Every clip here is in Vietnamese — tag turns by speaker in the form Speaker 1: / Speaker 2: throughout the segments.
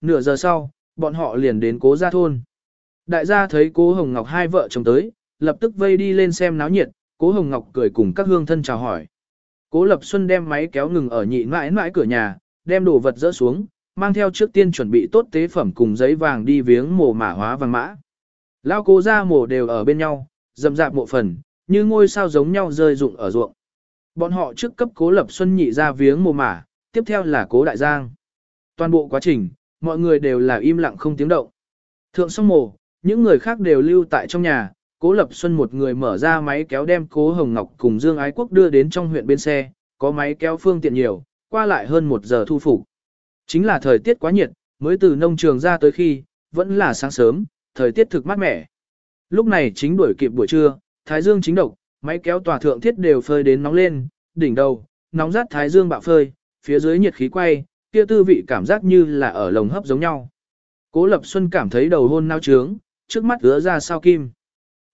Speaker 1: nửa giờ sau, bọn họ liền đến cố gia thôn. Đại gia thấy cố Hồng Ngọc hai vợ chồng tới, lập tức vây đi lên xem náo nhiệt, cố Hồng Ngọc cười cùng các hương thân chào hỏi. Cố Lập Xuân đem máy kéo ngừng ở nhị mãi mãi cửa nhà, đem đồ vật dỡ xuống, mang theo trước tiên chuẩn bị tốt tế phẩm cùng giấy vàng đi viếng mồ mả hóa vàng mã. Lao cố gia mồ đều ở bên nhau, dầm dạp mộ phần, như ngôi sao giống nhau rơi rụng ở ruộng. Bọn họ trước cấp cố Lập Xuân nhị ra viếng mồ mả, tiếp theo là cố Đại Giang. Toàn bộ quá trình, mọi người đều là im lặng không tiếng động. Thượng xong mồ, những người khác đều lưu tại trong nhà, Cố Lập Xuân một người mở ra máy kéo đem Cố Hồng Ngọc cùng Dương Ái Quốc đưa đến trong huyện bên xe, có máy kéo phương tiện nhiều, qua lại hơn một giờ thu phục. Chính là thời tiết quá nhiệt, mới từ nông trường ra tới khi, vẫn là sáng sớm, thời tiết thực mát mẻ. Lúc này chính đuổi kịp buổi trưa, Thái Dương chính độc, máy kéo tòa thượng thiết đều phơi đến nóng lên, đỉnh đầu, nóng rát Thái Dương bạo phơi, phía dưới nhiệt khí quay, kia tư vị cảm giác như là ở lồng hấp giống nhau. Cố Lập Xuân cảm thấy đầu hôn nao trướng, trước mắt ứa ra sao kim.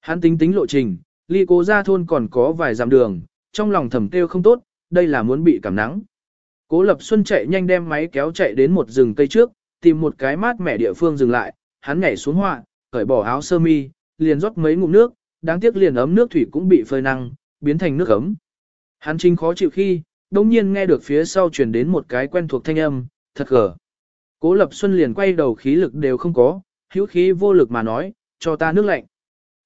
Speaker 1: Hắn tính tính lộ trình, ly cố ra thôn còn có vài dặm đường, trong lòng thầm kêu không tốt, đây là muốn bị cảm nắng. Cố Lập Xuân chạy nhanh đem máy kéo chạy đến một rừng cây trước, tìm một cái mát mẻ địa phương dừng lại, hắn nhảy xuống họa, cởi bỏ áo sơ mi, liền rót mấy ngụm nước, đáng tiếc liền ấm nước thủy cũng bị phơi năng, biến thành nước ấm. Hắn chính khó chịu khi, đông nhiên nghe được phía sau truyền đến một cái quen thuộc thanh âm, thật gở. Cố Lập Xuân liền quay đầu khí lực đều không có, hữu khí vô lực mà nói, cho ta nước lạnh.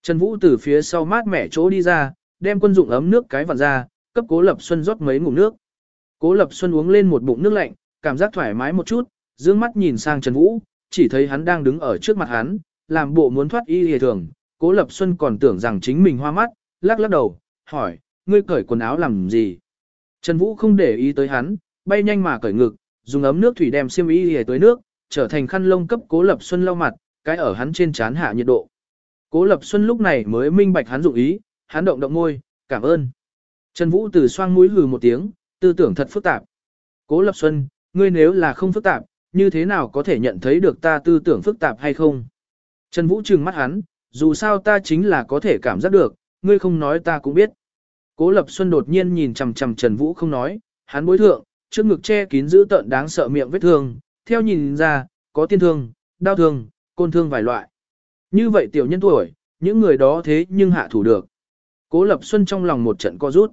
Speaker 1: Trần Vũ từ phía sau mát mẻ chỗ đi ra, đem quân dụng ấm nước cái vặn ra, cấp Cố Lập Xuân rót mấy ngụm nước. Cố Lập Xuân uống lên một bụng nước lạnh, cảm giác thoải mái một chút, dương mắt nhìn sang Trần Vũ, chỉ thấy hắn đang đứng ở trước mặt hắn, làm bộ muốn thoát y hề thường. Cố Lập Xuân còn tưởng rằng chính mình hoa mắt, lắc lắc đầu, hỏi, ngươi cởi quần áo làm gì? Trần Vũ không để ý tới hắn, bay nhanh mà cởi ngực, dùng ấm nước thủy đem xiêm y hề tới nước, trở thành khăn lông cấp Cố Lập Xuân lau mặt, cái ở hắn trên trán hạ nhiệt độ. Cố Lập Xuân lúc này mới minh bạch hắn dụng ý, hắn động động môi, cảm ơn. Trần Vũ từ xoang mũi hừ một tiếng, tư tưởng thật phức tạp. Cố Lập Xuân, ngươi nếu là không phức tạp, như thế nào có thể nhận thấy được ta tư tưởng phức tạp hay không? Trần Vũ trừng mắt hắn, dù sao ta chính là có thể cảm giác được, ngươi không nói ta cũng biết. Cố Lập Xuân đột nhiên nhìn chằm chằm Trần Vũ không nói, hắn bối thượng, trước ngực che kín giữ tận đáng sợ miệng vết thương, theo nhìn ra, có tiên thương, đau thương, côn thương vài loại. Như vậy tiểu nhân tuổi, những người đó thế nhưng hạ thủ được. Cố Lập Xuân trong lòng một trận co rút.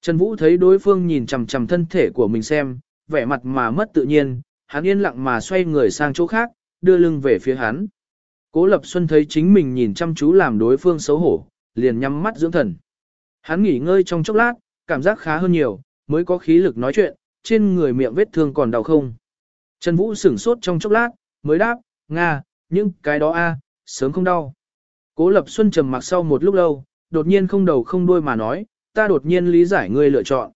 Speaker 1: Trần Vũ thấy đối phương nhìn chằm chằm thân thể của mình xem, vẻ mặt mà mất tự nhiên, hắn yên lặng mà xoay người sang chỗ khác, đưa lưng về phía hắn. Cố Lập Xuân thấy chính mình nhìn chăm chú làm đối phương xấu hổ, liền nhắm mắt dưỡng thần. Hắn nghỉ ngơi trong chốc lát, cảm giác khá hơn nhiều, mới có khí lực nói chuyện, trên người miệng vết thương còn đau không. Trần Vũ sửng sốt trong chốc lát, mới đáp, Nga, nhưng cái đó a, sớm không đau. Cố Lập Xuân trầm mặc sau một lúc lâu, đột nhiên không đầu không đuôi mà nói, ta đột nhiên lý giải ngươi lựa chọn.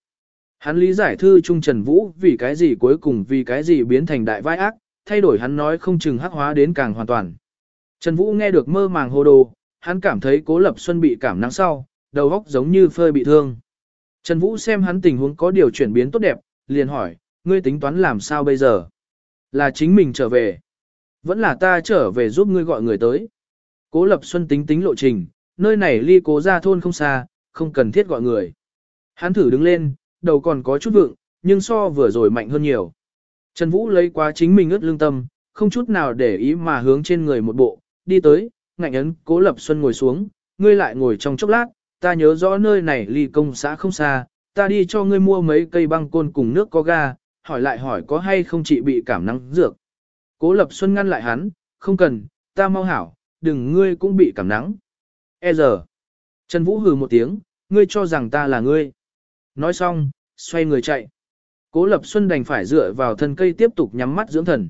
Speaker 1: Hắn lý giải thư trung Trần Vũ vì cái gì cuối cùng vì cái gì biến thành đại vai ác, thay đổi hắn nói không chừng hắc hóa đến càng hoàn toàn. Trần Vũ nghe được mơ màng hồ đồ, hắn cảm thấy Cố Lập Xuân bị cảm nắng sau, đầu óc giống như phơi bị thương. Trần Vũ xem hắn tình huống có điều chuyển biến tốt đẹp, liền hỏi, ngươi tính toán làm sao bây giờ? Là chính mình trở về. Vẫn là ta trở về giúp ngươi gọi người tới. Cố Lập Xuân tính tính lộ trình, nơi này ly cố ra thôn không xa, không cần thiết gọi người. Hắn thử đứng lên, đầu còn có chút vượng, nhưng so vừa rồi mạnh hơn nhiều. Trần Vũ lấy quá chính mình ướt lương tâm, không chút nào để ý mà hướng trên người một bộ, đi tới, ngạnh ấn, cố lập xuân ngồi xuống, ngươi lại ngồi trong chốc lát, ta nhớ rõ nơi này ly công xã không xa, ta đi cho ngươi mua mấy cây băng côn cùng nước có ga, hỏi lại hỏi có hay không chị bị cảm nắng dược. Cố lập xuân ngăn lại hắn, không cần, ta mau hảo, đừng ngươi cũng bị cảm nắng. E giờ, Trần Vũ hừ một tiếng, ngươi cho rằng ta là ngươi. Nói xong, xoay người chạy. Cố Lập Xuân đành phải dựa vào thân cây tiếp tục nhắm mắt dưỡng thần.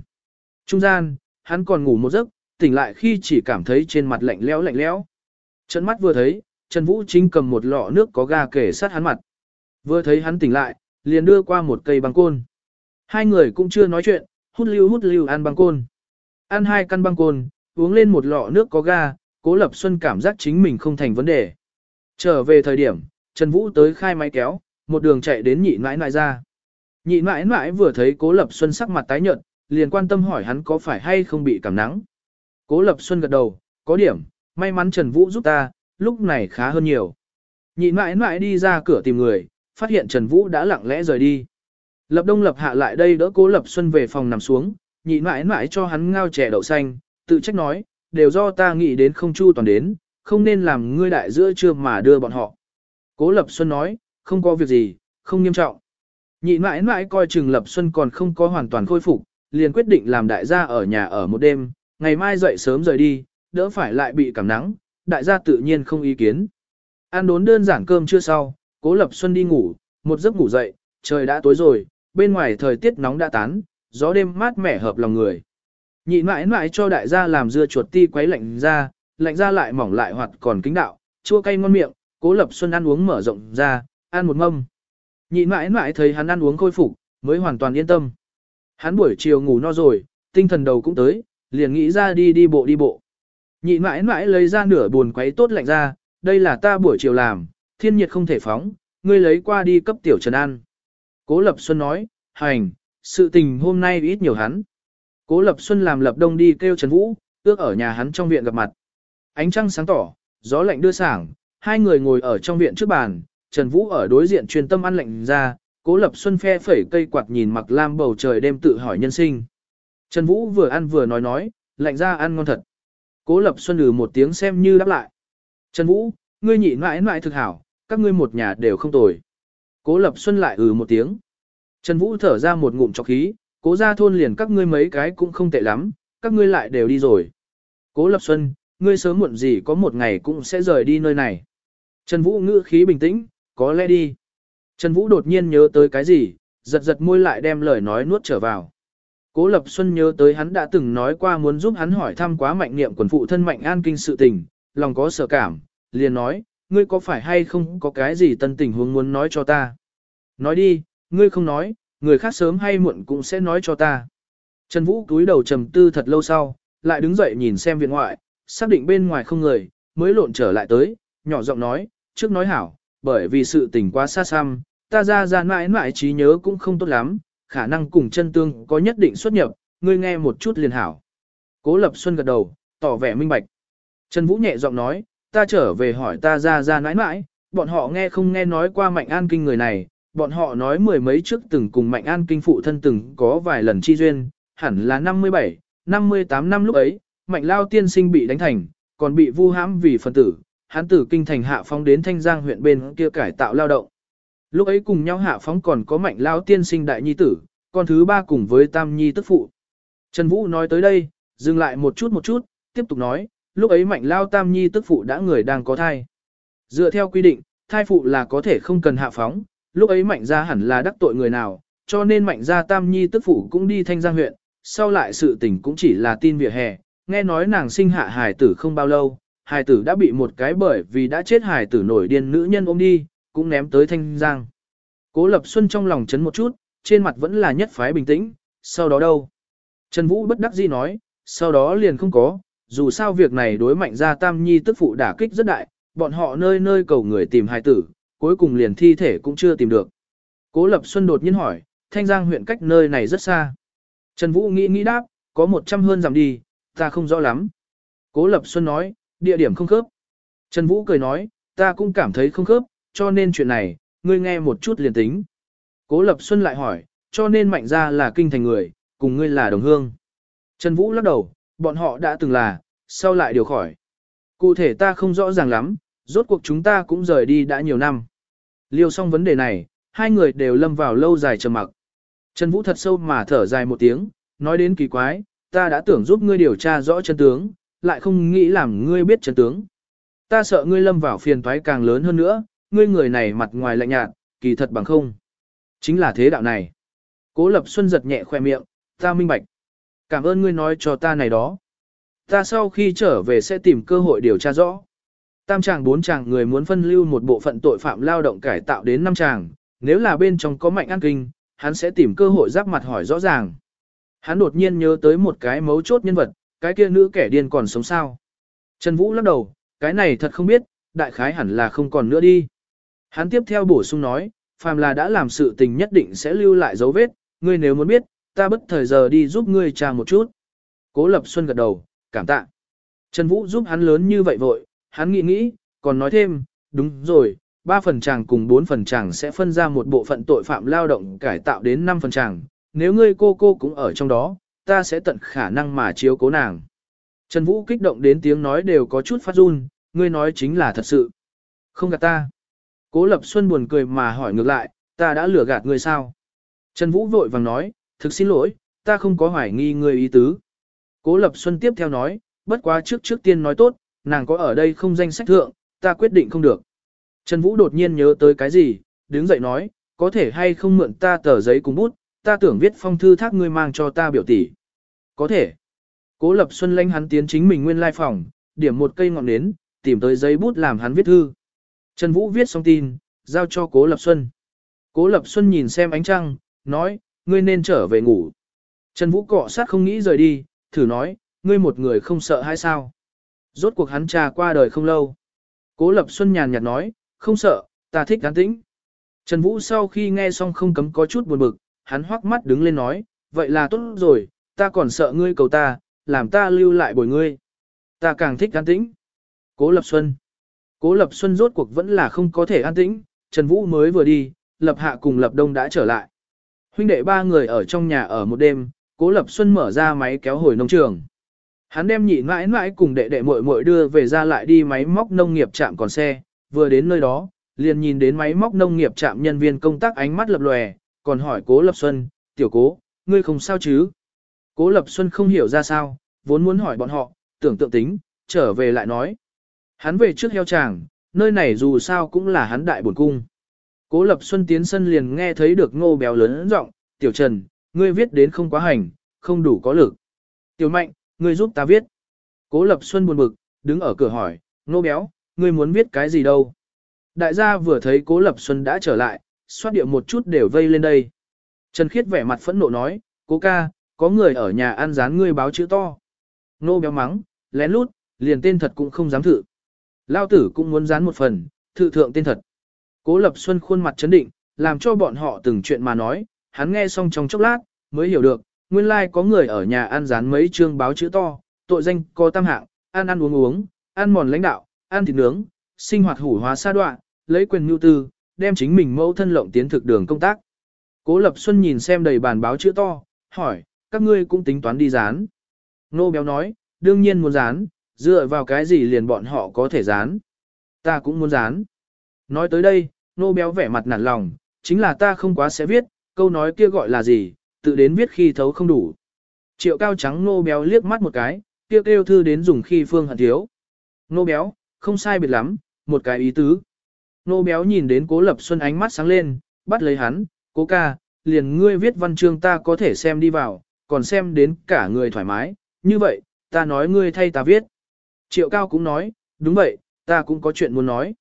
Speaker 1: Trung gian, hắn còn ngủ một giấc, tỉnh lại khi chỉ cảm thấy trên mặt lạnh lẽo lạnh lẽo. chân mắt vừa thấy, Trần Vũ chính cầm một lọ nước có ga kể sát hắn mặt. Vừa thấy hắn tỉnh lại, liền đưa qua một cây băng côn. Hai người cũng chưa nói chuyện, hút lưu hút lưu ăn băng côn. Ăn hai căn băng côn, uống lên một lọ nước có ga, Cố Lập Xuân cảm giác chính mình không thành vấn đề. Trở về thời điểm, Trần Vũ tới khai máy kéo, một đường chạy đến nhị mãi mãi ra. Nhị mãi mãi vừa thấy Cố Lập Xuân sắc mặt tái nhợt, liền quan tâm hỏi hắn có phải hay không bị cảm nắng. Cố Lập Xuân gật đầu, có điểm, may mắn Trần Vũ giúp ta, lúc này khá hơn nhiều. Nhị mãi mãi đi ra cửa tìm người, phát hiện Trần Vũ đã lặng lẽ rời đi. Lập Đông Lập hạ lại đây đỡ Cố Lập Xuân về phòng nằm xuống, nhị mãi mãi cho hắn ngao chè đậu xanh, tự trách nói, đều do ta nghĩ đến không chu toàn đến, không nên làm ngươi đại giữa trưa mà đưa bọn họ. Cố Lập Xuân nói, không có việc gì, không nghiêm trọng. Nhị mãi mãi coi chừng Lập Xuân còn không có hoàn toàn khôi phục, liền quyết định làm đại gia ở nhà ở một đêm, ngày mai dậy sớm rời đi, đỡ phải lại bị cảm nắng, đại gia tự nhiên không ý kiến. Ăn đốn đơn giản cơm chưa sau, Cố Lập Xuân đi ngủ, một giấc ngủ dậy, trời đã tối rồi, bên ngoài thời tiết nóng đã tán, gió đêm mát mẻ hợp lòng người. Nhị mãi mãi cho đại gia làm dưa chuột ti quấy lạnh ra, lạnh ra lại mỏng lại hoặc còn kính đạo, chua cay ngon miệng, Cố Lập Xuân ăn uống mở rộng ra, ăn một mâm. Nhị mãi mãi thấy hắn ăn uống khôi phục, mới hoàn toàn yên tâm. Hắn buổi chiều ngủ no rồi, tinh thần đầu cũng tới, liền nghĩ ra đi đi bộ đi bộ. Nhị mãi mãi lấy ra nửa buồn quấy tốt lạnh ra, đây là ta buổi chiều làm, thiên nhiệt không thể phóng, ngươi lấy qua đi cấp tiểu trần ăn. Cố Lập Xuân nói, hành, sự tình hôm nay ít nhiều hắn. Cố Lập Xuân làm Lập Đông đi kêu Trần Vũ, ước ở nhà hắn trong viện gặp mặt. Ánh trăng sáng tỏ, gió lạnh đưa sảng, hai người ngồi ở trong viện trước bàn, Trần Vũ ở đối diện truyền tâm ăn lạnh ra, Cố Lập Xuân phe phẩy cây quạt nhìn mặc lam bầu trời đêm tự hỏi nhân sinh. Trần Vũ vừa ăn vừa nói nói, lạnh ra ăn ngon thật. Cố Lập Xuân lừ một tiếng xem như đáp lại. Trần Vũ, ngươi nhị mãi mãi thực hảo, các ngươi một nhà đều không tồi. Cố Lập Xuân lại ừ một tiếng. Trần Vũ thở ra một ngụm trọc khí, cố ra thôn liền các ngươi mấy cái cũng không tệ lắm, các ngươi lại đều đi rồi. Cố Lập Xuân, ngươi sớm muộn gì có một ngày cũng sẽ rời đi nơi này. Trần Vũ ngữ khí bình tĩnh, có lẽ đi. Trần Vũ đột nhiên nhớ tới cái gì, giật giật môi lại đem lời nói nuốt trở vào. Cố Lập Xuân nhớ tới hắn đã từng nói qua muốn giúp hắn hỏi thăm quá mạnh niệm quần phụ thân mạnh an kinh sự tình, lòng có sợ cảm, liền nói, ngươi có phải hay không có cái gì tân tình huống muốn nói cho ta. Nói đi, ngươi không nói, người khác sớm hay muộn cũng sẽ nói cho ta. Trần Vũ túi đầu trầm tư thật lâu sau, lại đứng dậy nhìn xem viện ngoại, xác định bên ngoài không người, mới lộn trở lại tới, nhỏ giọng nói, trước nói hảo, bởi vì sự tình quá xa xăm, ta ra ra mãi mãi trí nhớ cũng không tốt lắm, khả năng cùng chân tương có nhất định xuất nhập, ngươi nghe một chút liền hảo. Cố Lập Xuân gật đầu, tỏ vẻ minh bạch. Trần Vũ nhẹ giọng nói, ta trở về hỏi ta ra ra nãi mãi, bọn họ nghe không nghe nói qua Mạnh An Kinh người này, bọn họ nói mười mấy trước từng cùng Mạnh An Kinh phụ thân từng có vài lần chi duyên, hẳn là 57, 58 năm lúc ấy, Mạnh Lao tiên sinh bị đánh thành, còn bị vu hãm vì phân tử, hắn tử kinh thành hạ phong đến Thanh Giang huyện bên kia cải tạo lao động. Lúc ấy cùng nhau hạ phóng còn có Mạnh Lao tiên sinh đại nhi tử, con thứ ba cùng với Tam nhi tức phụ. Trần Vũ nói tới đây, dừng lại một chút một chút, tiếp tục nói, lúc ấy Mạnh Lao Tam nhi tức phụ đã người đang có thai. Dựa theo quy định, thai phụ là có thể không cần hạ phóng, lúc ấy Mạnh gia hẳn là đắc tội người nào, cho nên Mạnh gia Tam nhi tức phụ cũng đi Thanh Giang huyện, sau lại sự tình cũng chỉ là tin vỉa hè, nghe nói nàng sinh hạ hài tử không bao lâu, hài tử đã bị một cái bởi vì đã chết hài tử nổi điên nữ nhân ôm đi, cũng ném tới thanh giang. Cố Lập Xuân trong lòng chấn một chút, trên mặt vẫn là nhất phái bình tĩnh, sau đó đâu? Trần Vũ bất đắc dĩ nói, sau đó liền không có, dù sao việc này đối mạnh ra tam nhi tức phụ đả kích rất đại, bọn họ nơi nơi cầu người tìm hài tử, cuối cùng liền thi thể cũng chưa tìm được. Cố Lập Xuân đột nhiên hỏi, Thanh Giang huyện cách nơi này rất xa. Trần Vũ nghĩ nghĩ đáp, có một trăm hơn giảm đi, ta không rõ lắm. Cố Lập Xuân nói, địa điểm không khớp. Trần Vũ cười nói, ta cũng cảm thấy không khớp, cho nên chuyện này, ngươi nghe một chút liền tính. Cố Lập Xuân lại hỏi, cho nên mạnh ra là kinh thành người, cùng ngươi là đồng hương. Trần Vũ lắc đầu, bọn họ đã từng là, sau lại điều khỏi. Cụ thể ta không rõ ràng lắm, rốt cuộc chúng ta cũng rời đi đã nhiều năm. Liêu xong vấn đề này, hai người đều lâm vào lâu dài trầm mặc. Trần Vũ thật sâu mà thở dài một tiếng, nói đến kỳ quái, ta đã tưởng giúp ngươi điều tra rõ chân tướng, lại không nghĩ làm ngươi biết chân tướng. Ta sợ ngươi lâm vào phiền toái càng lớn hơn nữa, ngươi người này mặt ngoài lạnh nhạt, kỳ thật bằng không. Chính là thế đạo này. Cố Lập Xuân giật nhẹ khoe miệng, ta minh bạch. Cảm ơn ngươi nói cho ta này đó. Ta sau khi trở về sẽ tìm cơ hội điều tra rõ. Tam chàng bốn chàng người muốn phân lưu một bộ phận tội phạm lao động cải tạo đến năm chàng, nếu là bên trong có mạnh ăn kinh, hắn sẽ tìm cơ hội giáp mặt hỏi rõ ràng. Hắn đột nhiên nhớ tới một cái mấu chốt nhân vật, cái kia nữ kẻ điên còn sống sao. Trần Vũ lắc đầu, cái này thật không biết, đại khái hẳn là không còn nữa đi. Hắn tiếp theo bổ sung nói, phàm là đã làm sự tình nhất định sẽ lưu lại dấu vết, ngươi nếu muốn biết, ta bất thời giờ đi giúp ngươi trà một chút. Cố Lập Xuân gật đầu, cảm tạ. Trần Vũ giúp hắn lớn như vậy vội, hắn nghĩ nghĩ, còn nói thêm, đúng rồi, ba phần chàng cùng bốn phần chàng sẽ phân ra một bộ phận tội phạm lao động cải tạo đến năm phần chàng, nếu ngươi cô cô cũng ở trong đó, ta sẽ tận khả năng mà chiếu cố nàng. Trần Vũ kích động đến tiếng nói đều có chút phát run, ngươi nói chính là thật sự. Không gạt ta. Cố Lập Xuân buồn cười mà hỏi ngược lại, ta đã lừa gạt ngươi sao? Trần Vũ vội vàng nói, thực xin lỗi, ta không có hoài nghi ngươi ý tứ. Cố Lập Xuân tiếp theo nói, bất quá trước trước tiên nói tốt, nàng có ở đây không danh sách thượng, ta quyết định không được. Trần Vũ đột nhiên nhớ tới cái gì, đứng dậy nói, có thể hay không mượn ta tờ giấy cùng bút, ta tưởng viết phong thư thác ngươi mang cho ta biểu tỷ. Có thể. Cố Lập Xuân lanh hắn tiến chính mình nguyên lai phòng, điểm một cây ngọn nến, tìm tới giấy bút làm hắn viết thư. Trần Vũ viết xong tin, giao cho Cố Lập Xuân. Cố Lập Xuân nhìn xem ánh trăng, nói, ngươi nên trở về ngủ. Trần Vũ cọ sát không nghĩ rời đi, thử nói, ngươi một người không sợ hay sao? Rốt cuộc hắn trà qua đời không lâu. Cố Lập Xuân nhàn nhạt nói, không sợ, ta thích an tĩnh. Trần Vũ sau khi nghe xong không cấm có chút buồn bực, hắn hoắc mắt đứng lên nói, vậy là tốt rồi, ta còn sợ ngươi cầu ta, làm ta lưu lại bồi ngươi. Ta càng thích an tĩnh. Cố Lập Xuân. Cố Lập Xuân rốt cuộc vẫn là không có thể an tĩnh, Trần Vũ mới vừa đi, Lập Hạ cùng Lập Đông đã trở lại. Huynh đệ ba người ở trong nhà ở một đêm, Cố Lập Xuân mở ra máy kéo hồi nông trường. Hắn đem nhị mãi mãi cùng đệ đệ muội muội đưa về ra lại đi máy móc nông nghiệp trạm còn xe, vừa đến nơi đó, liền nhìn đến máy móc nông nghiệp trạm nhân viên công tác ánh mắt lập lòe, còn hỏi Cố Lập Xuân, tiểu cố, ngươi không sao chứ? Cố Lập Xuân không hiểu ra sao, vốn muốn hỏi bọn họ, tưởng tượng tính, trở về lại nói. Hắn về trước heo tràng, nơi này dù sao cũng là hắn đại buồn cung. Cố Lập Xuân tiến sân liền nghe thấy được ngô béo lớn giọng, tiểu trần, ngươi viết đến không quá hành, không đủ có lực. Tiểu mạnh, ngươi giúp ta viết. Cố Lập Xuân buồn bực, đứng ở cửa hỏi, ngô béo, ngươi muốn viết cái gì đâu? Đại gia vừa thấy Cố Lập Xuân đã trở lại, xoát điệu một chút đều vây lên đây. Trần Khiết vẻ mặt phẫn nộ nói, cố ca, có người ở nhà ăn dán ngươi báo chữ to. Nô béo mắng, lén lút, liền tên thật cũng không dám thử. Lao tử cũng muốn dán một phần, thự thượng tên thật. Cố Lập Xuân khuôn mặt chấn định, làm cho bọn họ từng chuyện mà nói, hắn nghe xong trong chốc lát, mới hiểu được, nguyên lai like có người ở nhà ăn dán mấy chương báo chữ to, tội danh có tam hạng, ăn ăn uống uống, ăn mòn lãnh đạo, ăn thịt nướng, sinh hoạt hủ hóa sa đoạn, lấy quyền nhu tư, đem chính mình mẫu thân lộng tiến thực đường công tác. Cố Lập Xuân nhìn xem đầy bàn báo chữ to, hỏi, các ngươi cũng tính toán đi dán. Nô béo nói, đương nhiên muốn dán, dựa vào cái gì liền bọn họ có thể dán. Ta cũng muốn dán. Nói tới đây, nô béo vẻ mặt nản lòng, chính là ta không quá sẽ viết, câu nói kia gọi là gì, tự đến viết khi thấu không đủ. Triệu cao trắng nô béo liếc mắt một cái, kia kêu thư đến dùng khi phương hận thiếu. Nô béo, không sai biệt lắm, một cái ý tứ. Nô béo nhìn đến cố lập xuân ánh mắt sáng lên, bắt lấy hắn, cố ca, liền ngươi viết văn chương ta có thể xem đi vào, còn xem đến cả người thoải mái, như vậy, ta nói ngươi thay ta viết. Triệu cao cũng nói, đúng vậy, ta cũng có chuyện muốn nói.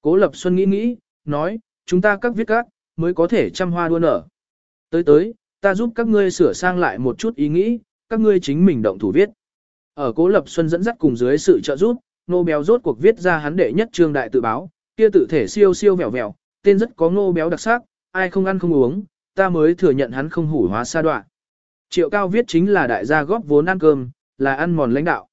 Speaker 1: Cố lập xuân nghĩ nghĩ, nói, chúng ta các viết các, mới có thể trăm hoa đua nở. Tới tới, ta giúp các ngươi sửa sang lại một chút ý nghĩ, các ngươi chính mình động thủ viết. Ở Cố Lập Xuân dẫn dắt cùng dưới sự trợ giúp, Nô Béo rốt cuộc viết ra hắn đệ nhất trương đại tự báo, kia tự thể siêu siêu vẹo vẹo, tên rất có Nô Béo đặc sắc, ai không ăn không uống, ta mới thừa nhận hắn không hủ hóa sa đoạn. Triệu Cao viết chính là đại gia góp vốn ăn cơm, là ăn mòn lãnh đạo.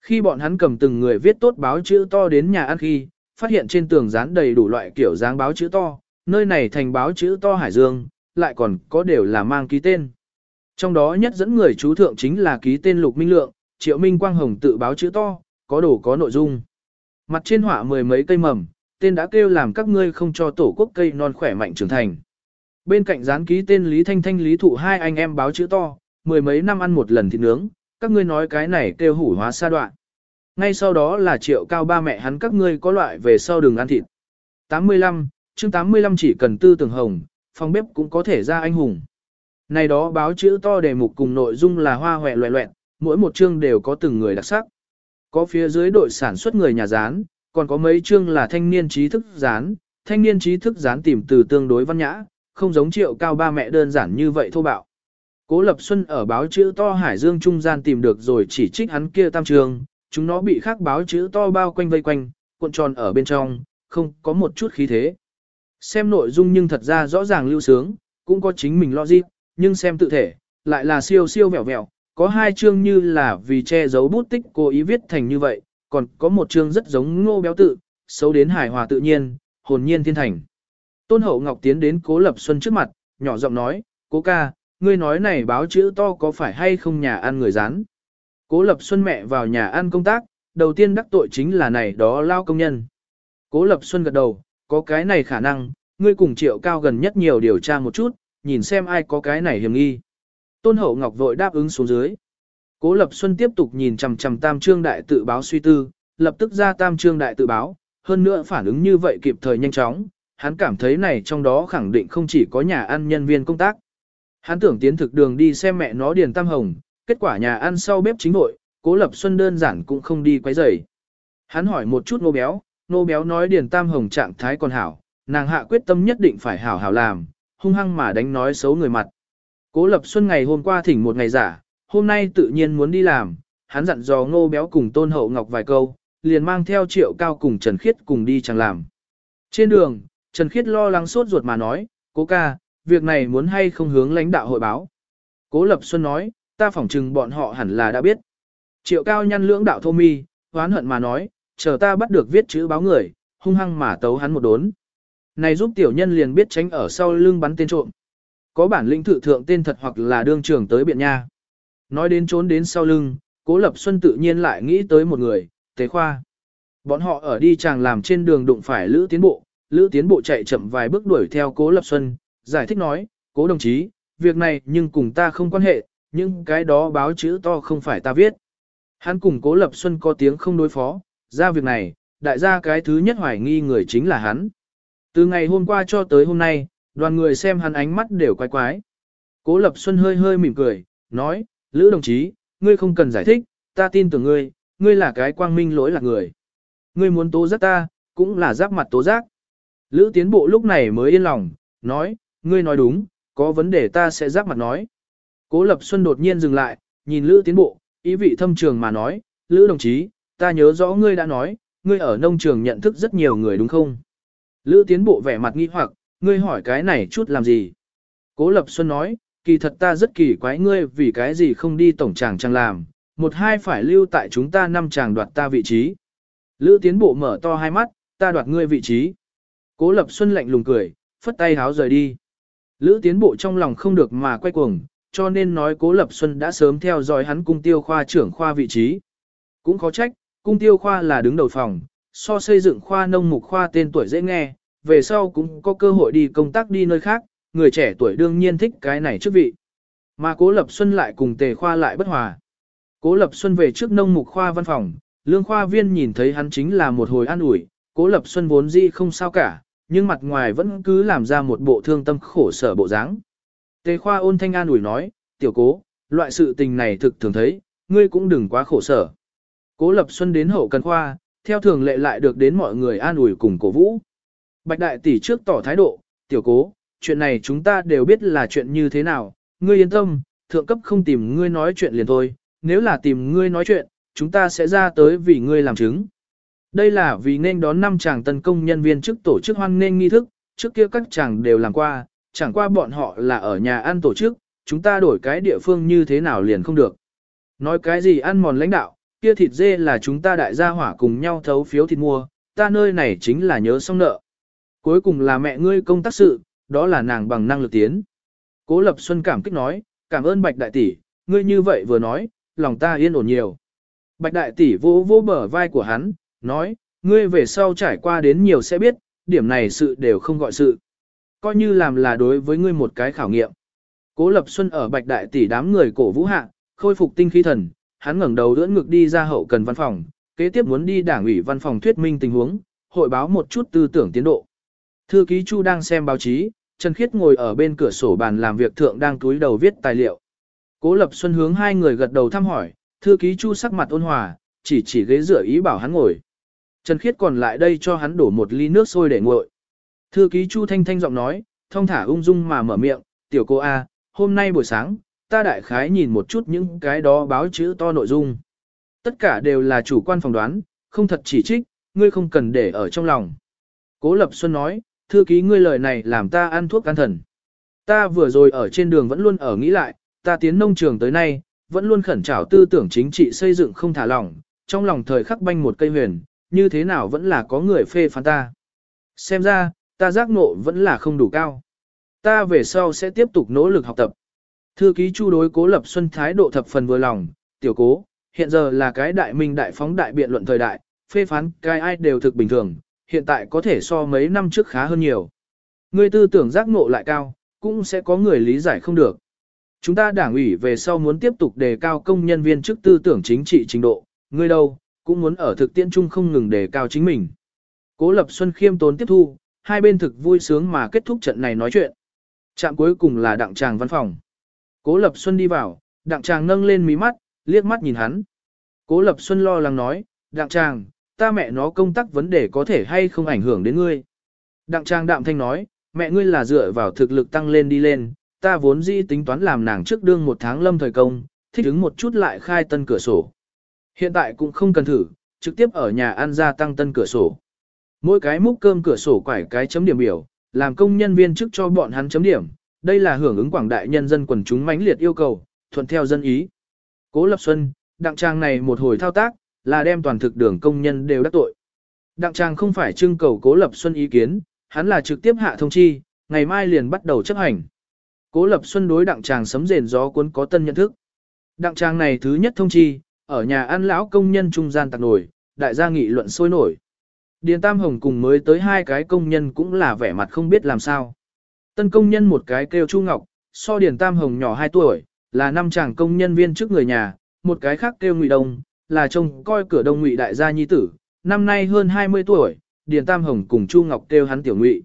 Speaker 1: Khi bọn hắn cầm từng người viết tốt báo chữ to đến nhà ăn khi, phát hiện trên tường dán đầy đủ loại kiểu dáng báo chữ to, nơi này thành báo chữ to Hải Dương, lại còn có đều là mang ký tên. Trong đó nhất dẫn người chú thượng chính là ký tên Lục Minh Lượng, Triệu Minh Quang Hồng tự báo chữ to, có đồ có nội dung. Mặt trên họa mười mấy cây mầm, tên đã kêu làm các ngươi không cho tổ quốc cây non khỏe mạnh trưởng thành. Bên cạnh dán ký tên Lý Thanh Thanh Lý Thụ hai anh em báo chữ to, mười mấy năm ăn một lần thịt nướng, các ngươi nói cái này kêu hủ hóa sa đoạn. Ngay sau đó là triệu cao ba mẹ hắn các ngươi có loại về sau đường ăn thịt. 85, chương 85 chỉ cần tư tưởng hồng, phòng bếp cũng có thể ra anh hùng. Này đó báo chữ to đề mục cùng nội dung là hoa hoẹ loẹ loẹn, mỗi một chương đều có từng người đặc sắc. Có phía dưới đội sản xuất người nhà dán, còn có mấy chương là thanh niên trí thức dán, thanh niên trí thức dán tìm từ tương đối văn nhã, không giống triệu cao ba mẹ đơn giản như vậy thô bạo. Cố Lập Xuân ở báo chữ to Hải Dương trung gian tìm được rồi chỉ trích hắn kia tam trường, chúng nó bị khác báo chữ to bao quanh vây quanh, cuộn tròn ở bên trong, không có một chút khí thế. Xem nội dung nhưng thật ra rõ ràng lưu sướng, cũng có chính mình logic, nhưng xem tự thể, lại là siêu siêu vẹo vẹo, có hai chương như là vì che giấu bút tích cố ý viết thành như vậy, còn có một chương rất giống ngô béo tự, xấu đến hài hòa tự nhiên, hồn nhiên thiên thành. Tôn Hậu Ngọc tiến đến Cố Lập Xuân trước mặt, nhỏ giọng nói, Cố ca, ngươi nói này báo chữ to có phải hay không nhà ăn người rán. Cố Lập Xuân mẹ vào nhà ăn công tác, đầu tiên đắc tội chính là này đó lao công nhân. Cố Lập Xuân gật đầu, có cái này khả năng, ngươi cùng triệu cao gần nhất nhiều điều tra một chút, nhìn xem ai có cái này hiểm nghi. Tôn Hậu Ngọc vội đáp ứng xuống dưới. Cố Lập Xuân tiếp tục nhìn chằm chằm Tam Trương Đại tự báo suy tư, lập tức ra Tam Trương Đại tự báo, hơn nữa phản ứng như vậy kịp thời nhanh chóng, hắn cảm thấy này trong đó khẳng định không chỉ có nhà ăn nhân viên công tác. Hắn tưởng tiến thực đường đi xem mẹ nó Điền Tam Hồng, kết quả nhà ăn sau bếp chính vội, Cố Lập Xuân đơn giản cũng không đi quấy rầy. Hắn hỏi một chút nô béo, nô béo nói Điền Tam Hồng trạng thái còn hảo, nàng hạ quyết tâm nhất định phải hảo hảo làm, hung hăng mà đánh nói xấu người mặt. Cố Lập Xuân ngày hôm qua thỉnh một ngày giả, hôm nay tự nhiên muốn đi làm, hắn dặn dò ngô béo cùng Tôn Hậu Ngọc vài câu, liền mang theo triệu cao cùng Trần Khiết cùng đi chẳng làm. Trên đường, Trần Khiết lo lắng sốt ruột mà nói, cố ca, việc này muốn hay không hướng lãnh đạo hội báo. Cố Lập Xuân nói, ta phỏng chừng bọn họ hẳn là đã biết. Triệu cao nhăn lưỡng đạo thô mi, hoán hận mà nói, chờ ta bắt được viết chữ báo người, hung hăng mà tấu hắn một đốn. Này giúp tiểu nhân liền biết tránh ở sau lưng bắn tên trộm. Có bản lĩnh thử thượng tên thật hoặc là đương trưởng tới biện nha. Nói đến trốn đến sau lưng, Cố Lập Xuân tự nhiên lại nghĩ tới một người, Tế Khoa. Bọn họ ở đi chàng làm trên đường đụng phải Lữ Tiến Bộ, Lữ Tiến Bộ chạy chậm vài bước đuổi theo Cố Lập Xuân, giải thích nói, Cố đồng chí, việc này nhưng cùng ta không quan hệ, nhưng cái đó báo chữ to không phải ta viết. Hắn cùng Cố Lập Xuân có tiếng không đối phó, ra việc này, đại gia cái thứ nhất hoài nghi người chính là hắn. Từ ngày hôm qua cho tới hôm nay, đoàn người xem hắn ánh mắt đều quái quái. Cố Lập Xuân hơi hơi mỉm cười, nói, Lữ đồng chí, ngươi không cần giải thích, ta tin tưởng ngươi, ngươi là cái quang minh lỗi lạc người. Ngươi muốn tố giác ta, cũng là giáp mặt tố giác. Lữ tiến bộ lúc này mới yên lòng, nói, ngươi nói đúng, có vấn đề ta sẽ giáp mặt nói. Cố Lập Xuân đột nhiên dừng lại, nhìn Lữ tiến bộ, ý vị thâm trường mà nói, Lữ đồng chí, ta nhớ rõ ngươi đã nói, ngươi ở nông trường nhận thức rất nhiều người đúng không? Lữ tiến bộ vẻ mặt nghi hoặc, ngươi hỏi cái này chút làm gì? Cố Lập Xuân nói, kỳ thật ta rất kỳ quái ngươi vì cái gì không đi tổng tràng trang làm, một hai phải lưu tại chúng ta năm chàng đoạt ta vị trí. Lữ tiến bộ mở to hai mắt, ta đoạt ngươi vị trí. Cố Lập Xuân lạnh lùng cười, phất tay háo rời đi. Lữ tiến bộ trong lòng không được mà quay cuồng, cho nên nói Cố Lập Xuân đã sớm theo dõi hắn cung tiêu khoa trưởng khoa vị trí. Cũng khó trách, cung tiêu khoa là đứng đầu phòng, so xây dựng khoa nông mục khoa tên tuổi dễ nghe, về sau cũng có cơ hội đi công tác đi nơi khác, người trẻ tuổi đương nhiên thích cái này chức vị. Mà Cố Lập Xuân lại cùng Tề Khoa lại bất hòa. Cố Lập Xuân về trước nông mục khoa văn phòng, lương khoa viên nhìn thấy hắn chính là một hồi an ủi, Cố Lập Xuân vốn dĩ không sao cả, nhưng mặt ngoài vẫn cứ làm ra một bộ thương tâm khổ sở bộ dáng. Tề Khoa ôn thanh an ủi nói, tiểu cố, loại sự tình này thực thường thấy, ngươi cũng đừng quá khổ sở. Cố Lập Xuân đến hậu cần khoa, theo thường lệ lại được đến mọi người an ủi cùng cổ vũ. Bạch đại tỷ trước tỏ thái độ, tiểu cố, chuyện này chúng ta đều biết là chuyện như thế nào, ngươi yên tâm, thượng cấp không tìm ngươi nói chuyện liền thôi, nếu là tìm ngươi nói chuyện, chúng ta sẽ ra tới vì ngươi làm chứng. Đây là vì nên đón năm chàng tân công nhân viên chức tổ chức hoan nên nghi thức, trước kia các chàng đều làm qua, chẳng qua bọn họ là ở nhà ăn tổ chức, chúng ta đổi cái địa phương như thế nào liền không được. Nói cái gì ăn mòn lãnh đạo, kia thịt dê là chúng ta đại gia hỏa cùng nhau thấu phiếu thịt mua, ta nơi này chính là nhớ xong nợ. Cuối cùng là mẹ ngươi công tác sự, đó là nàng bằng năng lực tiến. Cố Lập Xuân cảm kích nói, cảm ơn Bạch Đại Tỷ, ngươi như vậy vừa nói, lòng ta yên ổn nhiều. Bạch Đại Tỷ vô vô bờ vai của hắn, nói, ngươi về sau trải qua đến nhiều sẽ biết, điểm này sự đều không gọi sự. Coi như làm là đối với ngươi một cái khảo nghiệm. Cố Lập Xuân ở Bạch Đại Tỷ đám người cổ vũ hạ, khôi phục tinh khí thần, hắn ngẩng đầu đỡ ngực đi ra hậu cần văn phòng, kế tiếp muốn đi đảng ủy văn phòng thuyết minh tình huống, hội báo một chút tư tưởng tiến độ. Thư ký Chu đang xem báo chí, Trần Khiết ngồi ở bên cửa sổ bàn làm việc thượng đang túi đầu viết tài liệu. Cố Lập Xuân hướng hai người gật đầu thăm hỏi, thư ký Chu sắc mặt ôn hòa, chỉ chỉ ghế rửa ý bảo hắn ngồi. Trần Khiết còn lại đây cho hắn đổ một ly nước sôi để nguội. Thư ký Chu thanh thanh giọng nói, thông thả ung dung mà mở miệng, tiểu cô A, hôm nay buổi sáng, ta đại khái nhìn một chút những cái đó báo chữ to nội dung. Tất cả đều là chủ quan phỏng đoán, không thật chỉ trích, ngươi không cần để ở trong lòng. Cố Lập Xuân nói, thư ký ngươi lời này làm ta ăn thuốc can thần. Ta vừa rồi ở trên đường vẫn luôn ở nghĩ lại, ta tiến nông trường tới nay, vẫn luôn khẩn trảo tư tưởng chính trị xây dựng không thả lỏng, trong lòng thời khắc banh một cây huyền, như thế nào vẫn là có người phê phán ta. Xem ra, ta giác ngộ vẫn là không đủ cao. Ta về sau sẽ tiếp tục nỗ lực học tập. Thư ký Chu đối Cố Lập Xuân thái độ thập phần vừa lòng, tiểu cố, hiện giờ là cái đại minh đại phóng đại biện luận thời đại, phê phán cái ai đều thực bình thường, hiện tại có thể so mấy năm trước khá hơn nhiều. Người tư tưởng giác ngộ lại cao, cũng sẽ có người lý giải không được. Chúng ta đảng ủy về sau muốn tiếp tục đề cao công nhân viên chức tư tưởng chính trị trình độ, người đâu, cũng muốn ở thực tiễn chung không ngừng đề cao chính mình. Cố Lập Xuân khiêm tốn tiếp thu, hai bên thực vui sướng mà kết thúc trận này nói chuyện. Trạm cuối cùng là đặng tràng văn phòng. Cố Lập Xuân đi vào, đặng tràng nâng lên mí mắt, liếc mắt nhìn hắn. Cố Lập Xuân lo lắng nói, đặng tràng, ta mẹ nó công tác vấn đề có thể hay không ảnh hưởng đến ngươi. Đặng tràng đạm thanh nói, mẹ ngươi là dựa vào thực lực tăng lên đi lên, ta vốn dĩ tính toán làm nàng trước đương một tháng lâm thời công, thích ứng một chút lại khai tân cửa sổ. Hiện tại cũng không cần thử, trực tiếp ở nhà ăn ra tăng tân cửa sổ. Mỗi cái múc cơm cửa sổ quải cái chấm điểm biểu, làm công nhân viên chức cho bọn hắn chấm điểm, đây là hưởng ứng quảng đại nhân dân quần chúng mãnh liệt yêu cầu, thuận theo dân ý. Cố Lập Xuân, đặng trang này một hồi thao tác, là đem toàn thực đường công nhân đều đắc tội. Đặng trang không phải trưng cầu Cố Lập Xuân ý kiến, hắn là trực tiếp hạ thông chi, ngày mai liền bắt đầu chấp hành. Cố Lập Xuân đối đặng trang sấm rền gió cuốn có tân nhận thức. Đặng trang này thứ nhất thông chi, ở nhà ăn lão công nhân trung gian tạc nổi, đại gia nghị luận sôi nổi. Điền Tam Hồng cùng mới tới hai cái công nhân cũng là vẻ mặt không biết làm sao. Tân công nhân một cái kêu Chu Ngọc, so Điền Tam Hồng nhỏ 2 tuổi, là năm chàng công nhân viên trước người nhà, một cái khác kêu Ngụy Đông, là trông coi cửa đông Ngụy đại gia nhi tử, năm nay hơn 20 tuổi, Điền Tam Hồng cùng Chu Ngọc kêu hắn tiểu Ngụy.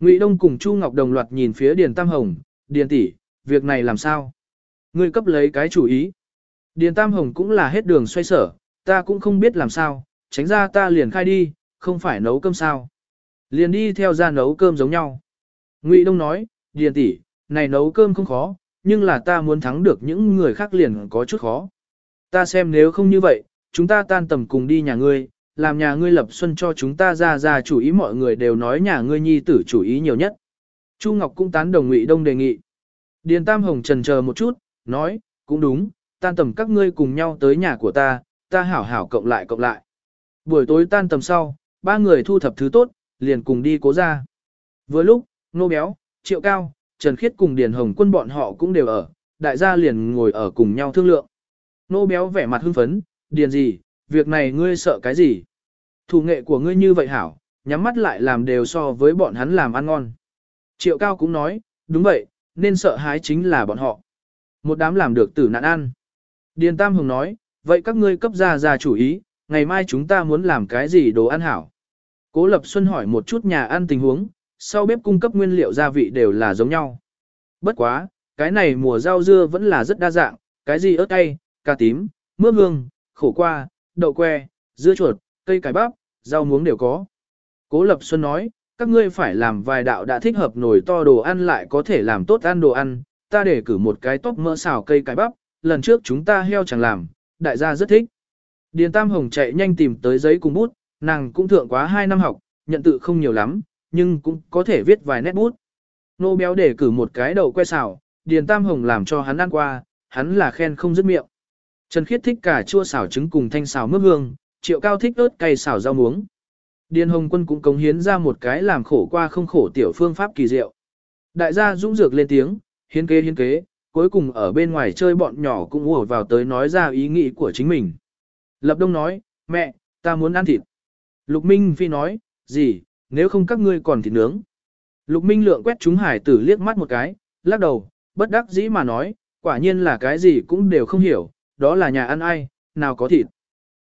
Speaker 1: Ngụy Đông cùng Chu Ngọc đồng loạt nhìn phía Điền Tam Hồng, Điền tỷ, việc này làm sao? Ngươi cấp lấy cái chủ ý. Điền Tam Hồng cũng là hết đường xoay sở, ta cũng không biết làm sao, tránh ra ta liền khai đi, không phải nấu cơm sao. Liền đi theo ra nấu cơm giống nhau. Ngụy Đông nói, Điền tỷ, này nấu cơm không khó, nhưng là ta muốn thắng được những người khác liền có chút khó. Ta xem nếu không như vậy, chúng ta tan tầm cùng đi nhà ngươi, làm nhà ngươi lập xuân cho chúng ta ra ra chủ ý mọi người đều nói nhà ngươi nhi tử chủ ý nhiều nhất. Chu Ngọc cũng tán đồng Ngụy Đông đề nghị. Điền Tam Hồng trần chờ một chút, nói, cũng đúng, tan tầm các ngươi cùng nhau tới nhà của ta, ta hảo hảo cộng lại cộng lại. Buổi tối tan tầm sau, ba người thu thập thứ tốt, liền cùng đi cố ra. Vừa lúc, Nô Béo, Triệu Cao, Trần Khiết cùng Điền Hồng quân bọn họ cũng đều ở, đại gia liền ngồi ở cùng nhau thương lượng. Nô Béo vẻ mặt hưng phấn, Điền gì, việc này ngươi sợ cái gì? Thủ nghệ của ngươi như vậy hảo, nhắm mắt lại làm đều so với bọn hắn làm ăn ngon. Triệu Cao cũng nói, đúng vậy, nên sợ hãi chính là bọn họ. Một đám làm được tử nạn ăn. Điền Tam Hồng nói, vậy các ngươi cấp ra ra chủ ý, ngày mai chúng ta muốn làm cái gì đồ ăn hảo. Cố Lập Xuân hỏi một chút nhà ăn tình huống, sau bếp cung cấp nguyên liệu gia vị đều là giống nhau. Bất quá, cái này mùa rau dưa vẫn là rất đa dạng, cái gì ớt cay, cà tím, mướp hương, khổ qua, đậu que, dưa chuột, cây cải bắp, rau muống đều có. Cố Lập Xuân nói, các ngươi phải làm vài đạo đã thích hợp nồi to đồ ăn lại có thể làm tốt ăn đồ ăn, ta để cử một cái tóc mỡ xào cây cải bắp, lần trước chúng ta heo chẳng làm, đại gia rất thích. Điền Tam Hồng chạy nhanh tìm tới giấy cùng bút, nàng cũng thượng quá 2 năm học, nhận tự không nhiều lắm, nhưng cũng có thể viết vài nét bút. Nô béo để cử một cái đầu que xào, Điền Tam Hồng làm cho hắn ăn qua, hắn là khen không dứt miệng. Trần Khiết thích cả chua xào trứng cùng thanh xào mướp hương, Triệu Cao thích ớt cay xào rau muống. Điền Hồng Quân cũng cống hiến ra một cái làm khổ qua không khổ tiểu phương pháp kỳ diệu. Đại gia dũng dược lên tiếng, hiến kế hiến kế, cuối cùng ở bên ngoài chơi bọn nhỏ cũng ùa vào tới nói ra ý nghĩ của chính mình. Lập Đông nói, mẹ, ta muốn ăn thịt. Lục Minh Phi nói, gì, nếu không các ngươi còn thịt nướng. Lục Minh Lượng quét chúng hải tử liếc mắt một cái, lắc đầu, bất đắc dĩ mà nói, quả nhiên là cái gì cũng đều không hiểu, đó là nhà ăn ai, nào có thịt.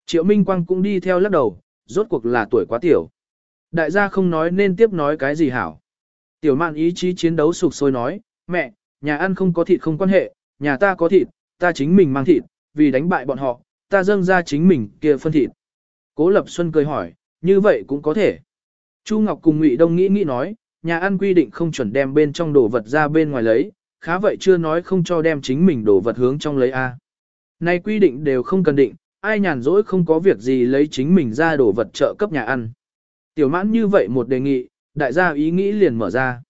Speaker 1: Triệu Minh Quang cũng đi theo lắc đầu, rốt cuộc là tuổi quá tiểu. Đại gia không nói nên tiếp nói cái gì hảo. Tiểu mạn ý chí chiến đấu sục sôi nói, mẹ, nhà ăn không có thịt không quan hệ, nhà ta có thịt, ta chính mình mang thịt, vì đánh bại bọn họ, ta dâng ra chính mình kia phân thịt. Cố Lập Xuân cười hỏi, như vậy cũng có thể. Chu Ngọc cùng Ngụy Đông nghĩ nghĩ nói, nhà ăn quy định không chuẩn đem bên trong đồ vật ra bên ngoài lấy, khá vậy chưa nói không cho đem chính mình đồ vật hướng trong lấy A. Nay quy định đều không cần định, ai nhàn rỗi không có việc gì lấy chính mình ra đồ vật trợ cấp nhà ăn. Tiểu mãn như vậy một đề nghị, đại gia ý nghĩ liền mở ra.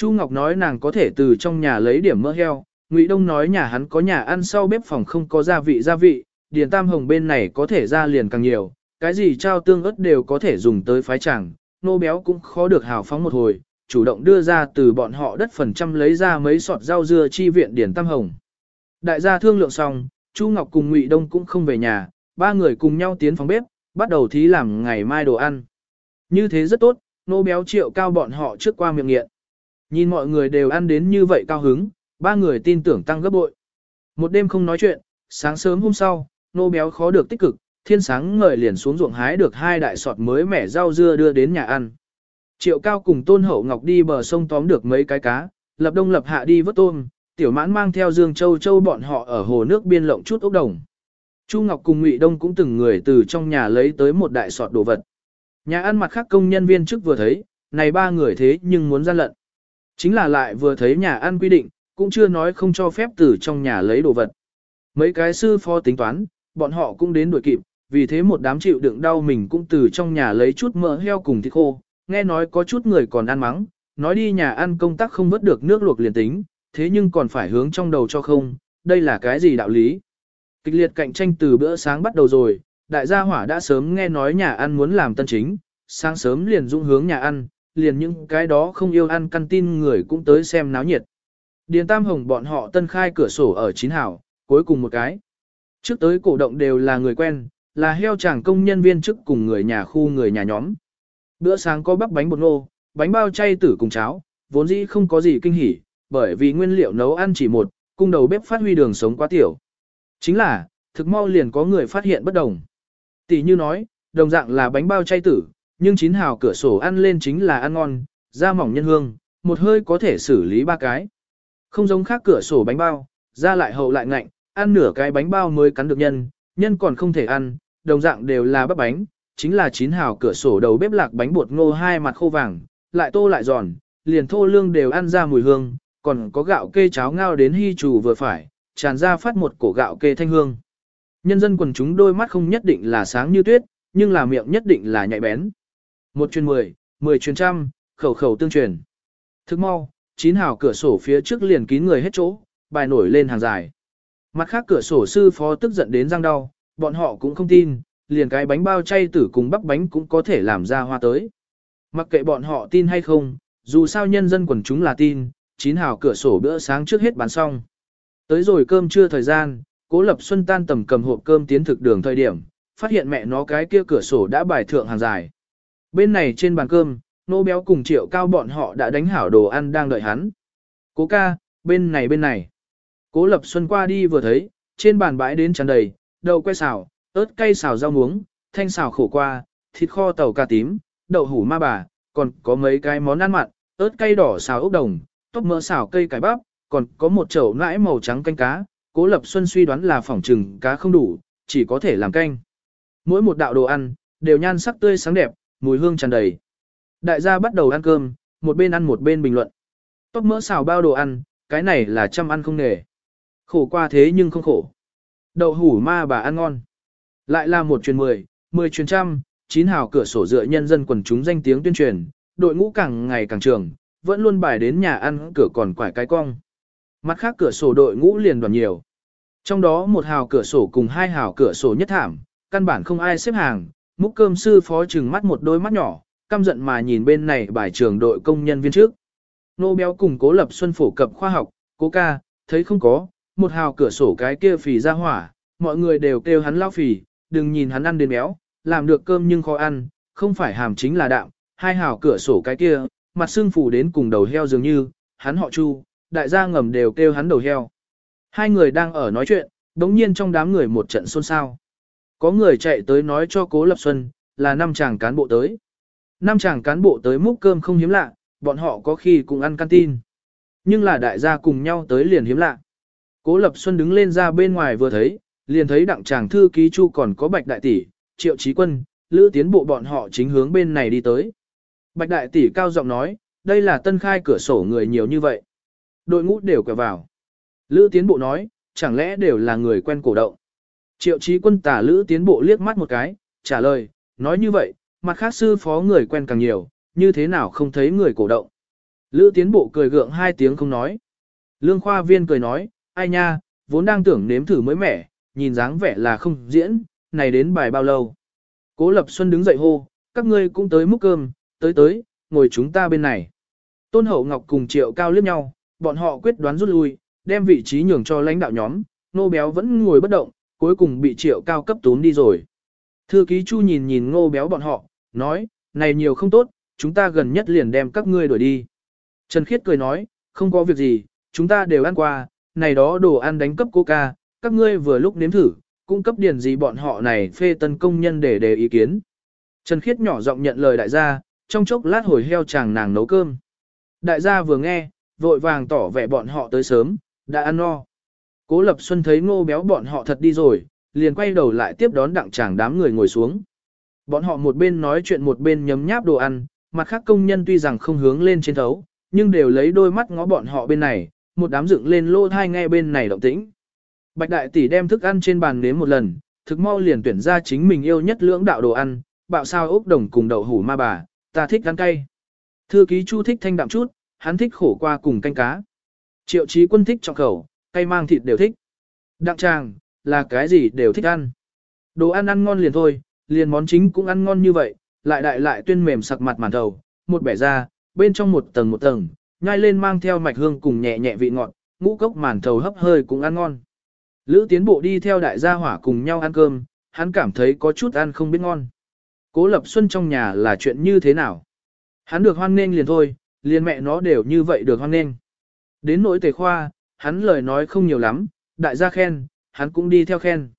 Speaker 1: Chu Ngọc nói nàng có thể từ trong nhà lấy điểm mỡ heo, Ngụy Đông nói nhà hắn có nhà ăn sau bếp phòng không có gia vị gia vị, Điền Tam Hồng bên này có thể ra liền càng nhiều, cái gì trao tương ớt đều có thể dùng tới phái chẳng, nô béo cũng khó được hào phóng một hồi, chủ động đưa ra từ bọn họ đất phần trăm lấy ra mấy sọt rau dưa chi viện Điền tam hồng. Đại gia thương lượng xong, Chu Ngọc cùng Ngụy Đông cũng không về nhà, ba người cùng nhau tiến phòng bếp, bắt đầu thí làm ngày mai đồ ăn. Như thế rất tốt, nô béo triệu cao bọn họ trước qua miệng nghiện. Nhìn mọi người đều ăn đến như vậy cao hứng, ba người tin tưởng tăng gấp bội. Một đêm không nói chuyện, sáng sớm hôm sau, nô béo khó được tích cực, thiên sáng ngời liền xuống ruộng hái được hai đại sọt mới mẻ rau dưa đưa đến nhà ăn. Triệu cao cùng tôn hậu ngọc đi bờ sông tóm được mấy cái cá, lập đông lập hạ đi vớt tôm, tiểu mãn mang theo dương châu châu bọn họ ở hồ nước biên lộng chút ốc đồng. Chu Ngọc cùng Ngụy Đông cũng từng người từ trong nhà lấy tới một đại sọt đồ vật. Nhà ăn mặt khác công nhân viên trước vừa thấy, này ba người thế nhưng muốn gian lận. Chính là lại vừa thấy nhà ăn quy định, cũng chưa nói không cho phép từ trong nhà lấy đồ vật. Mấy cái sư phó tính toán, bọn họ cũng đến đuổi kịp, vì thế một đám chịu đựng đau mình cũng từ trong nhà lấy chút mỡ heo cùng thịt khô, nghe nói có chút người còn ăn mắng, nói đi nhà ăn công tác không vớt được nước luộc liền tính, thế nhưng còn phải hướng trong đầu cho không, đây là cái gì đạo lý. Kịch liệt cạnh tranh từ bữa sáng bắt đầu rồi, đại gia hỏa đã sớm nghe nói nhà ăn muốn làm tân chính, sáng sớm liền dung hướng nhà ăn, liền những cái đó không yêu ăn căn tin người cũng tới xem náo nhiệt. Điền Tam Hồng bọn họ tân khai cửa sổ ở chín hảo, cuối cùng một cái. Trước tới cổ động đều là người quen, là heo chàng công nhân viên chức cùng người nhà khu người nhà nhóm. Bữa sáng có bắp bánh bột ngô, bánh bao chay tử cùng cháo, vốn dĩ không có gì kinh hỉ, bởi vì nguyên liệu nấu ăn chỉ một, cung đầu bếp phát huy đường sống quá tiểu. Chính là, thực mau liền có người phát hiện bất đồng. Tỷ như nói, đồng dạng là bánh bao chay tử, nhưng chín hào cửa sổ ăn lên chính là ăn ngon, da mỏng nhân hương, một hơi có thể xử lý ba cái. Không giống khác cửa sổ bánh bao, da lại hậu lại ngạnh, ăn nửa cái bánh bao mới cắn được nhân, nhân còn không thể ăn, đồng dạng đều là bắp bánh, chính là chín hào cửa sổ đầu bếp lạc bánh bột ngô hai mặt khô vàng, lại tô lại giòn, liền thô lương đều ăn ra mùi hương, còn có gạo kê cháo ngao đến hy trù vừa phải, tràn ra phát một cổ gạo kê thanh hương. Nhân dân quần chúng đôi mắt không nhất định là sáng như tuyết, nhưng là miệng nhất định là nhạy bén. Một truyền mười, mười truyền trăm, khẩu khẩu tương truyền. Thức mau, chín hào cửa sổ phía trước liền kín người hết chỗ, bài nổi lên hàng dài. Mặt khác cửa sổ sư phó tức giận đến răng đau, bọn họ cũng không tin, liền cái bánh bao chay tử cùng bắp bánh cũng có thể làm ra hoa tới. Mặc kệ bọn họ tin hay không, dù sao nhân dân quần chúng là tin, chín hào cửa sổ bữa sáng trước hết bán xong. Tới rồi cơm trưa thời gian, Cố Lập Xuân tan tầm cầm hộp cơm tiến thực đường thời điểm, phát hiện mẹ nó cái kia cửa sổ đã bài thượng hàng dài. Bên này trên bàn cơm, nô béo cùng triệu cao bọn họ đã đánh hảo đồ ăn đang đợi hắn. Cố ca, bên này bên này. Cố Lập Xuân qua đi vừa thấy, trên bàn bãi đến tràn đầy, đậu que xào, ớt cay xào rau muống, thanh xào khổ qua, thịt kho tàu cà tím, đậu hủ ma bà, còn có mấy cái món ăn mặn, ớt cay đỏ xào ốc đồng, tóc mỡ xào cây cải bắp, còn có một chậu nãi màu trắng canh cá, Cố Lập Xuân suy đoán là phỏng trừng cá không đủ, chỉ có thể làm canh. Mỗi một đạo đồ ăn, đều nhan sắc tươi sáng đẹp, mùi hương tràn đầy. Đại gia bắt đầu ăn cơm, một bên ăn một bên bình luận. Tóc mỡ xào bao đồ ăn, cái này là chăm ăn không nề. Khổ qua thế nhưng không khổ. Đậu hủ ma bà ăn ngon. Lại là một truyền mười, mười truyền trăm, chín hào cửa sổ dựa nhân dân quần chúng danh tiếng tuyên truyền, đội ngũ càng ngày càng trường, vẫn luôn bài đến nhà ăn cửa còn quải cái cong. Mặt khác cửa sổ đội ngũ liền đoàn nhiều. Trong đó một hào cửa sổ cùng hai hào cửa sổ nhất thảm, căn bản không ai xếp hàng, múc cơm sư phó trừng mắt một đôi mắt nhỏ, căm giận mà nhìn bên này bài trường đội công nhân viên trước. Nô béo cùng cố lập xuân phổ cập khoa học, cố ca, thấy không có, một hào cửa sổ cái kia phì ra hỏa, mọi người đều kêu hắn lao phì, đừng nhìn hắn ăn đến béo, làm được cơm nhưng khó ăn, không phải hàm chính là đạm, hai hào cửa sổ cái kia, mặt xương phủ đến cùng đầu heo dường như, hắn họ chu, đại gia ngầm đều kêu hắn đầu heo. Hai người đang ở nói chuyện, đống nhiên trong đám người một trận xôn xao. Có người chạy tới nói cho Cố Lập Xuân, là năm chàng cán bộ tới. Năm chàng cán bộ tới múc cơm không hiếm lạ, bọn họ có khi cùng ăn canteen. Nhưng là đại gia cùng nhau tới liền hiếm lạ. Cố Lập Xuân đứng lên ra bên ngoài vừa thấy, liền thấy đặng chàng thư ký chu còn có bạch đại tỷ, triệu trí quân, lữ tiến bộ bọn họ chính hướng bên này đi tới. Bạch đại tỷ cao giọng nói, đây là tân khai cửa sổ người nhiều như vậy. Đội ngũ đều quẹo vào. Lữ tiến bộ nói, chẳng lẽ đều là người quen cổ động. Triệu trí quân tả lữ tiến bộ liếc mắt một cái, trả lời, nói như vậy, mặt khác sư phó người quen càng nhiều, như thế nào không thấy người cổ động. Lữ tiến bộ cười gượng hai tiếng không nói. Lương khoa viên cười nói, ai nha, vốn đang tưởng nếm thử mới mẻ, nhìn dáng vẻ là không diễn, này đến bài bao lâu. Cố Lập Xuân đứng dậy hô, các ngươi cũng tới múc cơm, tới tới, ngồi chúng ta bên này. Tôn Hậu Ngọc cùng Triệu Cao liếc nhau, bọn họ quyết đoán rút lui, đem vị trí nhường cho lãnh đạo nhóm, Nô Béo vẫn ngồi bất động, cuối cùng bị Triệu Cao cấp tún đi rồi. Thư ký Chu nhìn nhìn Ngô Béo bọn họ, nói, này nhiều không tốt, chúng ta gần nhất liền đem các ngươi đuổi đi. Trần Khiết cười nói, không có việc gì, chúng ta đều ăn qua, này đó đồ ăn đánh cấp coca, các ngươi vừa lúc nếm thử, cung cấp điển gì bọn họ này phê tân công nhân để đề ý kiến. Trần Khiết nhỏ giọng nhận lời đại gia, trong chốc lát hồi heo chàng nàng nấu cơm. Đại gia vừa nghe, vội vàng tỏ vẻ bọn họ tới sớm, đã ăn no. Cố Lập Xuân thấy ngô béo bọn họ thật đi rồi, liền quay đầu lại tiếp đón đặng chàng đám người ngồi xuống. Bọn họ một bên nói chuyện một bên nhấm nháp đồ ăn, mặt khác công nhân tuy rằng không hướng lên trên thấu, nhưng đều lấy đôi mắt ngó bọn họ bên này, một đám dựng lên lô thai ngay bên này động tĩnh. Bạch đại tỷ đem thức ăn trên bàn nếm một lần, thực mau liền tuyển ra chính mình yêu nhất lưỡng đạo đồ ăn, bạo sao ốc đồng cùng đậu hủ ma bà, ta thích ăn cay. Thư ký Chu thích thanh đạm chút, hắn thích khổ qua cùng canh cá. Triệu Chí quân thích trọng khẩu, cay mang thịt đều thích. Đặng tràng, là cái gì đều thích ăn. Đồ ăn ăn ngon liền thôi, liền món chính cũng ăn ngon như vậy, lại đại lại tuyên mềm sặc mặt màn đầu, một bẻ ra, bên trong một tầng một tầng, nhai lên mang theo mạch hương cùng nhẹ nhẹ vị ngọt, ngũ cốc màn thầu hấp hơi cũng ăn ngon. Lữ tiến bộ đi theo đại gia hỏa cùng nhau ăn cơm, hắn cảm thấy có chút ăn không biết ngon. Cố lập xuân trong nhà là chuyện như thế nào? Hắn được hoan nghênh liền thôi, liền mẹ nó đều như vậy được hoan nghênh. Đến nỗi tề khoa, hắn lời nói không nhiều lắm, đại gia khen, hắn cũng đi theo khen.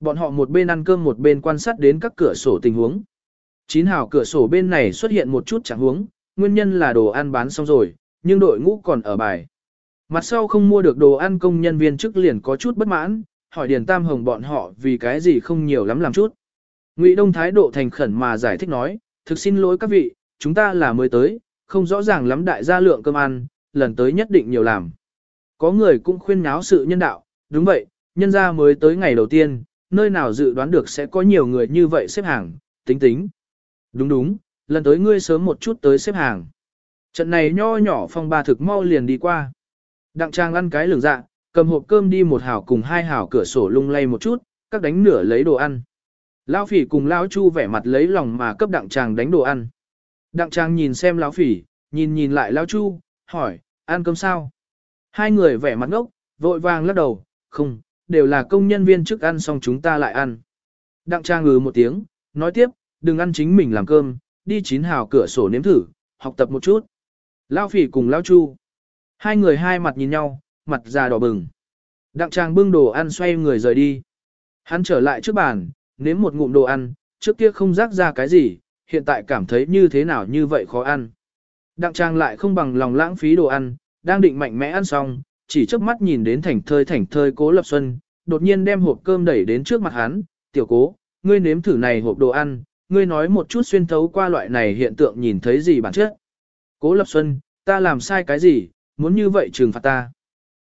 Speaker 1: Bọn họ một bên ăn cơm một bên quan sát đến các cửa sổ tình huống. Chín hào cửa sổ bên này xuất hiện một chút chẳng huống, nguyên nhân là đồ ăn bán xong rồi, nhưng đội ngũ còn ở bài. Mặt sau không mua được đồ ăn công nhân viên chức liền có chút bất mãn, hỏi Điền Tam Hồng bọn họ vì cái gì không nhiều lắm làm chút. Ngụy Đông thái độ thành khẩn mà giải thích nói, thực xin lỗi các vị, chúng ta là mới tới, không rõ ràng lắm đại gia lượng cơm ăn, lần tới nhất định nhiều làm. Có người cũng khuyên nháo sự nhân đạo, đúng vậy, nhân gia mới tới ngày đầu tiên, nơi nào dự đoán được sẽ có nhiều người như vậy xếp hàng, tính tính. Đúng đúng, lần tới ngươi sớm một chút tới xếp hàng. Trận này nho nhỏ phong ba thực mau liền đi qua. Đặng trang ăn cái lường dạ, cầm hộp cơm đi một hảo cùng hai hảo cửa sổ lung lay một chút, các đánh nửa lấy đồ ăn. Lão phỉ cùng lão chu vẻ mặt lấy lòng mà cấp đặng trang đánh đồ ăn. Đặng trang nhìn xem lão phỉ, nhìn nhìn lại lão chu, hỏi, ăn cơm sao? Hai người vẻ mặt ngốc, vội vàng lắc đầu, không, đều là công nhân viên trước ăn xong chúng ta lại ăn. Đặng trang ngừ một tiếng, nói tiếp, đừng ăn chính mình làm cơm, đi chín hào cửa sổ nếm thử, học tập một chút. Lao phỉ cùng Lao chu. Hai người hai mặt nhìn nhau, mặt già đỏ bừng. Đặng trang bưng đồ ăn xoay người rời đi. Hắn trở lại trước bàn, nếm một ngụm đồ ăn, trước kia không rác ra cái gì, hiện tại cảm thấy như thế nào như vậy khó ăn. Đặng trang lại không bằng lòng lãng phí đồ ăn, đang định mạnh mẽ ăn xong, chỉ trước mắt nhìn đến thành thơi thành thơi cố lập xuân, đột nhiên đem hộp cơm đẩy đến trước mặt hắn, tiểu cố, ngươi nếm thử này hộp đồ ăn, ngươi nói một chút xuyên thấu qua loại này hiện tượng nhìn thấy gì bản chất. Cố Lập Xuân, ta làm sai cái gì, muốn như vậy trừng phạt ta.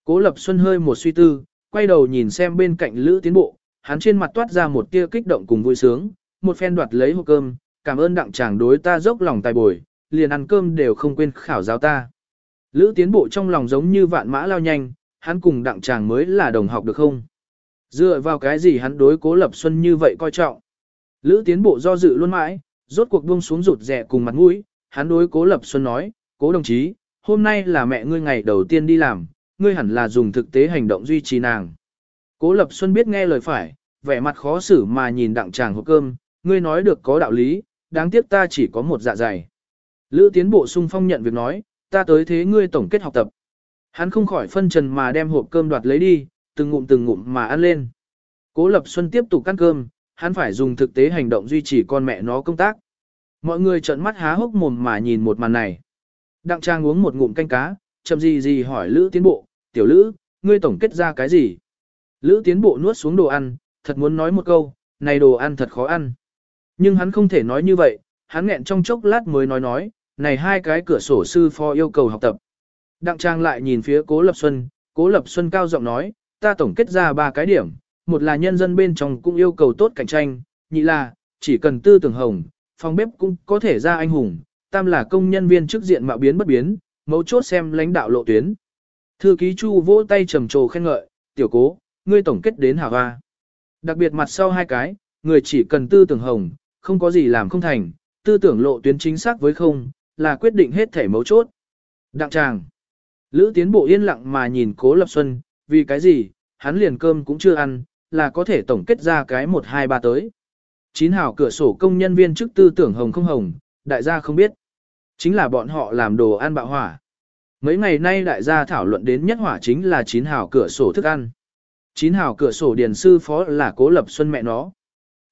Speaker 1: Cố Lập Xuân hơi một suy tư, quay đầu nhìn xem bên cạnh Lữ Tiến Bộ, hắn trên mặt toát ra một tia kích động cùng vui sướng, một phen đoạt lấy hộp cơm, cảm ơn đặng chàng đối ta dốc lòng tài bồi, liền ăn cơm đều không quên khảo giáo ta. Lữ Tiến Bộ trong lòng giống như vạn mã lao nhanh, hắn cùng đặng chàng mới là đồng học được không? Dựa vào cái gì hắn đối Cố Lập Xuân như vậy coi trọng? Lữ tiến bộ do dự luôn mãi, rốt cuộc buông xuống rụt rẻ cùng mặt mũi, hắn đối cố lập xuân nói, cố đồng chí, hôm nay là mẹ ngươi ngày đầu tiên đi làm, ngươi hẳn là dùng thực tế hành động duy trì nàng. Cố lập xuân biết nghe lời phải, vẻ mặt khó xử mà nhìn đặng chàng hộp cơm, ngươi nói được có đạo lý, đáng tiếc ta chỉ có một dạ dày. Lữ tiến bộ sung phong nhận việc nói, ta tới thế ngươi tổng kết học tập. Hắn không khỏi phân trần mà đem hộp cơm đoạt lấy đi, từng ngụm từng ngụm mà ăn lên. Cố Lập Xuân tiếp tục ăn cơm, hắn phải dùng thực tế hành động duy trì con mẹ nó công tác. Mọi người trợn mắt há hốc mồm mà nhìn một màn này. Đặng Trang uống một ngụm canh cá, chậm gì gì hỏi Lữ Tiến Bộ, tiểu Lữ, ngươi tổng kết ra cái gì? Lữ Tiến Bộ nuốt xuống đồ ăn, thật muốn nói một câu, này đồ ăn thật khó ăn. Nhưng hắn không thể nói như vậy, hắn nghẹn trong chốc lát mới nói nói, này hai cái cửa sổ sư phó yêu cầu học tập. Đặng Trang lại nhìn phía Cố Lập Xuân, Cố Lập Xuân cao giọng nói, ta tổng kết ra ba cái điểm, một là nhân dân bên trong cũng yêu cầu tốt cạnh tranh, nhị là, chỉ cần tư tưởng hồng, phòng bếp cũng có thể ra anh hùng, tam là công nhân viên chức diện mạo biến bất biến, mấu chốt xem lãnh đạo lộ tuyến. Thư ký Chu vỗ tay trầm trồ khen ngợi, tiểu cố, ngươi tổng kết đến hào hoa. Đặc biệt mặt sau hai cái, người chỉ cần tư tưởng hồng, không có gì làm không thành, tư tưởng lộ tuyến chính xác với không, là quyết định hết thể mấu chốt. Đặng tràng. Lữ tiến bộ yên lặng mà nhìn cố lập xuân, vì cái gì, hắn liền cơm cũng chưa ăn, là có thể tổng kết ra cái 1 2 3 tới. Chín Hào cửa sổ công nhân viên chức tư tưởng hồng không hồng, đại gia không biết. Chính là bọn họ làm đồ ăn bạo hỏa. Mấy ngày nay đại gia thảo luận đến nhất hỏa chính là chín Hào cửa sổ thức ăn. Chín Hào cửa sổ điền sư phó là cố lập xuân mẹ nó.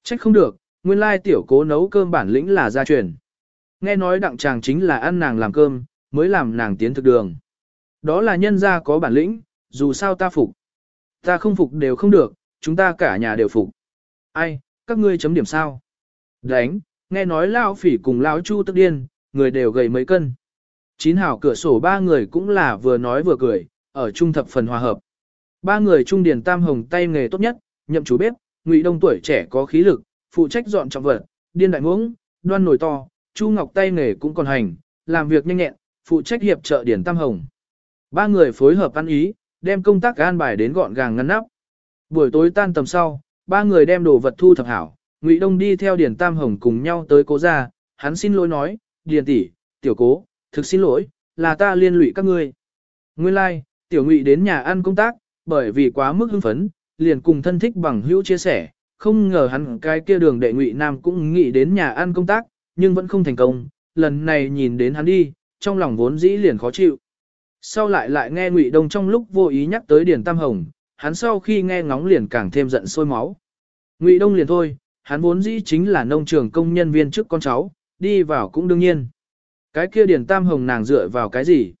Speaker 1: Trách không được, nguyên lai tiểu cố nấu cơm bản lĩnh là gia truyền. Nghe nói đặng chàng chính là ăn nàng làm cơm, mới làm nàng tiến thực đường. Đó là nhân gia có bản lĩnh, dù sao ta phục. Ta không phục đều không được, chúng ta cả nhà đều phục. Ai, các ngươi chấm điểm sao? Đánh, nghe nói lão Phỉ cùng lão Chu tức điên, người đều gầy mấy cân. Chín hảo cửa sổ ba người cũng là vừa nói vừa cười, ở trung thập phần hòa hợp. Ba người trung điền tam hồng tay nghề tốt nhất, nhậm chủ bếp, ngụy đông tuổi trẻ có khí lực, phụ trách dọn trọng vật, điên đại muỗng, đoan nồi to, Chu Ngọc tay nghề cũng còn hành, làm việc nhanh nhẹn, phụ trách hiệp trợ điền tam hồng. Ba người phối hợp ăn ý, đem công tác an bài đến gọn gàng ngăn nắp. Buổi tối tan tầm sau, ba người đem đồ vật thu thập hảo, Ngụy Đông đi theo Điền Tam Hồng cùng nhau tới cố gia, hắn xin lỗi nói, Điền tỷ, tiểu cố, thực xin lỗi, là ta liên lụy các ngươi. Nguyên lai, like, tiểu Ngụy đến nhà ăn công tác, bởi vì quá mức hưng phấn, liền cùng thân thích bằng hữu chia sẻ, không ngờ hắn cái kia đường đệ Ngụy Nam cũng nghĩ đến nhà ăn công tác, nhưng vẫn không thành công, lần này nhìn đến hắn đi, trong lòng vốn dĩ liền khó chịu. Sau lại lại nghe Ngụy Đông trong lúc vô ý nhắc tới Điền Tam Hồng, hắn sau khi nghe ngóng liền càng thêm giận sôi máu. Ngụy Đông liền thôi, hắn vốn dĩ chính là nông trường công nhân viên trước con cháu, đi vào cũng đương nhiên. Cái kia Điền Tam Hồng nàng dựa vào cái gì?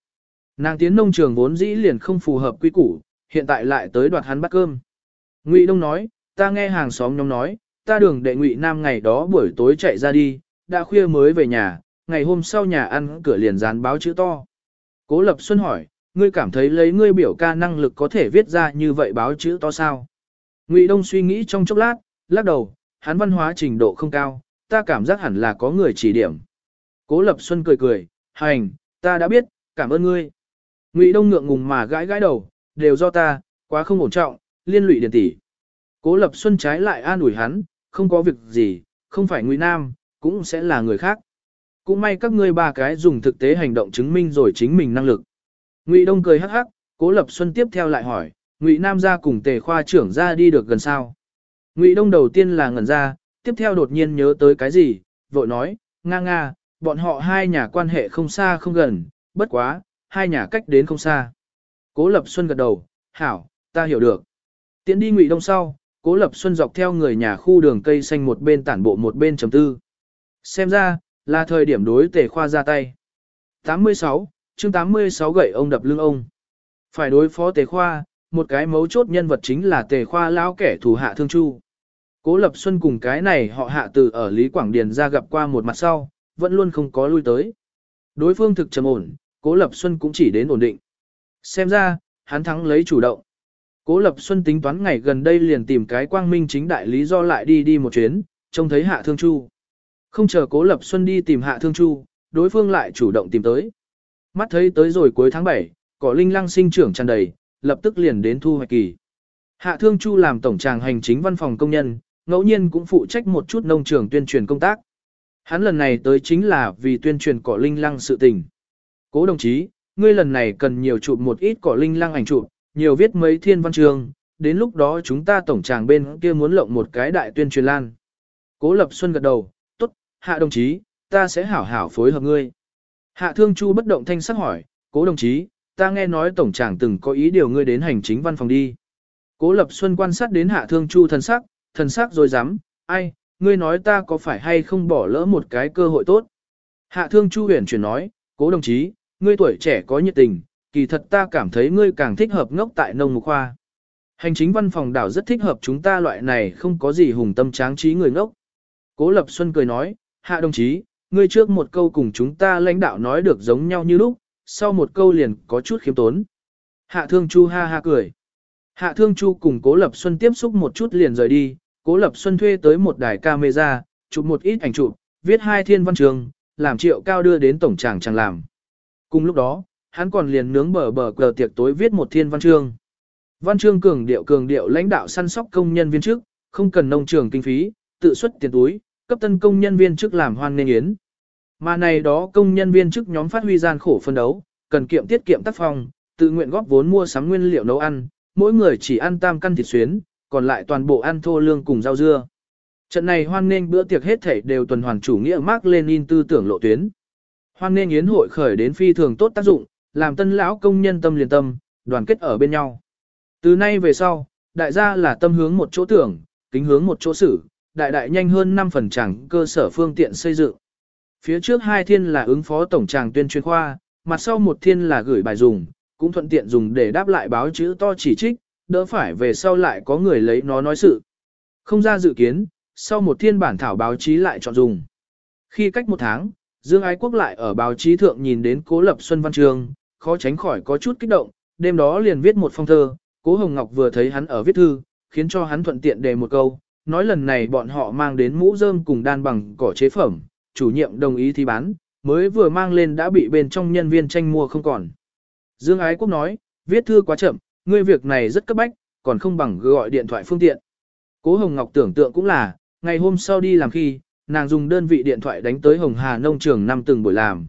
Speaker 1: Nàng tiến nông trường vốn dĩ liền không phù hợp quy củ, hiện tại lại tới đoạt hắn bắt cơm. Ngụy Đông nói, ta nghe hàng xóm nhóm nói, ta đường đệ Ngụy Nam ngày đó buổi tối chạy ra đi, đã khuya mới về nhà, ngày hôm sau nhà ăn cửa liền dán báo chữ to. Cố Lập Xuân hỏi, ngươi cảm thấy lấy ngươi biểu ca năng lực có thể viết ra như vậy báo chữ to sao? Ngụy Đông suy nghĩ trong chốc lát, lắc đầu, hắn văn hóa trình độ không cao, ta cảm giác hẳn là có người chỉ điểm. Cố Lập Xuân cười cười, hành, ta đã biết, cảm ơn ngươi. Ngụy Đông ngượng ngùng mà gãi gãi đầu, đều do ta, quá không ổn trọng, liên lụy điền tỷ. Cố Lập Xuân trái lại an ủi hắn, không có việc gì, không phải Ngụy Nam, cũng sẽ là người khác. Cũng may các ngươi ba cái dùng thực tế hành động chứng minh rồi chính mình năng lực. Ngụy Đông cười hắc hắc, Cố Lập Xuân tiếp theo lại hỏi, Ngụy Nam gia cùng Tề khoa trưởng ra đi được gần sao? Ngụy Đông đầu tiên là ngẩn ra, tiếp theo đột nhiên nhớ tới cái gì, vội nói, nga nga, bọn họ hai nhà quan hệ không xa không gần, bất quá, hai nhà cách đến không xa. Cố Lập Xuân gật đầu, hảo, ta hiểu được. Tiến đi Ngụy Đông sau, Cố Lập Xuân dọc theo người nhà khu đường cây xanh một bên tản bộ một bên trầm tư. Xem ra, là thời điểm đối tề khoa ra tay. 86, chương 86 gậy ông đập lưng ông. Phải đối phó tề khoa, một cái mấu chốt nhân vật chính là tề khoa lão kẻ thù hạ thương chu. Cố Lập Xuân cùng cái này họ hạ từ ở Lý Quảng Điền ra gặp qua một mặt sau, vẫn luôn không có lui tới. Đối phương thực trầm ổn, Cố Lập Xuân cũng chỉ đến ổn định. Xem ra, hắn thắng lấy chủ động. Cố Lập Xuân tính toán ngày gần đây liền tìm cái quang minh chính đại lý do lại đi đi một chuyến, trông thấy Hạ Thương Chu. Không chờ Cố Lập Xuân đi tìm Hạ Thương Chu, đối phương lại chủ động tìm tới. Mắt thấy tới rồi cuối tháng 7, cỏ linh lăng sinh trưởng tràn đầy, lập tức liền đến thu hoạch kỳ. Hạ Thương Chu làm tổng tràng hành chính văn phòng công nhân, ngẫu nhiên cũng phụ trách một chút nông trường tuyên truyền công tác. Hắn lần này tới chính là vì tuyên truyền cỏ linh lăng sự tình. Cố đồng chí, ngươi lần này cần nhiều chụp một ít cỏ linh lăng ảnh chụp, nhiều viết mấy thiên văn trường, đến lúc đó chúng ta tổng tràng bên kia muốn lộng một cái đại tuyên truyền lan. Cố Lập Xuân gật đầu, hạ đồng chí, ta sẽ hảo hảo phối hợp ngươi. Hạ Thương Chu bất động thanh sắc hỏi, cố đồng chí, ta nghe nói tổng tràng từng có ý điều ngươi đến hành chính văn phòng đi. Cố Lập Xuân quan sát đến Hạ Thương Chu thần sắc, thần sắc rồi dám, ai, ngươi nói ta có phải hay không bỏ lỡ một cái cơ hội tốt. Hạ Thương Chu huyền chuyển nói, cố đồng chí, ngươi tuổi trẻ có nhiệt tình, kỳ thật ta cảm thấy ngươi càng thích hợp ngốc tại nông mục khoa. Hành chính văn phòng đảo rất thích hợp chúng ta loại này không có gì hùng tâm tráng trí người ngốc. Cố Lập Xuân cười nói, hạ đồng chí, ngươi trước một câu cùng chúng ta lãnh đạo nói được giống nhau như lúc, sau một câu liền có chút khiếm tốn. Hạ Thương Chu ha ha cười. Hạ Thương Chu cùng Cố Lập Xuân tiếp xúc một chút liền rời đi, Cố Lập Xuân thuê tới một đài camera, chụp một ít ảnh chụp, viết hai thiên văn trường, làm triệu cao đưa đến tổng tràng chẳng làm. Cùng lúc đó, hắn còn liền nướng bờ bờ cờ tiệc tối viết một thiên văn chương. Văn chương cường điệu cường điệu lãnh đạo săn sóc công nhân viên chức, không cần nông trường kinh phí, tự xuất tiền túi, cấp tân công nhân viên chức làm hoan nên yến. Mà này đó công nhân viên chức nhóm phát huy gian khổ phân đấu, cần kiệm tiết kiệm tác phong, tự nguyện góp vốn mua sắm nguyên liệu nấu ăn, mỗi người chỉ ăn tam căn thịt xuyến, còn lại toàn bộ ăn thô lương cùng rau dưa. Trận này hoan nghênh bữa tiệc hết thảy đều tuần hoàn chủ nghĩa Mark Lenin tư tưởng lộ tuyến. Hoan nghênh yến hội khởi đến phi thường tốt tác dụng, làm tân lão công nhân tâm liền tâm, đoàn kết ở bên nhau. Từ nay về sau, đại gia là tâm hướng một chỗ tưởng, kính hướng một chỗ xử, đại đại nhanh hơn 5 phần chẳng cơ sở phương tiện xây dựng. Phía trước hai thiên là ứng phó tổng tràng tuyên truyền khoa, mặt sau một thiên là gửi bài dùng, cũng thuận tiện dùng để đáp lại báo chữ to chỉ trích, đỡ phải về sau lại có người lấy nó nói sự. Không ra dự kiến, sau một thiên bản thảo báo chí lại chọn dùng. Khi cách một tháng, Dương Ái Quốc lại ở báo chí thượng nhìn đến Cố Lập Xuân Văn Trường, khó tránh khỏi có chút kích động, đêm đó liền viết một phong thơ, Cố Hồng Ngọc vừa thấy hắn ở viết thư, khiến cho hắn thuận tiện đề một câu, nói lần này bọn họ mang đến mũ rơm cùng đan bằng cỏ chế phẩm, chủ nhiệm đồng ý thì bán, mới vừa mang lên đã bị bên trong nhân viên tranh mua không còn. Dương Ái Quốc nói, viết thư quá chậm, ngươi việc này rất cấp bách, còn không bằng gọi điện thoại phương tiện. Cố Hồng Ngọc tưởng tượng cũng là, ngày hôm sau đi làm khi, nàng dùng đơn vị điện thoại đánh tới Hồng Hà nông trường năm từng buổi làm.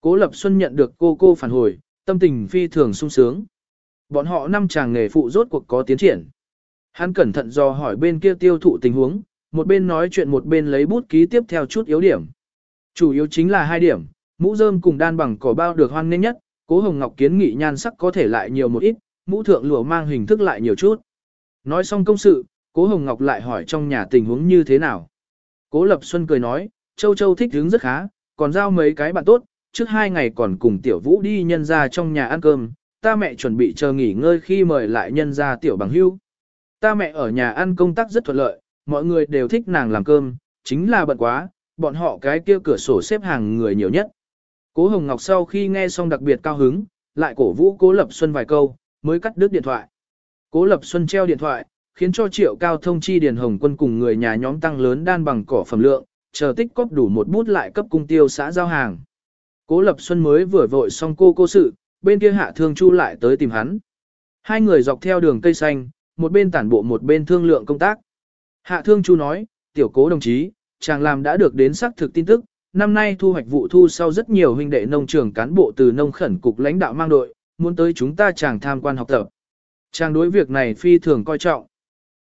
Speaker 1: Cố Lập Xuân nhận được cô cô phản hồi, tâm tình phi thường sung sướng. Bọn họ năm chàng nghề phụ rốt cuộc có tiến triển. Hắn cẩn thận dò hỏi bên kia tiêu thụ tình huống, một bên nói chuyện một bên lấy bút ký tiếp theo chút yếu điểm. Chủ yếu chính là hai điểm, mũ rơm cùng đan bằng cỏ bao được hoan nghênh nhất, Cố Hồng Ngọc kiến nghị nhan sắc có thể lại nhiều một ít, mũ thượng lụa mang hình thức lại nhiều chút. Nói xong công sự, Cố Hồng Ngọc lại hỏi trong nhà tình huống như thế nào. Cố Lập Xuân cười nói, Châu Châu thích hướng rất khá, còn giao mấy cái bạn tốt, trước hai ngày còn cùng Tiểu Vũ đi nhân ra trong nhà ăn cơm, ta mẹ chuẩn bị chờ nghỉ ngơi khi mời lại nhân ra Tiểu Bằng Hưu. Ta mẹ ở nhà ăn công tác rất thuận lợi, mọi người đều thích nàng làm cơm, chính là bận quá, bọn họ cái kia cửa sổ xếp hàng người nhiều nhất. Cố Hồng Ngọc sau khi nghe xong đặc biệt cao hứng, lại cổ vũ Cố Lập Xuân vài câu, mới cắt đứt điện thoại. Cố Lập Xuân treo điện thoại, khiến cho triệu cao thông chi Điền Hồng quân cùng người nhà nhóm tăng lớn đan bằng cỏ phẩm lượng, chờ tích cóp đủ một bút lại cấp cung tiêu xã giao hàng. Cố Lập Xuân mới vừa vội xong cô cô sự, bên kia hạ thương chu lại tới tìm hắn. Hai người dọc theo đường cây xanh, một bên tản bộ một bên thương lượng công tác. Hạ thương chu nói, tiểu cố đồng chí, chàng làm đã được đến xác thực tin tức, năm nay thu hoạch vụ thu sau rất nhiều huynh đệ nông trường cán bộ từ nông khẩn cục lãnh đạo mang đội, muốn tới chúng ta chàng tham quan học tập. Chàng đối việc này phi thường coi trọng.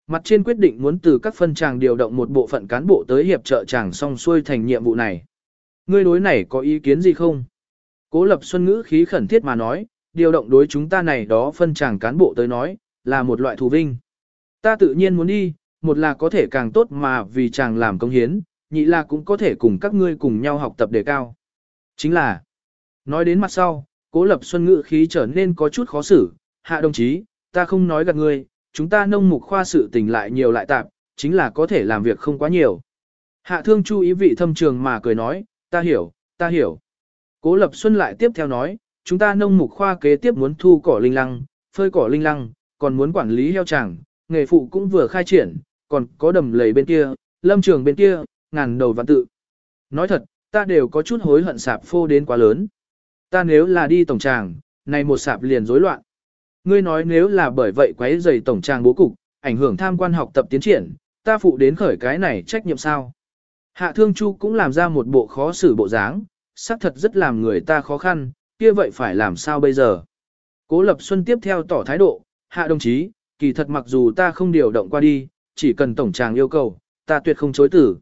Speaker 1: Mặt trên quyết định muốn từ các phân chàng điều động một bộ phận cán bộ tới hiệp trợ chàng xong xuôi thành nhiệm vụ này. Ngươi đối này có ý kiến gì không? Cố lập xuân ngữ khí khẩn thiết mà nói, điều động đối chúng ta này đó phân chàng cán bộ tới nói, là một loại thù vinh. Ta tự nhiên muốn đi, một là có thể càng tốt mà vì chàng làm công hiến, nhị là cũng có thể cùng các ngươi cùng nhau học tập đề cao. Chính là, nói đến mặt sau, cố lập xuân ngữ khí trở nên có chút khó xử, hạ đồng chí, ta không nói gạt ngươi, chúng ta nông mục khoa sự tình lại nhiều lại tạp, chính là có thể làm việc không quá nhiều. Hạ thương chu ý vị thâm trường mà cười nói, ta hiểu, ta hiểu. Cố lập xuân lại tiếp theo nói, chúng ta nông mục khoa kế tiếp muốn thu cỏ linh lăng, phơi cỏ linh lăng, còn muốn quản lý heo chẳng, nghề phụ cũng vừa khai triển, còn có đầm lầy bên kia, lâm trường bên kia, ngàn đầu vạn tự. Nói thật, ta đều có chút hối hận sạp phô đến quá lớn. Ta nếu là đi tổng tràng, này một sạp liền rối loạn. Ngươi nói nếu là bởi vậy quấy rầy tổng tràng bố cục, ảnh hưởng tham quan học tập tiến triển, ta phụ đến khởi cái này trách nhiệm sao? Hạ Thương Chu cũng làm ra một bộ khó xử bộ dáng, xác thật rất làm người ta khó khăn, kia vậy phải làm sao bây giờ? Cố Lập Xuân tiếp theo tỏ thái độ, Hạ đồng chí, kỳ thật mặc dù ta không điều động qua đi, chỉ cần tổng tràng yêu cầu, ta tuyệt không chối tử.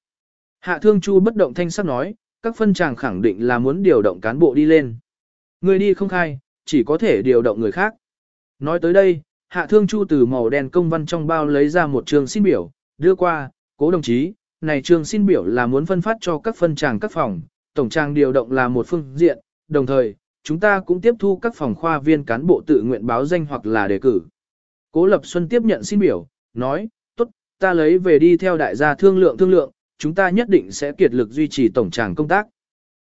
Speaker 1: Hạ Thương Chu bất động thanh sắc nói, các phân tràng khẳng định là muốn điều động cán bộ đi lên. Người đi không khai, chỉ có thể điều động người khác. Nói tới đây, Hạ Thương Chu từ màu đen công văn trong bao lấy ra một trường xin biểu, đưa qua, cố đồng chí, này trường xin biểu là muốn phân phát cho các phân tràng các phòng, tổng tràng điều động là một phương diện, đồng thời, chúng ta cũng tiếp thu các phòng khoa viên cán bộ tự nguyện báo danh hoặc là đề cử. Cố Lập Xuân tiếp nhận xin biểu, nói, tốt, ta lấy về đi theo đại gia thương lượng thương lượng, chúng ta nhất định sẽ kiệt lực duy trì tổng tràng công tác.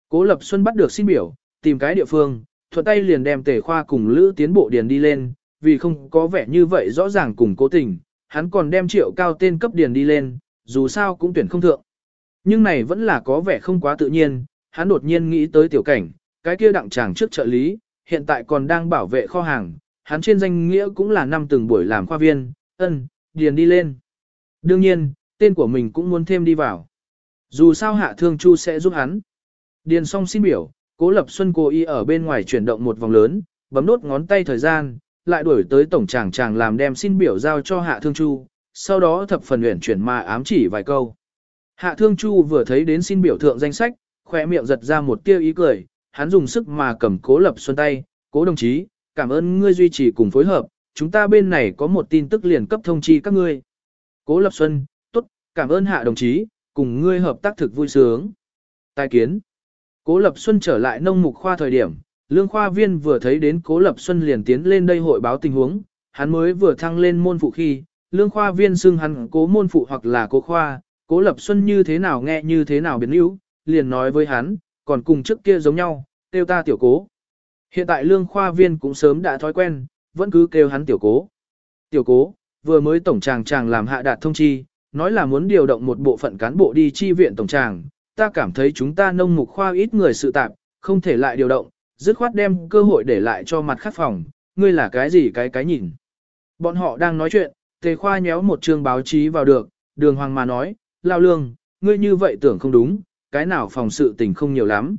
Speaker 1: Cố Lập Xuân bắt được xin biểu, tìm cái địa phương, thuận tay liền đem tề khoa cùng lữ tiến bộ điền đi lên, vì không có vẻ như vậy rõ ràng cùng cố tình, hắn còn đem triệu cao tên cấp điền đi lên, dù sao cũng tuyển không thượng. Nhưng này vẫn là có vẻ không quá tự nhiên, hắn đột nhiên nghĩ tới tiểu cảnh, cái kia đặng chàng trước trợ lý, hiện tại còn đang bảo vệ kho hàng, hắn trên danh nghĩa cũng là năm từng buổi làm khoa viên, ân, điền đi lên. Đương nhiên, tên của mình cũng muốn thêm đi vào. Dù sao hạ thương chu sẽ giúp hắn. Điền xong xin biểu, Cố Lập Xuân cố ý ở bên ngoài chuyển động một vòng lớn, bấm nốt ngón tay thời gian, lại đuổi tới tổng tràng chàng làm đem xin biểu giao cho Hạ Thương Chu, sau đó thập phần luyện chuyển mà ám chỉ vài câu. Hạ Thương Chu vừa thấy đến xin biểu thượng danh sách, khỏe miệng giật ra một tia ý cười, hắn dùng sức mà cầm Cố Lập Xuân tay, "Cố đồng chí, cảm ơn ngươi duy trì cùng phối hợp, chúng ta bên này có một tin tức liền cấp thông chi các ngươi." Cố Lập Xuân, "Tốt, cảm ơn Hạ đồng chí, cùng ngươi hợp tác thực vui sướng." Tài kiến. Cố Lập Xuân trở lại nông mục khoa thời điểm, lương khoa viên vừa thấy đến Cố Lập Xuân liền tiến lên đây hội báo tình huống, hắn mới vừa thăng lên môn phụ khi, lương khoa viên xưng hắn cố môn phụ hoặc là cố khoa, Cố Lập Xuân như thế nào nghe như thế nào biến yếu, liền nói với hắn, còn cùng trước kia giống nhau, tiêu ta tiểu cố. Hiện tại lương khoa viên cũng sớm đã thói quen, vẫn cứ kêu hắn tiểu cố. Tiểu cố, vừa mới tổng tràng chàng làm hạ đạt thông chi, nói là muốn điều động một bộ phận cán bộ đi chi viện tổng tràng, ta cảm thấy chúng ta nông mục khoa ít người sự tạp, không thể lại điều động, dứt khoát đem cơ hội để lại cho mặt khác phòng, ngươi là cái gì cái cái nhìn. Bọn họ đang nói chuyện, tề khoa nhéo một chương báo chí vào được, đường hoàng mà nói, lao lương, ngươi như vậy tưởng không đúng, cái nào phòng sự tình không nhiều lắm.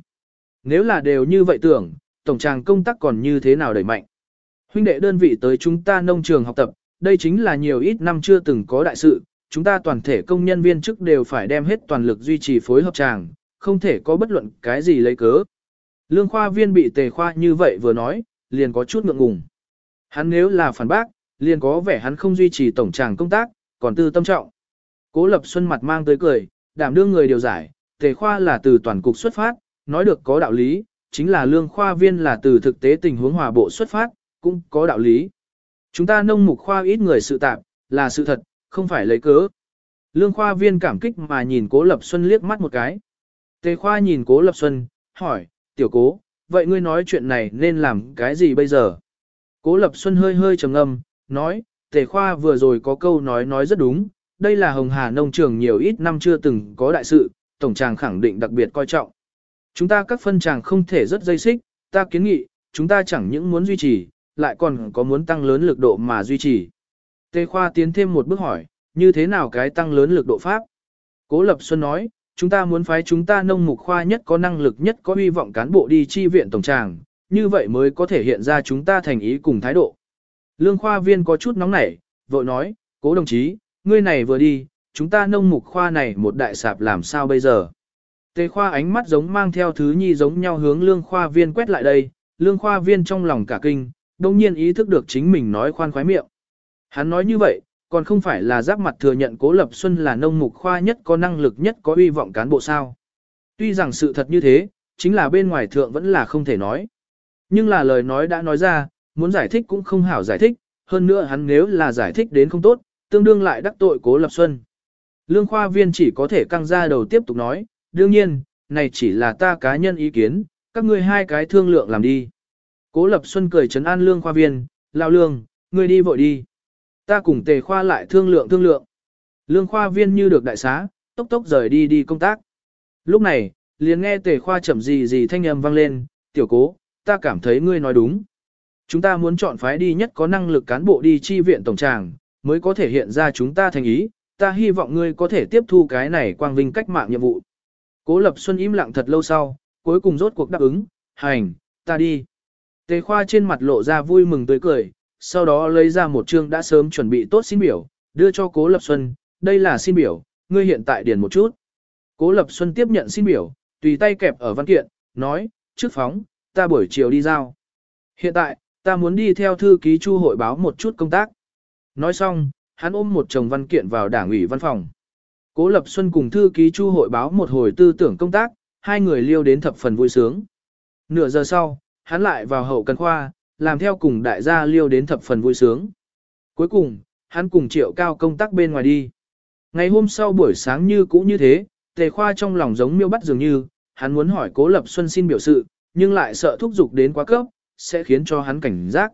Speaker 1: Nếu là đều như vậy tưởng, tổng tràng công tác còn như thế nào đẩy mạnh. Huynh đệ đơn vị tới chúng ta nông trường học tập, đây chính là nhiều ít năm chưa từng có đại sự, chúng ta toàn thể công nhân viên chức đều phải đem hết toàn lực duy trì phối hợp tràng, không thể có bất luận cái gì lấy cớ. Lương khoa viên bị tề khoa như vậy vừa nói, liền có chút ngượng ngùng. Hắn nếu là phản bác, liền có vẻ hắn không duy trì tổng tràng công tác, còn tư tâm trọng. Cố Lập Xuân mặt mang tới cười, đảm đương người điều giải, tề khoa là từ toàn cục xuất phát, nói được có đạo lý, chính là lương khoa viên là từ thực tế tình huống hòa bộ xuất phát, cũng có đạo lý. Chúng ta nông mục khoa ít người sự tạp, là sự thật, không phải lấy cớ. Lương khoa viên cảm kích mà nhìn Cố Lập Xuân liếc mắt một cái. Tề khoa nhìn Cố Lập Xuân, hỏi, tiểu cố, vậy ngươi nói chuyện này nên làm cái gì bây giờ? Cố Lập Xuân hơi hơi trầm ngâm, nói, Tề khoa vừa rồi có câu nói nói rất đúng, đây là Hồng Hà nông trường nhiều ít năm chưa từng có đại sự, tổng tràng khẳng định đặc biệt coi trọng. Chúng ta các phân tràng không thể rất dây xích, ta kiến nghị, chúng ta chẳng những muốn duy trì, lại còn có muốn tăng lớn lực độ mà duy trì. Tề khoa tiến thêm một bước hỏi, như thế nào cái tăng lớn lực độ pháp? Cố Lập Xuân nói, chúng ta muốn phái chúng ta nông mục khoa nhất có năng lực nhất có hy vọng cán bộ đi chi viện tổng tràng, như vậy mới có thể hiện ra chúng ta thành ý cùng thái độ. Lương khoa viên có chút nóng nảy, vội nói, cố đồng chí, ngươi này vừa đi, chúng ta nông mục khoa này một đại sạp làm sao bây giờ? Tề khoa ánh mắt giống mang theo thứ nhi giống nhau hướng lương khoa viên quét lại đây, lương khoa viên trong lòng cả kinh, đồng nhiên ý thức được chính mình nói khoan khoái miệng. Hắn nói như vậy, còn không phải là giáp mặt thừa nhận Cố Lập Xuân là nông mục khoa nhất có năng lực nhất có uy vọng cán bộ sao. Tuy rằng sự thật như thế, chính là bên ngoài thượng vẫn là không thể nói. Nhưng là lời nói đã nói ra, muốn giải thích cũng không hảo giải thích, hơn nữa hắn nếu là giải thích đến không tốt, tương đương lại đắc tội Cố Lập Xuân. Lương khoa viên chỉ có thể căng ra đầu tiếp tục nói, đương nhiên, này chỉ là ta cá nhân ý kiến, các ngươi hai cái thương lượng làm đi. Cố Lập Xuân cười trấn an lương khoa viên, lao lương, ngươi đi vội đi. Ta cùng tề khoa lại thương lượng thương lượng. Lương khoa viên như được đại xá, tốc tốc rời đi đi công tác. Lúc này, liền nghe tề khoa chậm gì gì thanh âm vang lên, tiểu cố, ta cảm thấy ngươi nói đúng. Chúng ta muốn chọn phái đi nhất có năng lực cán bộ đi chi viện tổng tràng, mới có thể hiện ra chúng ta thành ý, ta hy vọng ngươi có thể tiếp thu cái này quang vinh cách mạng nhiệm vụ. Cố Lập Xuân im lặng thật lâu sau, cuối cùng rốt cuộc đáp ứng, hành, ta đi. Tề khoa trên mặt lộ ra vui mừng tươi cười, sau đó lấy ra một chương đã sớm chuẩn bị tốt xin biểu, đưa cho Cố Lập Xuân, đây là xin biểu, ngươi hiện tại điền một chút. Cố Lập Xuân tiếp nhận xin biểu, tùy tay kẹp ở văn kiện, nói, trước phóng, ta buổi chiều đi giao. Hiện tại, ta muốn đi theo thư ký chu hội báo một chút công tác. Nói xong, hắn ôm một chồng văn kiện vào đảng ủy văn phòng. Cố Lập Xuân cùng thư ký chu hội báo một hồi tư tưởng công tác, hai người liêu đến thập phần vui sướng. Nửa giờ sau, hắn lại vào hậu cần khoa, làm theo cùng đại gia liêu đến thập phần vui sướng. Cuối cùng, hắn cùng triệu cao công tác bên ngoài đi. Ngày hôm sau buổi sáng như cũ như thế, tề khoa trong lòng giống miêu bắt dường như, hắn muốn hỏi cố lập xuân xin biểu sự, nhưng lại sợ thúc giục đến quá cấp, sẽ khiến cho hắn cảnh giác.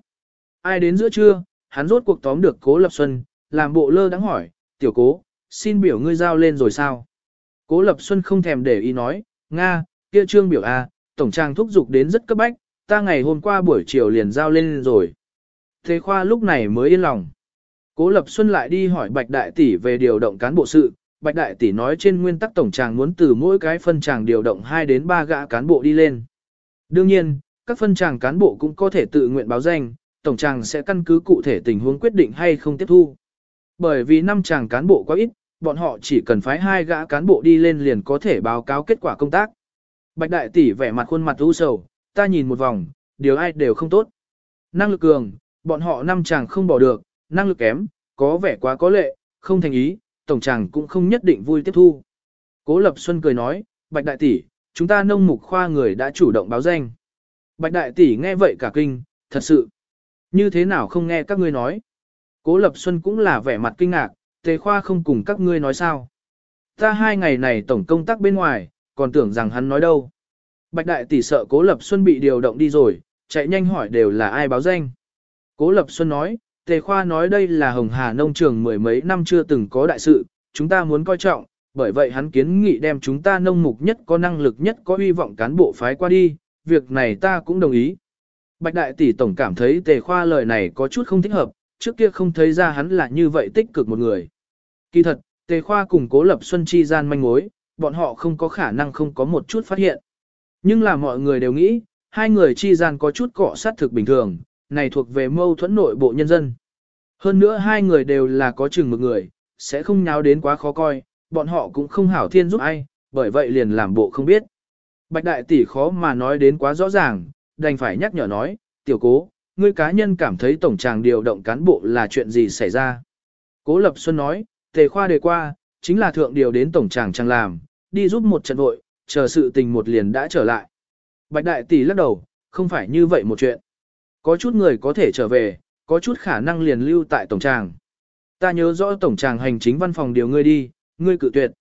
Speaker 1: Ai đến giữa trưa, hắn rốt cuộc tóm được cố lập xuân, làm bộ lơ đáng hỏi, tiểu cố, xin biểu ngươi giao lên rồi sao? Cố lập xuân không thèm để ý nói, Nga, kia trương biểu A, tổng trang thúc giục đến rất cấp bách, ta ngày hôm qua buổi chiều liền giao lên rồi. Thế khoa lúc này mới yên lòng. Cố Lập Xuân lại đi hỏi Bạch Đại Tỷ về điều động cán bộ sự, Bạch Đại Tỷ nói trên nguyên tắc tổng tràng muốn từ mỗi cái phân tràng điều động 2 đến 3 gã cán bộ đi lên. Đương nhiên, các phân tràng cán bộ cũng có thể tự nguyện báo danh, tổng tràng sẽ căn cứ cụ thể tình huống quyết định hay không tiếp thu. Bởi vì năm tràng cán bộ quá ít, bọn họ chỉ cần phái hai gã cán bộ đi lên liền có thể báo cáo kết quả công tác. Bạch đại tỷ vẻ mặt khuôn mặt u sầu, ta nhìn một vòng, điều ai đều không tốt. Năng lực cường, bọn họ năm chàng không bỏ được, năng lực kém, có vẻ quá có lệ, không thành ý, tổng chàng cũng không nhất định vui tiếp thu. Cố Lập Xuân cười nói, Bạch đại tỷ, chúng ta nông mục khoa người đã chủ động báo danh. Bạch đại tỷ nghe vậy cả kinh, thật sự. Như thế nào không nghe các ngươi nói? Cố Lập Xuân cũng là vẻ mặt kinh ngạc, tề khoa không cùng các ngươi nói sao. Ta hai ngày này tổng công tác bên ngoài, còn tưởng rằng hắn nói đâu. Bạch đại tỷ sợ Cố Lập Xuân bị điều động đi rồi, chạy nhanh hỏi đều là ai báo danh. Cố Lập Xuân nói, Tề Khoa nói đây là Hồng Hà nông trường mười mấy năm chưa từng có đại sự, chúng ta muốn coi trọng, bởi vậy hắn kiến nghị đem chúng ta nông mục nhất có năng lực nhất có hy vọng cán bộ phái qua đi, việc này ta cũng đồng ý. Bạch đại tỷ tổng cảm thấy Tề Khoa lời này có chút không thích hợp, trước kia không thấy ra hắn là như vậy tích cực một người. Kỳ thật, Tề Khoa cùng Cố Lập Xuân chi gian manh mối, bọn họ không có khả năng không có một chút phát hiện. Nhưng là mọi người đều nghĩ, hai người chi gian có chút cọ sát thực bình thường, này thuộc về mâu thuẫn nội bộ nhân dân. Hơn nữa hai người đều là có chừng một người, sẽ không nháo đến quá khó coi, bọn họ cũng không hảo thiên giúp ai, bởi vậy liền làm bộ không biết. Bạch đại tỷ khó mà nói đến quá rõ ràng, đành phải nhắc nhở nói, tiểu cố, ngươi cá nhân cảm thấy tổng tràng điều động cán bộ là chuyện gì xảy ra. Cố Lập Xuân nói, tề khoa đề qua, chính là thượng điều đến tổng tràng chẳng làm, đi giúp một trận vội, chờ sự tình một liền đã trở lại. Bạch đại tỷ lắc đầu, không phải như vậy một chuyện. Có chút người có thể trở về, có chút khả năng liền lưu tại tổng tràng. Ta nhớ rõ tổng tràng hành chính văn phòng điều ngươi đi, ngươi cự tuyệt.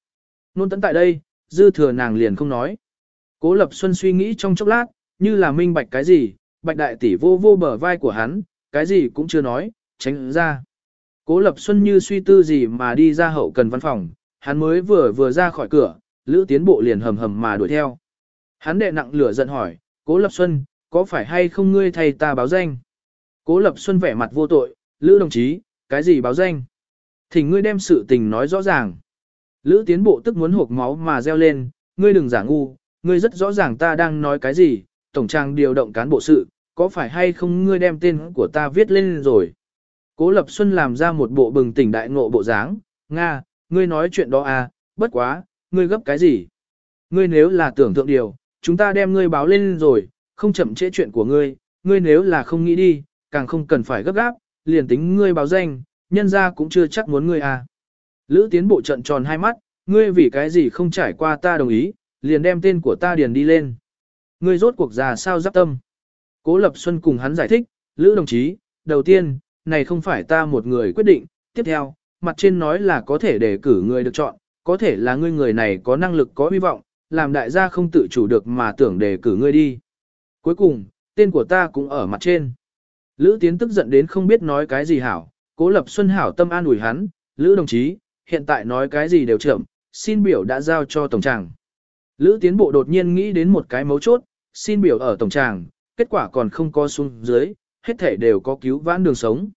Speaker 1: Nôn tấn tại đây, dư thừa nàng liền không nói. Cố Lập Xuân suy nghĩ trong chốc lát, như là minh bạch cái gì, bạch đại tỷ vô vô bờ vai của hắn, cái gì cũng chưa nói, tránh ra. Cố Lập Xuân như suy tư gì mà đi ra hậu cần văn phòng, hắn mới vừa vừa ra khỏi cửa, Lữ Tiến Bộ liền hầm hầm mà đuổi theo. Hắn đệ nặng lửa giận hỏi, Cố Lập Xuân, có phải hay không ngươi thầy ta báo danh? Cố Lập Xuân vẻ mặt vô tội, Lữ đồng chí, cái gì báo danh? Thỉnh ngươi đem sự tình nói rõ ràng. Lữ tiến bộ tức muốn hộp máu mà reo lên, ngươi đừng giả ngu, ngươi rất rõ ràng ta đang nói cái gì, tổng trang điều động cán bộ sự, có phải hay không ngươi đem tên của ta viết lên rồi? Cố Lập Xuân làm ra một bộ bừng tỉnh đại ngộ bộ dáng, Nga, ngươi nói chuyện đó à, bất quá, ngươi gấp cái gì? Ngươi nếu là tưởng tượng điều, chúng ta đem ngươi báo lên rồi, không chậm trễ chuyện của ngươi, ngươi nếu là không nghĩ đi, càng không cần phải gấp gáp, liền tính ngươi báo danh, nhân ra cũng chưa chắc muốn ngươi à. Lữ tiến bộ trận tròn hai mắt, ngươi vì cái gì không trải qua ta đồng ý, liền đem tên của ta điền đi lên. Ngươi rốt cuộc già sao giáp tâm. Cố Lập Xuân cùng hắn giải thích, Lữ đồng chí, đầu tiên, này không phải ta một người quyết định, tiếp theo, mặt trên nói là có thể để cử người được chọn, có thể là ngươi người này có năng lực có hy vọng, làm đại gia không tự chủ được mà tưởng đề cử ngươi đi. Cuối cùng, tên của ta cũng ở mặt trên. Lữ Tiến tức giận đến không biết nói cái gì hảo, cố lập xuân hảo tâm an ủi hắn, Lữ đồng chí, hiện tại nói cái gì đều chậm, xin biểu đã giao cho tổng tràng. Lữ Tiến bộ đột nhiên nghĩ đến một cái mấu chốt, xin biểu ở tổng tràng, kết quả còn không có xuống dưới, hết thể đều có cứu vãn đường sống.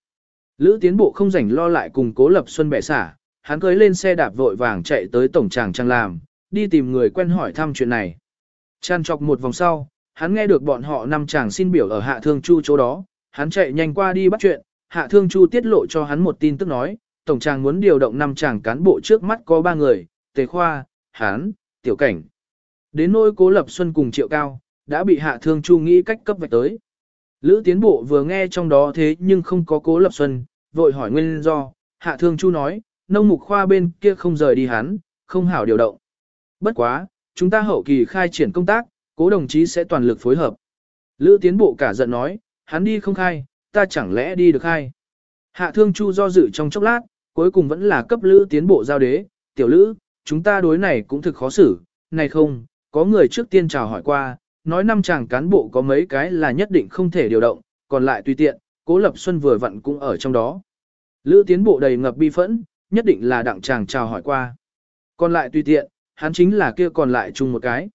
Speaker 1: Lữ Tiến bộ không rảnh lo lại cùng cố lập xuân bẻ xả, hắn cưới lên xe đạp vội vàng chạy tới tổng tràng trang làm, đi tìm người quen hỏi thăm chuyện này. Chăn chọc một vòng sau, hắn nghe được bọn họ năm chàng xin biểu ở Hạ Thương Chu chỗ đó, hắn chạy nhanh qua đi bắt chuyện, Hạ Thương Chu tiết lộ cho hắn một tin tức nói, tổng chàng muốn điều động năm chàng cán bộ trước mắt có ba người, Tề Khoa, hắn, Tiểu Cảnh. Đến nỗi Cố Lập Xuân cùng Triệu Cao, đã bị Hạ Thương Chu nghĩ cách cấp vạch tới. Lữ Tiến Bộ vừa nghe trong đó thế nhưng không có Cố Lập Xuân, vội hỏi nguyên do, Hạ Thương Chu nói, nông mục khoa bên kia không rời đi hắn, không hảo điều động. Bất quá, chúng ta hậu kỳ khai triển công tác, cố đồng chí sẽ toàn lực phối hợp. Lữ tiến bộ cả giận nói, hắn đi không khai, ta chẳng lẽ đi được khai. Hạ thương chu do dự trong chốc lát, cuối cùng vẫn là cấp lữ tiến bộ giao đế, tiểu lữ, chúng ta đối này cũng thực khó xử, này không, có người trước tiên chào hỏi qua, nói năm chàng cán bộ có mấy cái là nhất định không thể điều động, còn lại tùy tiện, cố lập xuân vừa vặn cũng ở trong đó. Lữ tiến bộ đầy ngập bi phẫn, nhất định là đặng chàng chào hỏi qua. Còn lại tùy tiện, hắn chính là kia còn lại chung một cái.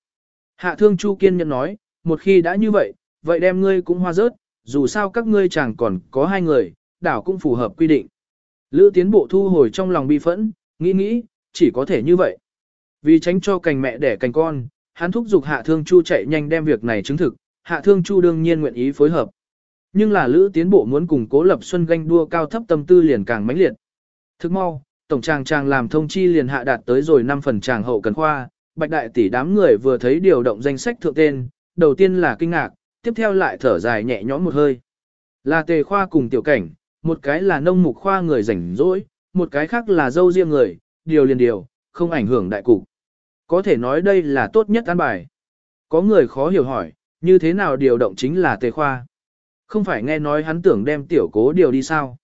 Speaker 1: Hạ thương Chu kiên nhẫn nói, một khi đã như vậy, vậy đem ngươi cũng hoa rớt, dù sao các ngươi chàng còn có hai người, đảo cũng phù hợp quy định. Lữ tiến bộ thu hồi trong lòng bi phẫn, nghĩ nghĩ, chỉ có thể như vậy. Vì tránh cho cành mẹ đẻ cành con, hắn thúc giục hạ thương chu chạy nhanh đem việc này chứng thực, Hạ Thương Chu đương nhiên nguyện ý phối hợp. Nhưng là Lữ Tiến Bộ muốn cùng Cố Lập Xuân ganh đua cao thấp tâm tư liền càng mãnh liệt. Thức mau, tổng tràng tràng làm thông chi liền hạ đạt tới rồi 5 phần tràng hậu cần khoa, bạch đại tỷ đám người vừa thấy điều động danh sách thượng tên, đầu tiên là kinh ngạc, tiếp theo lại thở dài nhẹ nhõm một hơi. Là tề khoa cùng tiểu cảnh, một cái là nông mục khoa người rảnh rỗi, một cái khác là dâu riêng người, điều liền điều, không ảnh hưởng đại cục. Có thể nói đây là tốt nhất an bài. Có người khó hiểu hỏi, như thế nào điều động chính là tề khoa? Không phải nghe nói hắn tưởng đem tiểu cố điều đi sao?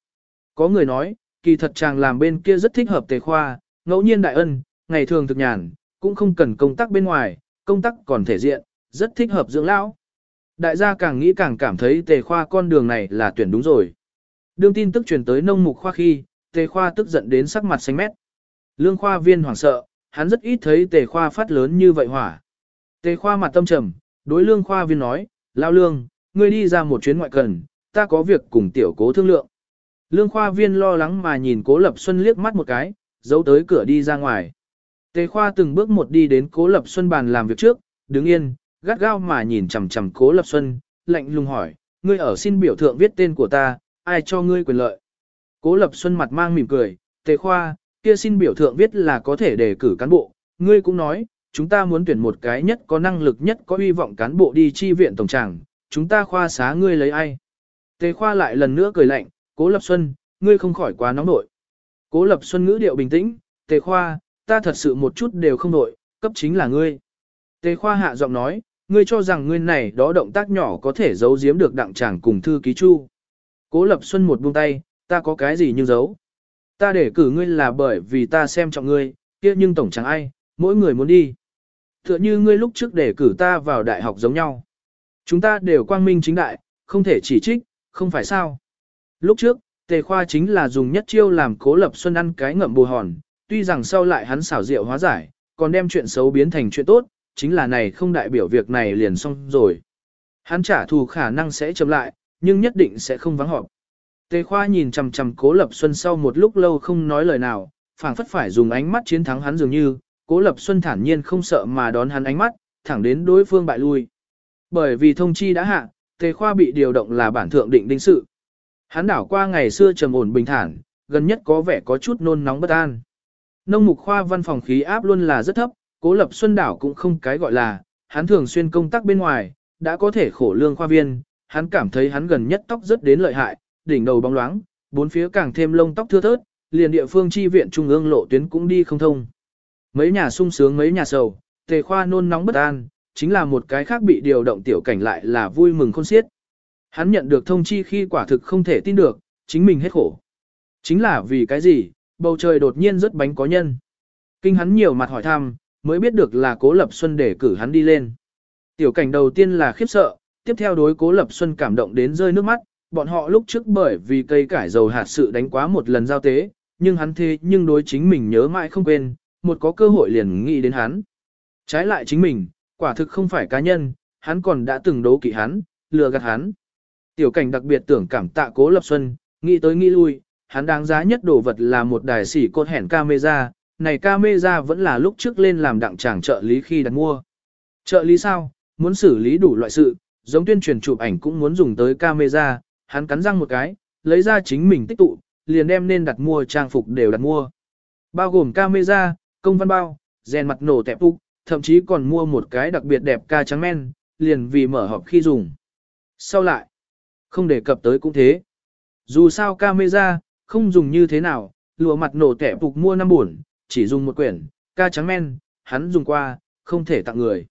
Speaker 1: Có người nói, kỳ thật chàng làm bên kia rất thích hợp tề khoa, ngẫu nhiên đại ân, ngày thường thực nhàn, cũng không cần công tác bên ngoài, công tác còn thể diện, rất thích hợp dưỡng lão. Đại gia càng nghĩ càng cảm thấy tề khoa con đường này là tuyển đúng rồi. Đương tin tức truyền tới nông mục khoa khi, tề khoa tức giận đến sắc mặt xanh mét. Lương khoa viên hoảng sợ, hắn rất ít thấy tề khoa phát lớn như vậy hỏa. Tề khoa mặt tâm trầm, đối lương khoa viên nói, lao lương, ngươi đi ra một chuyến ngoại cần, ta có việc cùng tiểu cố thương lượng. Lương khoa viên lo lắng mà nhìn cố lập xuân liếc mắt một cái, giấu tới cửa đi ra ngoài. Tề khoa từng bước một đi đến cố lập xuân bàn làm việc trước, đứng yên, gắt gao mà nhìn chằm chằm cố lập xuân, lạnh lùng hỏi, ngươi ở xin biểu thượng viết tên của ta, ai cho ngươi quyền lợi. Cố lập xuân mặt mang mỉm cười, tề khoa, kia xin biểu thượng viết là có thể đề cử cán bộ, ngươi cũng nói, chúng ta muốn tuyển một cái nhất có năng lực nhất có hy vọng cán bộ đi chi viện tổng tràng, chúng ta khoa xá ngươi lấy ai. Tề khoa lại lần nữa cười lạnh, cố lập xuân, ngươi không khỏi quá nóng nội. Cố lập xuân ngữ điệu bình tĩnh, tề khoa, ta thật sự một chút đều không nội, cấp chính là ngươi. Tề khoa hạ giọng nói, ngươi cho rằng ngươi này đó động tác nhỏ có thể giấu giếm được đặng Tràng cùng thư ký chu. Cố lập xuân một buông tay, ta có cái gì nhưng giấu. Ta để cử ngươi là bởi vì ta xem trọng ngươi, kia nhưng tổng chẳng ai, mỗi người muốn đi. Tựa như ngươi lúc trước để cử ta vào đại học giống nhau. Chúng ta đều quang minh chính đại, không thể chỉ trích, không phải sao. Lúc trước, tề khoa chính là dùng nhất chiêu làm cố lập xuân ăn cái ngậm bù hòn, tuy rằng sau lại hắn xảo diệu hóa giải, còn đem chuyện xấu biến thành chuyện tốt, chính là này không đại biểu việc này liền xong rồi. Hắn trả thù khả năng sẽ chậm lại, nhưng nhất định sẽ không vắng họp. Tề khoa nhìn chằm chằm cố lập xuân sau một lúc lâu không nói lời nào, phảng phất phải dùng ánh mắt chiến thắng hắn dường như, cố lập xuân thản nhiên không sợ mà đón hắn ánh mắt, thẳng đến đối phương bại lui. Bởi vì thông chi đã hạ, tề khoa bị điều động là bản thượng định đinh sự. Hắn đảo qua ngày xưa trầm ổn bình thản, gần nhất có vẻ có chút nôn nóng bất an. Nông mục khoa văn phòng khí áp luôn là rất thấp, cố lập xuân đảo cũng không cái gọi là, hắn thường xuyên công tác bên ngoài, đã có thể khổ lương khoa viên, hắn cảm thấy hắn gần nhất tóc rất đến lợi hại, đỉnh đầu bóng loáng, bốn phía càng thêm lông tóc thưa thớt, liền địa phương chi viện trung ương lộ tuyến cũng đi không thông. Mấy nhà sung sướng mấy nhà sầu, tề khoa nôn nóng bất an, chính là một cái khác bị điều động tiểu cảnh lại là vui mừng khôn xiết. Hắn nhận được thông chi khi quả thực không thể tin được, chính mình hết khổ. Chính là vì cái gì, bầu trời đột nhiên rất bánh có nhân. Kinh hắn nhiều mặt hỏi thăm, mới biết được là Cố Lập Xuân để cử hắn đi lên. Tiểu cảnh đầu tiên là khiếp sợ, tiếp theo đối Cố Lập Xuân cảm động đến rơi nước mắt, bọn họ lúc trước bởi vì cây cải dầu hạt sự đánh quá một lần giao tế, nhưng hắn thế nhưng đối chính mình nhớ mãi không quên, một có cơ hội liền nghĩ đến hắn. Trái lại chính mình, quả thực không phải cá nhân, hắn còn đã từng đấu kỵ hắn, lừa gạt hắn. Tiểu cảnh đặc biệt tưởng cảm tạ Cố Lập Xuân, nghĩ tới nghĩ lui, hắn đáng giá nhất đồ vật là một đài xỉ cốt hẻn camera, này camera vẫn là lúc trước lên làm đặng tràng trợ lý khi đặt mua. Trợ lý sao, muốn xử lý đủ loại sự, giống tuyên truyền chụp ảnh cũng muốn dùng tới camera, hắn cắn răng một cái, lấy ra chính mình tích tụ, liền đem nên đặt mua trang phục đều đặt mua. Bao gồm camera, công văn bao, rèn mặt nổ tẹp úc, thậm chí còn mua một cái đặc biệt đẹp ca trắng men, liền vì mở họp khi dùng. Sau lại, không đề cập tới cũng thế. Dù sao camera, không dùng như thế nào, lụa mặt nổ tẹp úc mua năm buồn, chỉ dùng một quyển, ca trắng men, hắn dùng qua, không thể tặng người.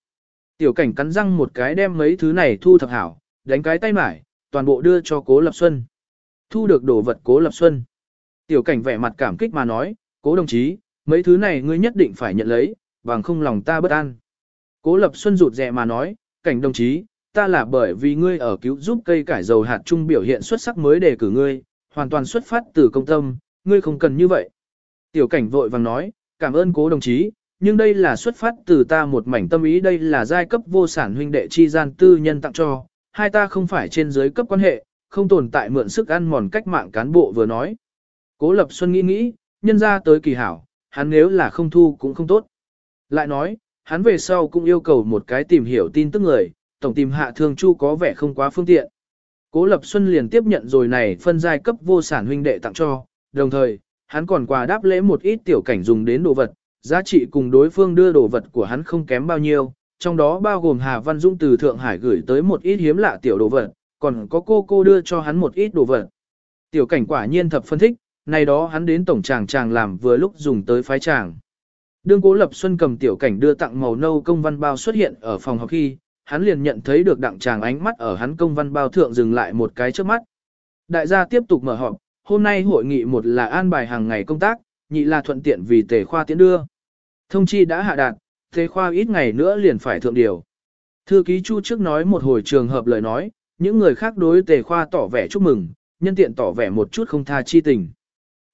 Speaker 1: Tiểu cảnh cắn răng một cái đem mấy thứ này thu thập hảo, đánh cái tay mải, toàn bộ đưa cho Cố Lập Xuân. Thu được đồ vật Cố Lập Xuân. Tiểu cảnh vẻ mặt cảm kích mà nói, Cố đồng chí, mấy thứ này ngươi nhất định phải nhận lấy, bằng không lòng ta bất an. Cố Lập Xuân rụt rè mà nói, cảnh đồng chí, ta là bởi vì ngươi ở cứu giúp cây cải dầu hạt trung biểu hiện xuất sắc mới đề cử ngươi, hoàn toàn xuất phát từ công tâm, ngươi không cần như vậy. Tiểu cảnh vội vàng nói, cảm ơn cố đồng chí, nhưng đây là xuất phát từ ta một mảnh tâm ý đây là giai cấp vô sản huynh đệ chi gian tư nhân tặng cho, hai ta không phải trên giới cấp quan hệ, không tồn tại mượn sức ăn mòn cách mạng cán bộ vừa nói. Cố Lập Xuân nghĩ nghĩ, nhân ra tới kỳ hảo, hắn nếu là không thu cũng không tốt. Lại nói, hắn về sau cũng yêu cầu một cái tìm hiểu tin tức người, tổng tìm hạ thương chu có vẻ không quá phương tiện. Cố Lập Xuân liền tiếp nhận rồi này phân giai cấp vô sản huynh đệ tặng cho, đồng thời, hắn còn quà đáp lễ một ít tiểu cảnh dùng đến đồ vật, giá trị cùng đối phương đưa đồ vật của hắn không kém bao nhiêu, trong đó bao gồm Hà Văn Dung từ Thượng Hải gửi tới một ít hiếm lạ tiểu đồ vật, còn có cô cô đưa cho hắn một ít đồ vật. Tiểu cảnh quả nhiên thập phân thích, này đó hắn đến tổng tràng tràng làm vừa lúc dùng tới phái tràng. Đương Cố Lập Xuân cầm tiểu cảnh đưa tặng màu nâu công văn bao xuất hiện ở phòng học khi, hắn liền nhận thấy được đặng tràng ánh mắt ở hắn công văn bao thượng dừng lại một cái trước mắt. Đại gia tiếp tục mở họp, hôm nay hội nghị một là an bài hàng ngày công tác, nhị là thuận tiện vì tề khoa tiến đưa. Thông chi đã hạ đạt, tề khoa ít ngày nữa liền phải thượng điều. Thư ký Chu trước nói một hồi trường hợp lời nói, những người khác đối tề khoa tỏ vẻ chúc mừng, nhân tiện tỏ vẻ một chút không tha chi tình.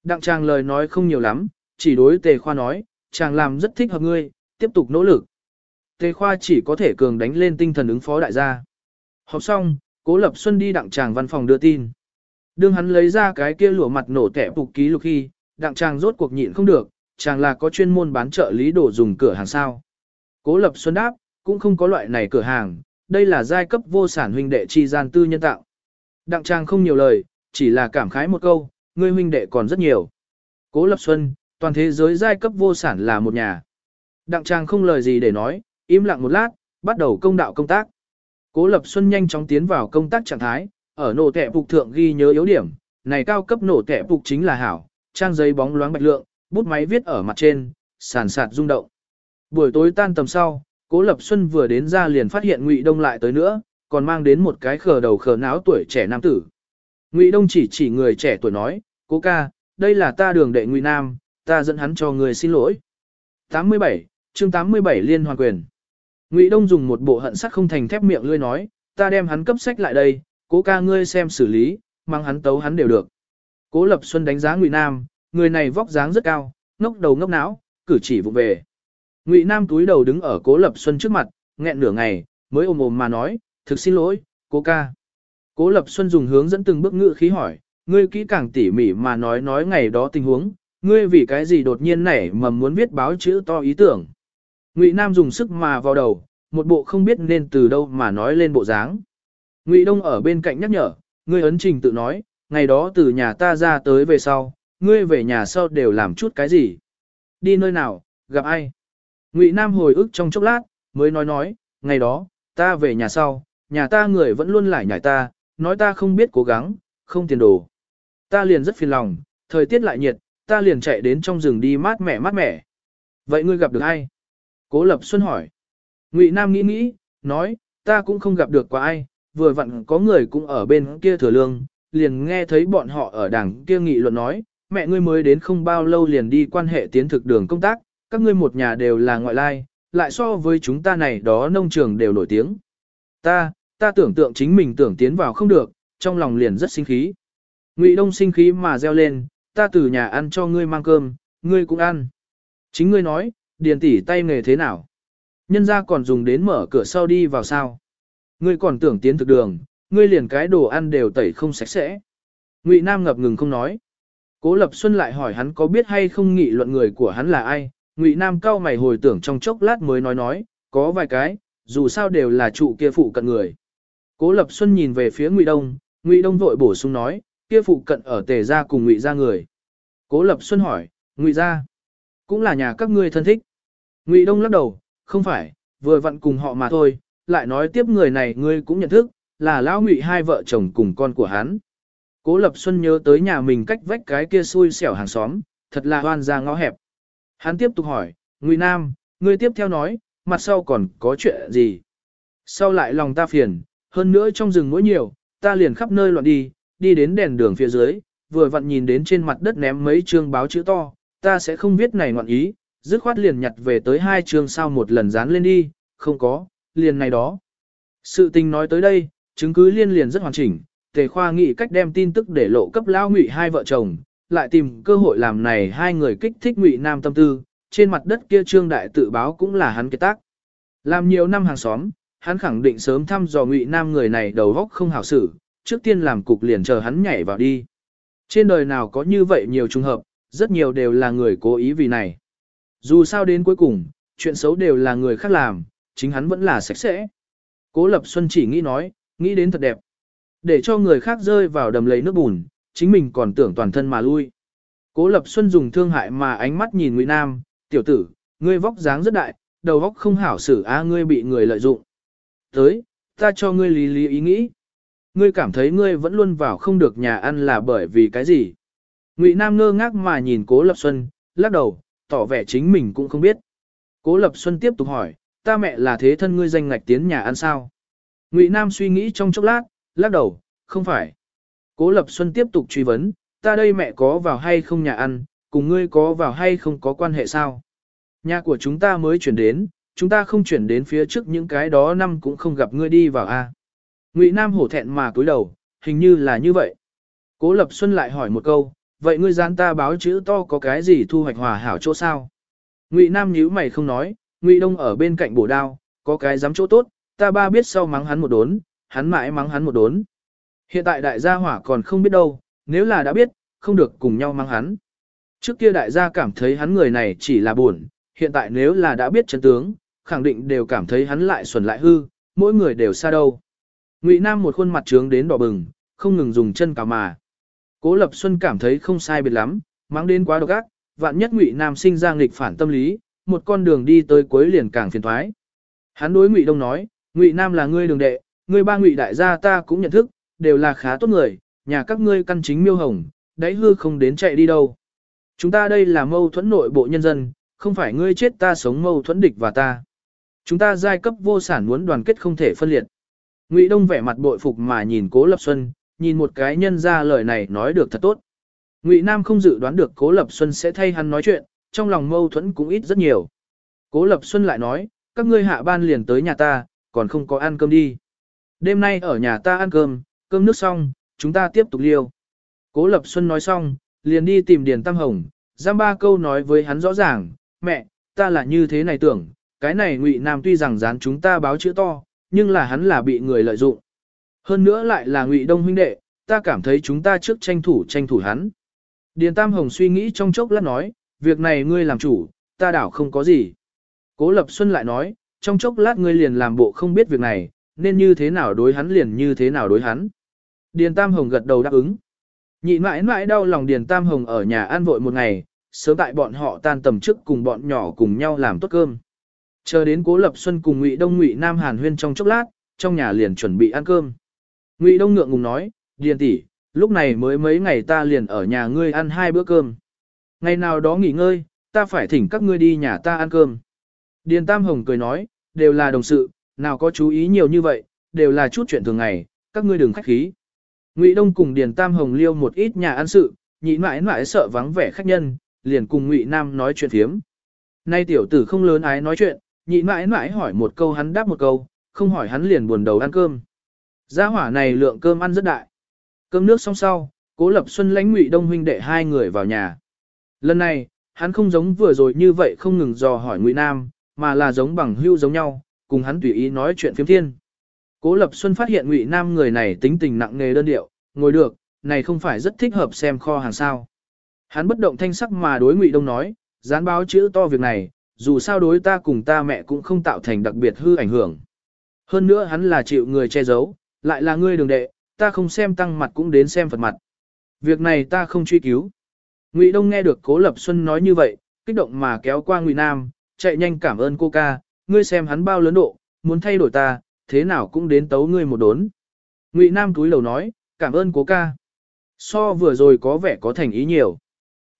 Speaker 1: Đặng chàng lời nói không nhiều lắm, chỉ đối tề khoa nói, chàng làm rất thích hợp ngươi, tiếp tục nỗ lực. Tề khoa chỉ có thể cường đánh lên tinh thần ứng phó đại gia. Học xong, Cố Lập Xuân đi đặng chàng văn phòng đưa tin. Đương hắn lấy ra cái kia lụa mặt nổ tẻ phục ký lục khi, đặng chàng rốt cuộc nhịn không được, chàng là có chuyên môn bán trợ lý đồ dùng cửa hàng sao. Cố Lập Xuân đáp, cũng không có loại này cửa hàng, đây là giai cấp vô sản huynh đệ chi gian tư nhân tạo. Đặng Trang không nhiều lời, chỉ là cảm khái một câu, ngươi huynh đệ còn rất nhiều. Cố Lập Xuân, toàn thế giới giai cấp vô sản là một nhà. Đặng Trang không lời gì để nói, im lặng một lát, bắt đầu công đạo công tác. Cố Lập Xuân nhanh chóng tiến vào công tác trạng thái, ở nổ tệ phục thượng ghi nhớ yếu điểm, này cao cấp nổ tệ phục chính là hảo, trang giấy bóng loáng bạch lượng, bút máy viết ở mặt trên, sàn sạt rung động. Buổi tối tan tầm sau, Cố Lập Xuân vừa đến ra liền phát hiện Ngụy Đông lại tới nữa, còn mang đến một cái khờ đầu khờ náo tuổi trẻ nam tử. Ngụy Đông chỉ chỉ người trẻ tuổi nói, cố ca, đây là ta đường đệ Ngụy Nam, ta dẫn hắn cho người xin lỗi. 87, chương 87 liên hoàn quyền. Ngụy Đông dùng một bộ hận sắt không thành thép miệng lươi nói, ta đem hắn cấp sách lại đây, cố ca ngươi xem xử lý, mang hắn tấu hắn đều được. Cố Lập Xuân đánh giá Ngụy Nam, người này vóc dáng rất cao, ngốc đầu ngốc não, cử chỉ vụ về. Ngụy Nam túi đầu đứng ở Cố Lập Xuân trước mặt, nghẹn nửa ngày, mới ôm ôm mà nói, thực xin lỗi, cố ca. Cố Lập Xuân dùng hướng dẫn từng bước ngự khí hỏi, ngươi kỹ càng tỉ mỉ mà nói nói ngày đó tình huống, ngươi vì cái gì đột nhiên nảy mầm muốn viết báo chữ to ý tưởng. Ngụy Nam dùng sức mà vào đầu, một bộ không biết nên từ đâu mà nói lên bộ dáng. Ngụy Đông ở bên cạnh nhắc nhở, ngươi ấn trình tự nói, ngày đó từ nhà ta ra tới về sau, ngươi về nhà sau đều làm chút cái gì. Đi nơi nào, gặp ai. Ngụy Nam hồi ức trong chốc lát, mới nói nói, ngày đó, ta về nhà sau, nhà ta người vẫn luôn lại nhảy ta, nói ta không biết cố gắng, không tiền đồ. Ta liền rất phiền lòng, thời tiết lại nhiệt, ta liền chạy đến trong rừng đi mát mẻ mát mẻ. Vậy ngươi gặp được ai? Cố Lập Xuân hỏi. Ngụy Nam nghĩ nghĩ, nói, ta cũng không gặp được qua ai, vừa vặn có người cũng ở bên kia thừa lương, liền nghe thấy bọn họ ở đảng kia nghị luận nói, mẹ ngươi mới đến không bao lâu liền đi quan hệ tiến thực đường công tác, các ngươi một nhà đều là ngoại lai, lại so với chúng ta này đó nông trường đều nổi tiếng. Ta, ta tưởng tượng chính mình tưởng tiến vào không được, trong lòng liền rất sinh khí. Ngụy Đông sinh khí mà reo lên, ta từ nhà ăn cho ngươi mang cơm, ngươi cũng ăn. Chính ngươi nói, điền tỷ tay nghề thế nào? Nhân ra còn dùng đến mở cửa sau đi vào sao? Ngươi còn tưởng tiến thực đường, ngươi liền cái đồ ăn đều tẩy không sạch sẽ. Ngụy Nam ngập ngừng không nói. Cố Lập Xuân lại hỏi hắn có biết hay không nghị luận người của hắn là ai, Ngụy Nam cao mày hồi tưởng trong chốc lát mới nói nói, có vài cái, dù sao đều là trụ kia phụ cận người. Cố Lập Xuân nhìn về phía Ngụy Đông, Ngụy Đông vội bổ sung nói, kia phụ cận ở Tề gia cùng Ngụy gia người. Cố Lập Xuân hỏi, Ngụy gia cũng là nhà các ngươi thân thích. Ngụy Đông lắc đầu, không phải, vừa vặn cùng họ mà thôi, lại nói tiếp người này ngươi cũng nhận thức, là lão Ngụy hai vợ chồng cùng con của hắn. Cố Lập Xuân nhớ tới nhà mình cách vách cái kia xui xẻo hàng xóm, thật là hoan ra ngõ hẹp. Hắn tiếp tục hỏi, Ngụy Nam, ngươi tiếp theo nói, mặt sau còn có chuyện gì? Sau lại lòng ta phiền, hơn nữa trong rừng mỗi nhiều, ta liền khắp nơi loạn đi, đi đến đèn đường phía dưới, vừa vặn nhìn đến trên mặt đất ném mấy chương báo chữ to, ta sẽ không viết này ngoạn ý, dứt khoát liền nhặt về tới hai chương sau một lần dán lên đi, không có, liền này đó. Sự tình nói tới đây, chứng cứ liên liền rất hoàn chỉnh, tề khoa nghĩ cách đem tin tức để lộ cấp lao ngụy hai vợ chồng, lại tìm cơ hội làm này hai người kích thích ngụy nam tâm tư, trên mặt đất kia trương đại tự báo cũng là hắn kế tác. Làm nhiều năm hàng xóm, hắn khẳng định sớm thăm dò ngụy nam người này đầu góc không hảo xử, trước tiên làm cục liền chờ hắn nhảy vào đi. Trên đời nào có như vậy nhiều trùng hợp, rất nhiều đều là người cố ý vì này. Dù sao đến cuối cùng, chuyện xấu đều là người khác làm, chính hắn vẫn là sạch sẽ. Cố Lập Xuân chỉ nghĩ nói, nghĩ đến thật đẹp. Để cho người khác rơi vào đầm lấy nước bùn, chính mình còn tưởng toàn thân mà lui. Cố Lập Xuân dùng thương hại mà ánh mắt nhìn Ngụy Nam, tiểu tử, ngươi vóc dáng rất đại, đầu vóc không hảo xử a ngươi bị người lợi dụng. Tới, ta cho ngươi lý lý ý nghĩ. Ngươi cảm thấy ngươi vẫn luôn vào không được nhà ăn là bởi vì cái gì? Ngụy Nam ngơ ngác mà nhìn Cố Lập Xuân, lắc đầu, tỏ vẻ chính mình cũng không biết. Cố Lập Xuân tiếp tục hỏi, ta mẹ là thế thân ngươi danh ngạch tiến nhà ăn sao? Ngụy Nam suy nghĩ trong chốc lát, lắc đầu, không phải. Cố Lập Xuân tiếp tục truy vấn, ta đây mẹ có vào hay không nhà ăn, cùng ngươi có vào hay không có quan hệ sao? Nhà của chúng ta mới chuyển đến, chúng ta không chuyển đến phía trước những cái đó năm cũng không gặp ngươi đi vào a. Ngụy Nam hổ thẹn mà cúi đầu, hình như là như vậy. Cố Lập Xuân lại hỏi một câu, vậy ngươi gián ta báo chữ to có cái gì thu hoạch hòa hảo chỗ sao? Ngụy Nam nhíu mày không nói, Ngụy Đông ở bên cạnh bổ đao, có cái dám chỗ tốt, ta ba biết sau mắng hắn một đốn, hắn mãi mắng hắn một đốn. Hiện tại đại gia hỏa còn không biết đâu, nếu là đã biết, không được cùng nhau mang hắn. Trước kia đại gia cảm thấy hắn người này chỉ là buồn, hiện tại nếu là đã biết chân tướng, khẳng định đều cảm thấy hắn lại xuẩn lại hư, mỗi người đều xa đâu. Ngụy Nam một khuôn mặt trướng đến đỏ bừng, không ngừng dùng chân cào mà. Cố Lập Xuân cảm thấy không sai biệt lắm, mắng đến quá độc ác, vạn nhất Ngụy Nam sinh ra nghịch phản tâm lý, một con đường đi tới cuối liền càng phiền toái. Hắn đối Ngụy Đông nói, Ngụy Nam là ngươi đường đệ, ngươi ba Ngụy đại gia ta cũng nhận thức, đều là khá tốt người, nhà các ngươi căn chính miêu hồng, đáy hư không đến chạy đi đâu. Chúng ta đây là mâu thuẫn nội bộ nhân dân, không phải ngươi chết ta sống mâu thuẫn địch và ta. Chúng ta giai cấp vô sản muốn đoàn kết không thể phân liệt. Ngụy Đông vẻ mặt bội phục mà nhìn Cố Lập Xuân, nhìn một cái nhân ra lời này nói được thật tốt. Ngụy Nam không dự đoán được Cố Lập Xuân sẽ thay hắn nói chuyện, trong lòng mâu thuẫn cũng ít rất nhiều. Cố Lập Xuân lại nói, các ngươi hạ ban liền tới nhà ta, còn không có ăn cơm đi. Đêm nay ở nhà ta ăn cơm, cơm nước xong, chúng ta tiếp tục liêu. Cố Lập Xuân nói xong, liền đi tìm Điền Tam Hồng, giam ba câu nói với hắn rõ ràng, mẹ, ta là như thế này tưởng, cái này Ngụy Nam tuy rằng dán chúng ta báo chữ to, nhưng là hắn là bị người lợi dụng. Hơn nữa lại là Ngụy Đông huynh đệ, ta cảm thấy chúng ta trước tranh thủ tranh thủ hắn. Điền Tam Hồng suy nghĩ trong chốc lát nói, việc này ngươi làm chủ, ta đảo không có gì. Cố Lập Xuân lại nói, trong chốc lát ngươi liền làm bộ không biết việc này, nên như thế nào đối hắn liền như thế nào đối hắn. Điền Tam Hồng gật đầu đáp ứng. Nhị mãi mãi đau lòng Điền Tam Hồng ở nhà ăn vội một ngày, sớm tại bọn họ tan tầm trước cùng bọn nhỏ cùng nhau làm tốt cơm. Chờ đến Cố Lập Xuân cùng Ngụy Đông Ngụy Nam Hàn Huyên trong chốc lát, trong nhà liền chuẩn bị ăn cơm. Ngụy Đông ngượng ngùng nói, Điền tỷ, lúc này mới mấy ngày ta liền ở nhà ngươi ăn hai bữa cơm. Ngày nào đó nghỉ ngơi, ta phải thỉnh các ngươi đi nhà ta ăn cơm. Điền Tam Hồng cười nói, đều là đồng sự, nào có chú ý nhiều như vậy, đều là chút chuyện thường ngày, các ngươi đừng khách khí. Ngụy Đông cùng Điền Tam Hồng liêu một ít nhà ăn sự, nhị mãi mãi sợ vắng vẻ khách nhân, liền cùng Ngụy Nam nói chuyện phiếm. Nay tiểu tử không lớn ái nói chuyện, nhị mãi mãi hỏi một câu hắn đáp một câu, không hỏi hắn liền buồn đầu ăn cơm. Gia hỏa này lượng cơm ăn rất đại. Cơm nước xong sau, Cố Lập Xuân lãnh Ngụy Đông huynh đệ hai người vào nhà. Lần này, hắn không giống vừa rồi như vậy không ngừng dò hỏi Ngụy Nam, mà là giống bằng hưu giống nhau, cùng hắn tùy ý nói chuyện phiếm thiên. Cố Lập Xuân phát hiện Ngụy Nam người này tính tình nặng nề đơn điệu, ngồi được, này không phải rất thích hợp xem kho hàng sao. Hắn bất động thanh sắc mà đối Ngụy Đông nói, dán báo chữ to việc này, dù sao đối ta cùng ta mẹ cũng không tạo thành đặc biệt hư ảnh hưởng. Hơn nữa hắn là chịu người che giấu, lại là ngươi đường đệ, ta không xem tăng mặt cũng đến xem Phật mặt. Việc này ta không truy cứu. Ngụy Đông nghe được Cố Lập Xuân nói như vậy, kích động mà kéo qua Ngụy Nam, chạy nhanh cảm ơn cô ca, ngươi xem hắn bao lớn độ, muốn thay đổi ta, thế nào cũng đến tấu ngươi một đốn. Ngụy Nam túi đầu nói, cảm ơn cố ca. So vừa rồi có vẻ có thành ý nhiều.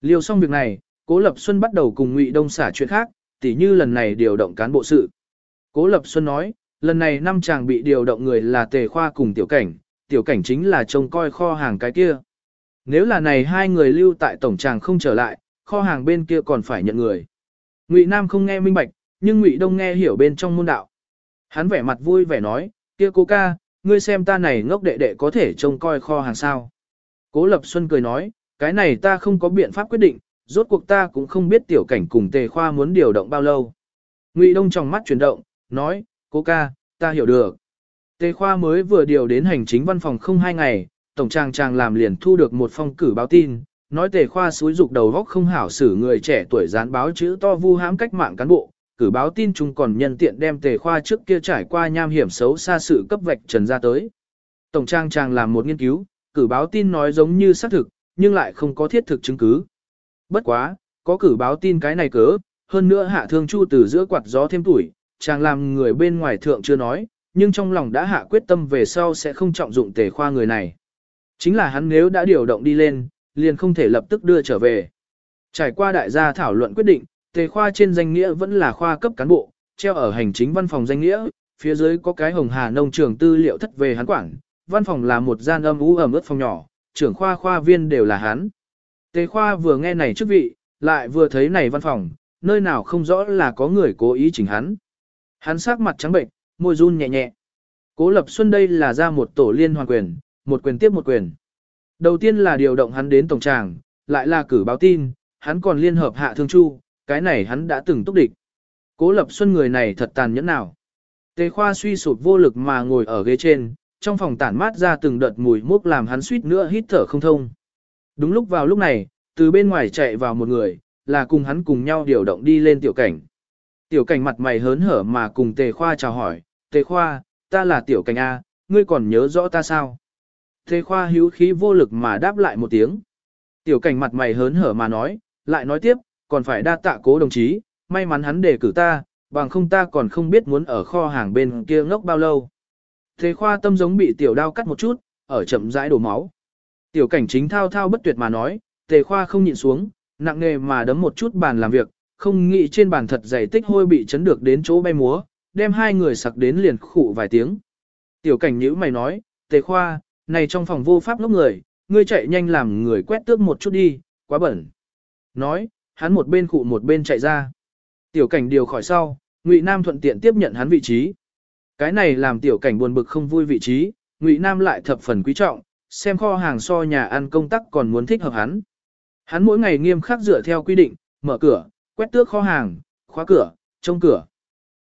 Speaker 1: Liều xong việc này, Cố Lập Xuân bắt đầu cùng Ngụy Đông xả chuyện khác, tỉ như lần này điều động cán bộ sự. Cố Lập Xuân nói, lần này năm chàng bị điều động người là Tề Khoa cùng Tiểu Cảnh, Tiểu Cảnh chính là trông coi kho hàng cái kia. Nếu là này hai người lưu tại tổng tràng không trở lại, kho hàng bên kia còn phải nhận người. Ngụy Nam không nghe minh bạch, nhưng Ngụy Đông nghe hiểu bên trong môn đạo. Hắn vẻ mặt vui vẻ nói, kia cố ca, ngươi xem ta này ngốc đệ đệ có thể trông coi kho hàng sao. Cố Lập Xuân cười nói, cái này ta không có biện pháp quyết định, rốt cuộc ta cũng không biết tiểu cảnh cùng tề khoa muốn điều động bao lâu. Ngụy Đông trong mắt chuyển động, nói, cố ca, ta hiểu được. Tề khoa mới vừa điều đến hành chính văn phòng không hai ngày, tổng trang trang làm liền thu được một phong cử báo tin, nói tề khoa xúi dục đầu góc không hảo xử người trẻ tuổi dán báo chữ to vu hãm cách mạng cán bộ, cử báo tin chúng còn nhân tiện đem tề khoa trước kia trải qua nham hiểm xấu xa sự cấp vạch trần ra tới. Tổng trang trang làm một nghiên cứu, cử báo tin nói giống như xác thực, nhưng lại không có thiết thực chứng cứ. Bất quá, có cử báo tin cái này cớ, hơn nữa hạ thương chu từ giữa quạt gió thêm tuổi, chàng làm người bên ngoài thượng chưa nói, nhưng trong lòng đã hạ quyết tâm về sau sẽ không trọng dụng tề khoa người này. Chính là hắn nếu đã điều động đi lên, liền không thể lập tức đưa trở về. Trải qua đại gia thảo luận quyết định, tề khoa trên danh nghĩa vẫn là khoa cấp cán bộ, treo ở hành chính văn phòng danh nghĩa, phía dưới có cái hồng hà nông trường tư liệu thất về hắn quản, văn phòng là một gian âm ú ẩm ướt phòng nhỏ, trưởng khoa khoa viên đều là hắn. Tề khoa vừa nghe này chức vị, lại vừa thấy này văn phòng, nơi nào không rõ là có người cố ý chỉnh hắn. Hắn sắc mặt trắng bệnh, môi run nhẹ nhẹ. Cố Lập Xuân đây là ra một tổ liên hoàn quyền, một quyền tiếp một quyền. Đầu tiên là điều động hắn đến tổng tràng, lại là cử báo tin, hắn còn liên hợp hạ thương chu, cái này hắn đã từng túc địch. Cố Lập Xuân người này thật tàn nhẫn nào. Tề Khoa suy sụp vô lực mà ngồi ở ghế trên, trong phòng tản mát ra từng đợt mùi mốc làm hắn suýt nữa hít thở không thông. Đúng lúc vào lúc này, từ bên ngoài chạy vào một người, là cùng hắn cùng nhau điều động đi lên tiểu cảnh. Tiểu cảnh mặt mày hớn hở mà cùng Tề Khoa chào hỏi, Tề Khoa, ta là tiểu cảnh A, ngươi còn nhớ rõ ta sao? Tề Khoa hữu khí vô lực mà đáp lại một tiếng. Tiểu cảnh mặt mày hớn hở mà nói, lại nói tiếp, còn phải đa tạ cố đồng chí, may mắn hắn đề cử ta, bằng không ta còn không biết muốn ở kho hàng bên kia ngốc bao lâu. thế Khoa tâm giống bị tiểu đao cắt một chút, ở chậm rãi đổ máu. Tiểu cảnh chính thao thao bất tuyệt mà nói, Tề Khoa không nhịn xuống, nặng nề mà đấm một chút bàn làm việc, không nghĩ trên bàn thật dày tích hôi bị chấn được đến chỗ bay múa, đem hai người sặc đến liền khụ vài tiếng. Tiểu cảnh nhữ mày nói, tề khoa, này trong phòng vô pháp lúc người, ngươi chạy nhanh làm người quét tước một chút đi, quá bẩn. Nói, hắn một bên cụ một bên chạy ra. Tiểu cảnh điều khỏi sau, Ngụy Nam thuận tiện tiếp nhận hắn vị trí. Cái này làm tiểu cảnh buồn bực không vui vị trí, Ngụy Nam lại thập phần quý trọng, xem kho hàng so nhà ăn công tác còn muốn thích hợp hắn. Hắn mỗi ngày nghiêm khắc dựa theo quy định, mở cửa, quét tước kho hàng, khóa cửa, trông cửa.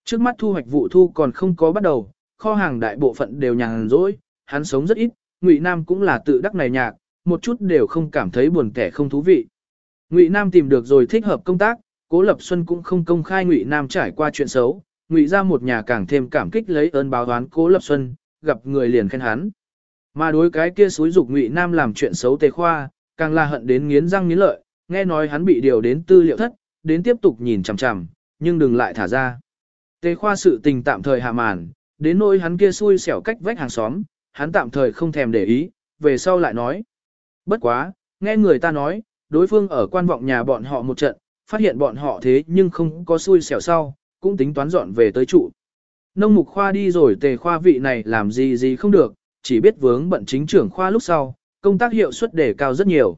Speaker 1: Trước mắt thu hoạch vụ thu còn không có bắt đầu, kho hàng đại bộ phận đều nhàn rỗi, hắn sống rất ít, Ngụy Nam cũng là tự đắc này nhạc, một chút đều không cảm thấy buồn tẻ không thú vị. Ngụy Nam tìm được rồi thích hợp công tác, Cố Lập Xuân cũng không công khai Ngụy Nam trải qua chuyện xấu, Ngụy ra một nhà càng thêm cảm kích lấy ơn báo oán Cố Lập Xuân, gặp người liền khen hắn. Mà đối cái kia xúi dục Ngụy Nam làm chuyện xấu tề khoa, càng là hận đến nghiến răng nghiến lợi, nghe nói hắn bị điều đến tư liệu thất, đến tiếp tục nhìn chằm chằm, nhưng đừng lại thả ra. Tề khoa sự tình tạm thời hạ màn, đến nỗi hắn kia xui xẻo cách vách hàng xóm, hắn tạm thời không thèm để ý, về sau lại nói. Bất quá, nghe người ta nói, đối phương ở quan vọng nhà bọn họ một trận, phát hiện bọn họ thế nhưng không có xui xẻo sau, cũng tính toán dọn về tới trụ. Nông mục khoa đi rồi tề khoa vị này làm gì gì không được, chỉ biết vướng bận chính trưởng khoa lúc sau, công tác hiệu suất đề cao rất nhiều.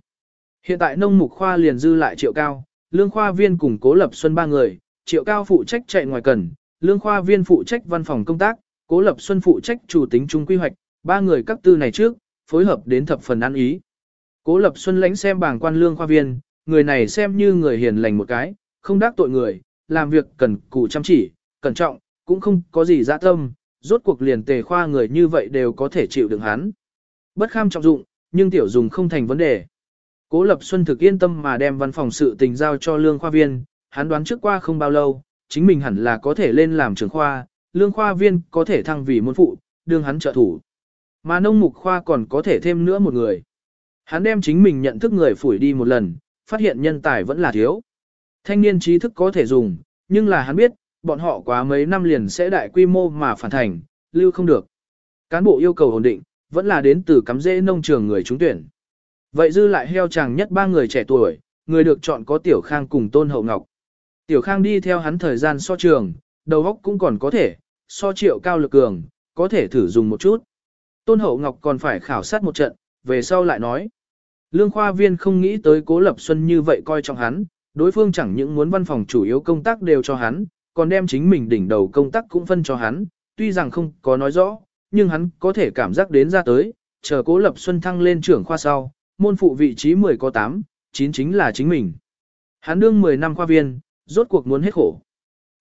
Speaker 1: Hiện tại nông mục khoa liền dư lại triệu cao, lương khoa viên cùng cố lập xuân ba người, triệu cao phụ trách chạy ngoài cần, lương khoa viên phụ trách văn phòng công tác, cố lập xuân phụ trách chủ tính trung quy hoạch, ba người các tư này trước, phối hợp đến thập phần ăn ý. Cố lập xuân lãnh xem bảng quan lương khoa viên, người này xem như người hiền lành một cái, không đắc tội người, làm việc cần cù chăm chỉ, cẩn trọng, cũng không có gì dã tâm, rốt cuộc liền tề khoa người như vậy đều có thể chịu đựng hắn. Bất kham trọng dụng, nhưng tiểu dùng không thành vấn đề. Cố Lập Xuân thực yên tâm mà đem văn phòng sự tình giao cho lương khoa viên, hắn đoán trước qua không bao lâu, chính mình hẳn là có thể lên làm trưởng khoa, lương khoa viên có thể thăng vì môn phụ, đương hắn trợ thủ. Mà nông mục khoa còn có thể thêm nữa một người. Hắn đem chính mình nhận thức người phủi đi một lần, phát hiện nhân tài vẫn là thiếu. Thanh niên trí thức có thể dùng, nhưng là hắn biết, bọn họ quá mấy năm liền sẽ đại quy mô mà phản thành, lưu không được. Cán bộ yêu cầu ổn định, vẫn là đến từ cắm dễ nông trường người trúng tuyển. Vậy dư lại heo chàng nhất ba người trẻ tuổi, người được chọn có Tiểu Khang cùng Tôn Hậu Ngọc. Tiểu Khang đi theo hắn thời gian so trường, đầu óc cũng còn có thể, so triệu cao lực cường, có thể thử dùng một chút. Tôn Hậu Ngọc còn phải khảo sát một trận, về sau lại nói. Lương khoa viên không nghĩ tới Cố Lập Xuân như vậy coi trọng hắn, đối phương chẳng những muốn văn phòng chủ yếu công tác đều cho hắn, còn đem chính mình đỉnh đầu công tác cũng phân cho hắn, tuy rằng không có nói rõ, nhưng hắn có thể cảm giác đến ra tới, chờ Cố Lập Xuân thăng lên trưởng khoa sau, môn phụ vị trí 10 có 8, 9 chính là chính mình. Hắn đương 10 năm khoa viên, rốt cuộc muốn hết khổ.